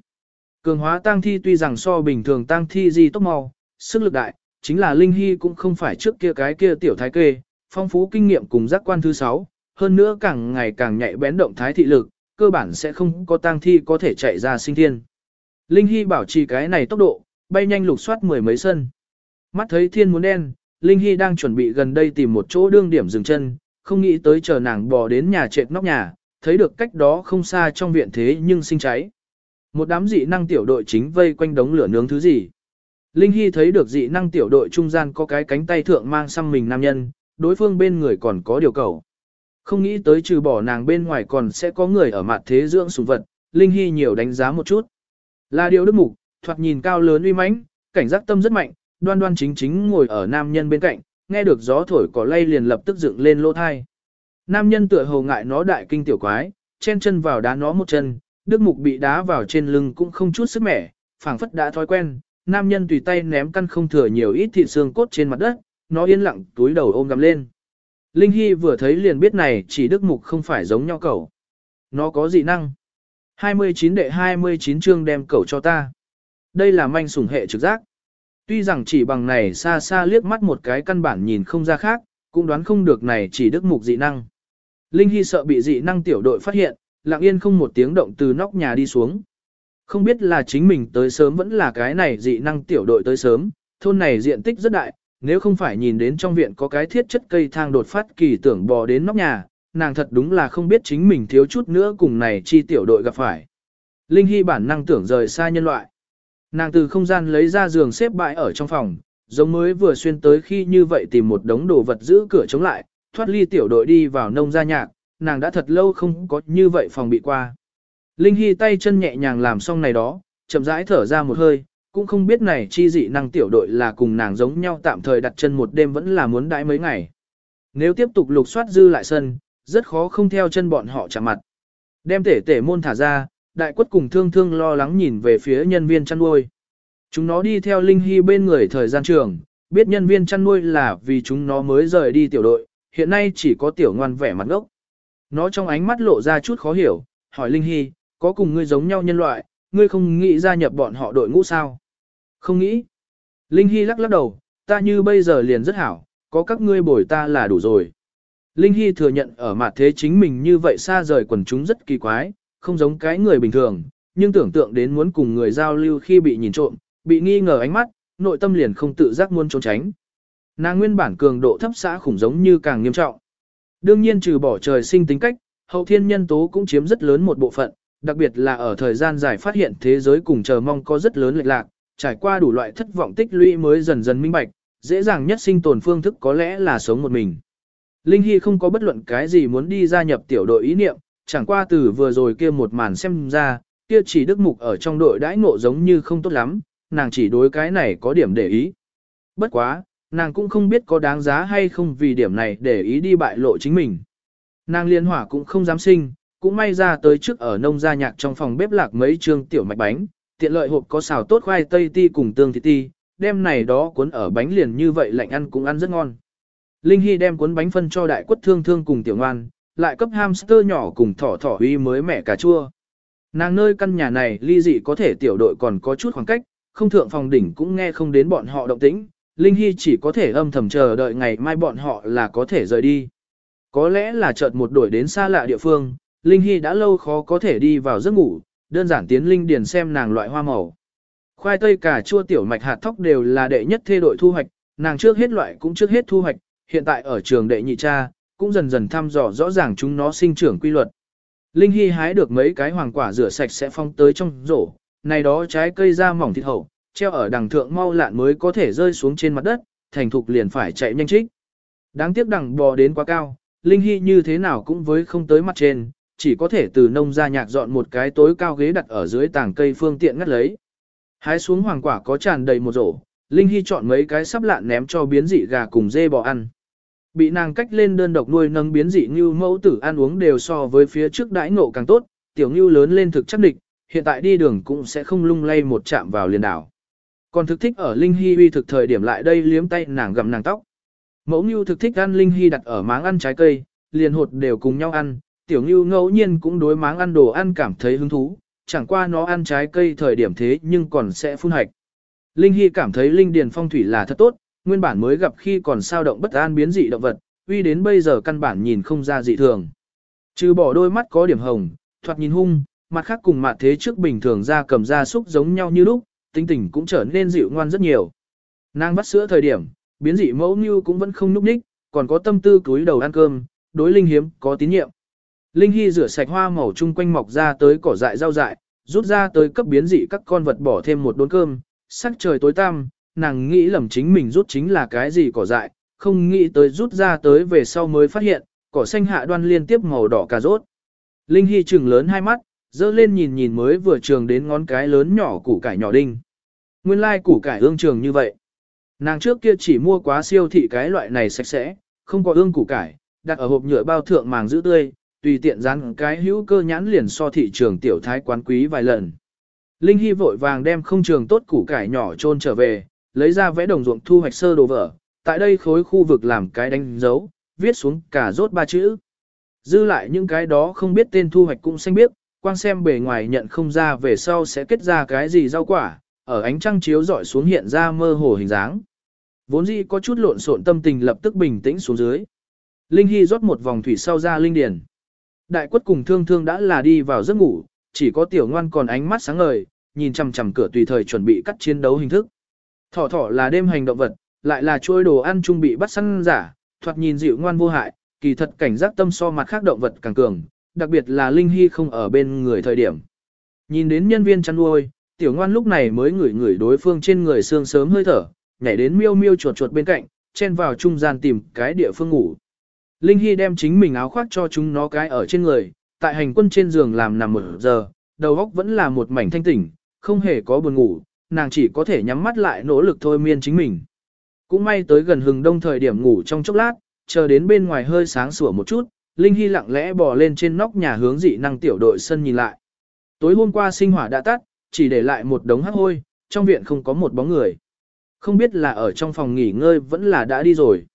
Cường hóa tăng thi tuy rằng so bình thường tăng thi gì tốc mau, sức lực đại, chính là Linh Hy cũng không phải trước kia cái kia tiểu thái kê, phong phú kinh nghiệm cùng giác quan thứ 6, hơn nữa càng ngày càng nhạy bén động thái thị lực, cơ bản sẽ không có Tang thi có thể chạy ra sinh thiên. Linh Hy bảo trì cái này tốc độ, bay nhanh lục soát mười mấy sân. Mắt thấy thiên muốn đen, Linh Hy đang chuẩn bị gần đây tìm một chỗ đương điểm dừng chân, không nghĩ tới chờ nàng bò đến nhà trệt nóc nhà, thấy được cách đó không xa trong viện thế nhưng sinh cháy. Một đám dị năng tiểu đội chính vây quanh đống lửa nướng thứ gì. Linh Hy thấy được dị năng tiểu đội trung gian có cái cánh tay thượng mang xăm mình nam nhân, đối phương bên người còn có điều cầu. Không nghĩ tới trừ bỏ nàng bên ngoài còn sẽ có người ở mặt thế dưỡng sủng vật, Linh Hy nhiều đánh giá một chút. Là điều đức mục, thoạt nhìn cao lớn uy mãnh, cảnh giác tâm rất mạnh, đoan đoan chính chính ngồi ở nam nhân bên cạnh, nghe được gió thổi cỏ lay liền lập tức dựng lên lỗ thai. Nam nhân tựa hồ ngại nó đại kinh tiểu quái, chen chân vào đá nó một chân, đức mục bị đá vào trên lưng cũng không chút sức mẻ, phảng phất đã thói quen, nam nhân tùy tay ném căn không thừa nhiều ít thịt xương cốt trên mặt đất, nó yên lặng túi đầu ôm gầm lên. Linh Hy vừa thấy liền biết này chỉ đức mục không phải giống nhau cậu. Nó có dị năng. 29 đệ 29 chương đem cậu cho ta. Đây là manh sủng hệ trực giác. Tuy rằng chỉ bằng này xa xa liếc mắt một cái căn bản nhìn không ra khác, cũng đoán không được này chỉ đức mục dị năng. Linh Hy sợ bị dị năng tiểu đội phát hiện, lặng yên không một tiếng động từ nóc nhà đi xuống. Không biết là chính mình tới sớm vẫn là cái này dị năng tiểu đội tới sớm, thôn này diện tích rất đại, nếu không phải nhìn đến trong viện có cái thiết chất cây thang đột phát kỳ tưởng bò đến nóc nhà, nàng thật đúng là không biết chính mình thiếu chút nữa cùng này chi tiểu đội gặp phải. Linh Hy bản năng tưởng rời xa nhân loại. Nàng từ không gian lấy ra giường xếp bãi ở trong phòng, giống mới vừa xuyên tới khi như vậy tìm một đống đồ vật giữ cửa chống lại, thoát ly tiểu đội đi vào nông gia nhạc, nàng đã thật lâu không có như vậy phòng bị qua. Linh Hy tay chân nhẹ nhàng làm xong này đó, chậm rãi thở ra một hơi, cũng không biết này chi dị năng tiểu đội là cùng nàng giống nhau tạm thời đặt chân một đêm vẫn là muốn đãi mấy ngày. Nếu tiếp tục lục soát dư lại sân, rất khó không theo chân bọn họ chạm mặt. Đem tể tể môn thả ra, đại quất cùng thương thương lo lắng nhìn về phía nhân viên chăn nuôi. Chúng nó đi theo Linh Hy bên người thời gian trường, biết nhân viên chăn nuôi là vì chúng nó mới rời đi tiểu đội, hiện nay chỉ có tiểu ngoan vẻ mặt ngốc. Nó trong ánh mắt lộ ra chút khó hiểu, hỏi Linh Hy, có cùng ngươi giống nhau nhân loại, ngươi không nghĩ gia nhập bọn họ đội ngũ sao? Không nghĩ. Linh Hy lắc lắc đầu, ta như bây giờ liền rất hảo, có các ngươi bồi ta là đủ rồi. Linh Hy thừa nhận ở mặt thế chính mình như vậy xa rời quần chúng rất kỳ quái, không giống cái người bình thường, nhưng tưởng tượng đến muốn cùng người giao lưu khi bị nhìn trộm, bị nghi ngờ ánh mắt, nội tâm liền không tự giác muốn trốn tránh. Nàng nguyên bản cường độ thấp xã khủng giống như càng nghiêm trọng. Đương nhiên trừ bỏ trời sinh tính cách, hậu thiên nhân tố cũng chiếm rất lớn một bộ phận, đặc biệt là ở thời gian dài phát hiện thế giới cùng chờ mong có rất lớn lệch lạc, trải qua đủ loại thất vọng tích lũy mới dần dần minh bạch, dễ dàng nhất sinh tồn phương thức có lẽ là sống một mình. Linh Hy không có bất luận cái gì muốn đi gia nhập tiểu đội ý niệm, chẳng qua từ vừa rồi kia một màn xem ra, kia chỉ đức mục ở trong đội đãi ngộ giống như không tốt lắm, nàng chỉ đối cái này có điểm để ý. Bất quá, nàng cũng không biết có đáng giá hay không vì điểm này để ý đi bại lộ chính mình. Nàng liên hỏa cũng không dám sinh, cũng may ra tới trước ở nông gia nhạc trong phòng bếp lạc mấy trương tiểu mạch bánh, tiện lợi hộp có xào tốt khoai tây ti cùng tương thịt ti, đem này đó cuốn ở bánh liền như vậy lạnh ăn cũng ăn rất ngon. Linh Hy đem cuốn bánh phân cho đại quất thương thương cùng tiểu ngoan, lại cấp hamster nhỏ cùng thỏ thỏ uy mới mẻ cà chua. Nàng nơi căn nhà này ly dị có thể tiểu đội còn có chút khoảng cách, không thượng phòng đỉnh cũng nghe không đến bọn họ động tĩnh, Linh Hy chỉ có thể âm thầm chờ đợi ngày mai bọn họ là có thể rời đi. Có lẽ là chợt một đổi đến xa lạ địa phương, Linh Hy đã lâu khó có thể đi vào giấc ngủ, đơn giản tiến Linh Điền xem nàng loại hoa màu. Khoai tây cà chua tiểu mạch hạt thóc đều là đệ nhất thê đội thu hoạch, nàng trước hết loại cũng trước hết thu hoạch, hiện tại ở trường đệ nhị cha, cũng dần dần thăm dò rõ ràng chúng nó sinh trưởng quy luật. Linh Hy hái được mấy cái hoàng quả rửa sạch sẽ phong tới trong rổ, này đó trái cây da mỏng thịt hậu, treo ở đằng thượng mau lạn mới có thể rơi xuống trên mặt đất, thành thục liền phải chạy nhanh trích. Đáng tiếc đằng bò đến quá cao, Linh Hy như thế nào cũng với không tới mặt trên, chỉ có thể từ nông ra nhạc dọn một cái tối cao ghế đặt ở dưới tảng cây phương tiện ngắt lấy. Hái xuống hoàng quả có tràn đầy một rổ, Linh Hy chọn mấy cái sắp lạn ném cho biến dị gà cùng dê bò ăn. Bị nàng cách lên đơn độc nuôi nâng biến dị như mẫu tử ăn uống đều so với phía trước đãi ngộ càng tốt, tiểu như lớn lên thực chắc địch, hiện tại đi đường cũng sẽ không lung lay một chạm vào liền đảo. Còn thực thích ở Linh Hy uy thực thời điểm lại đây liếm tay nàng gặm nàng tóc. Mẫu như thực thích ăn Linh Hy đặt ở máng ăn trái cây, liền hột đều cùng nhau ăn, tiểu ngưu ngẫu nhiên cũng đối máng ăn đồ ăn cảm thấy hứng thú, chẳng qua nó ăn trái cây thời điểm thế nhưng còn sẽ phun hạch. Linh Hy cảm thấy Linh Điền phong thủy là thật tốt, nguyên bản mới gặp khi còn sao động bất an biến dị động vật, uy đến bây giờ căn bản nhìn không ra dị thường. Trừ bỏ đôi mắt có điểm hồng, thoạt nhìn hung, mặt khác cùng mặt thế trước bình thường ra cầm ra súc giống nhau như lúc, tính tình cũng trở nên dịu ngoan rất nhiều. Nàng bắt sữa thời điểm, biến dị mẫu như cũng vẫn không núp ních, còn có tâm tư cúi đầu ăn cơm, đối Linh hiếm, có tín nhiệm. Linh Hy rửa sạch hoa màu chung quanh mọc ra tới cỏ dại rau dại, rút ra tới cấp biến dị các con vật bỏ thêm một đốn cơm, sắc trời tối tăm, nàng nghĩ lầm chính mình rút chính là cái gì cỏ dại, không nghĩ tới rút ra tới về sau mới phát hiện, cỏ xanh hạ đoan liên tiếp màu đỏ cà rốt. Linh Hy trừng lớn hai mắt, dơ lên nhìn nhìn mới vừa trường đến ngón cái lớn nhỏ củ cải nhỏ đinh. Nguyên lai like củ cải ương trường như vậy. Nàng trước kia chỉ mua quá siêu thị cái loại này sạch sẽ, không có ương củ cải, đặt ở hộp nhựa bao thượng màng giữ tươi, tùy tiện dán cái hữu cơ nhãn liền so thị trường tiểu thái quán quý vài lần. Linh Hy vội vàng đem không trường tốt củ cải nhỏ trôn trở về, lấy ra vẽ đồng ruộng thu hoạch sơ đồ vở, tại đây khối khu vực làm cái đánh dấu, viết xuống cả rốt ba chữ. Dư lại những cái đó không biết tên thu hoạch cũng xanh biết, quang xem bề ngoài nhận không ra về sau sẽ kết ra cái gì rau quả, ở ánh trăng chiếu dọi xuống hiện ra mơ hồ hình dáng. Vốn dĩ có chút lộn xộn tâm tình lập tức bình tĩnh xuống dưới. Linh Hy rót một vòng thủy sau ra linh điền. Đại quất cùng thương thương đã là đi vào giấc ngủ, chỉ có tiểu ngoan còn ánh mắt sáng ngời, nhìn chằm chằm cửa tùy thời chuẩn bị cắt chiến đấu hình thức. Thỏ thỏ là đêm hành động vật, lại là chuôi đồ ăn chung bị bắt săn giả, thoạt nhìn dịu ngoan vô hại, kỳ thật cảnh giác tâm so mặt khác động vật càng cường, đặc biệt là Linh Hy không ở bên người thời điểm. Nhìn đến nhân viên chăn nuôi, tiểu ngoan lúc này mới ngửi ngửi đối phương trên người xương sớm hơi thở, nhảy đến miêu miêu chuột chuột bên cạnh, chen vào trung gian tìm cái địa phương ngủ. Linh Hy đem chính mình áo khoác cho chúng nó cái ở trên người, tại hành quân trên giường làm nằm một giờ, đầu óc vẫn là một mảnh thanh tỉnh, không hề có buồn ngủ, nàng chỉ có thể nhắm mắt lại nỗ lực thôi miên chính mình. Cũng may tới gần hừng đông thời điểm ngủ trong chốc lát, chờ đến bên ngoài hơi sáng sủa một chút, Linh Hy lặng lẽ bò lên trên nóc nhà hướng dị năng tiểu đội sân nhìn lại. Tối hôm qua sinh hỏa đã tắt, chỉ để lại một đống hắc hôi, trong viện không có một bóng người. Không biết là ở trong phòng nghỉ ngơi vẫn là đã đi rồi.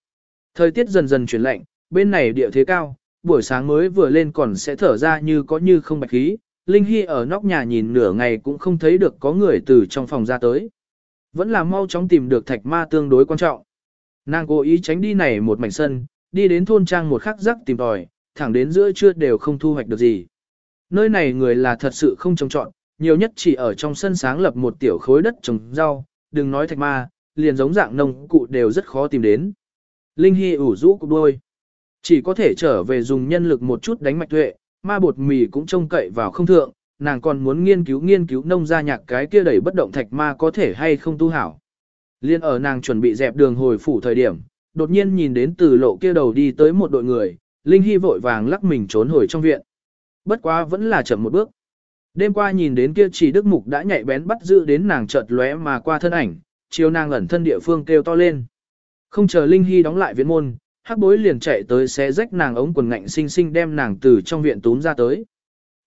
Thời tiết dần dần chuyển lạnh, bên này địa thế cao, buổi sáng mới vừa lên còn sẽ thở ra như có như không bạch khí. Linh Hy ở nóc nhà nhìn nửa ngày cũng không thấy được có người từ trong phòng ra tới. Vẫn là mau chóng tìm được thạch ma tương đối quan trọng. Nàng cố ý tránh đi này một mảnh sân, đi đến thôn trang một khắc rắc tìm tòi, thẳng đến giữa trưa đều không thu hoạch được gì. Nơi này người là thật sự không trông trọn, nhiều nhất chỉ ở trong sân sáng lập một tiểu khối đất trồng rau, đừng nói thạch ma, liền giống dạng nông cụ đều rất khó tìm đến. Linh Hy ủ rũ cục đôi. Chỉ có thể trở về dùng nhân lực một chút đánh mạch tuệ, ma bột mì cũng trông cậy vào không thượng, nàng còn muốn nghiên cứu nghiên cứu nông gia nhạc cái kia đẩy bất động thạch ma có thể hay không tu hảo. Liên ở nàng chuẩn bị dẹp đường hồi phủ thời điểm, đột nhiên nhìn đến từ lộ kia đầu đi tới một đội người, Linh Hy vội vàng lắc mình trốn hồi trong viện. Bất quá vẫn là chậm một bước. Đêm qua nhìn đến kia chỉ đức mục đã nhạy bén bắt giữ đến nàng chợt lóe mà qua thân ảnh, chiều nàng ẩn thân địa phương kêu to lên. Không chờ Linh Hy đóng lại viện môn, hắc bối liền chạy tới xé rách nàng ống quần ngạnh xinh xinh đem nàng từ trong viện túm ra tới.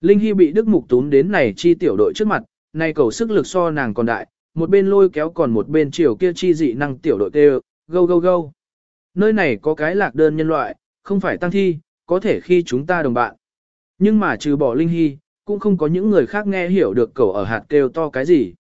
Linh Hy bị đức mục túm đến này chi tiểu đội trước mặt, này cầu sức lực so nàng còn đại, một bên lôi kéo còn một bên chiều kia chi dị năng tiểu đội kêu, go go go. Nơi này có cái lạc đơn nhân loại, không phải tăng thi, có thể khi chúng ta đồng bạn. Nhưng mà trừ bỏ Linh Hy, cũng không có những người khác nghe hiểu được cầu ở hạt kêu to cái gì.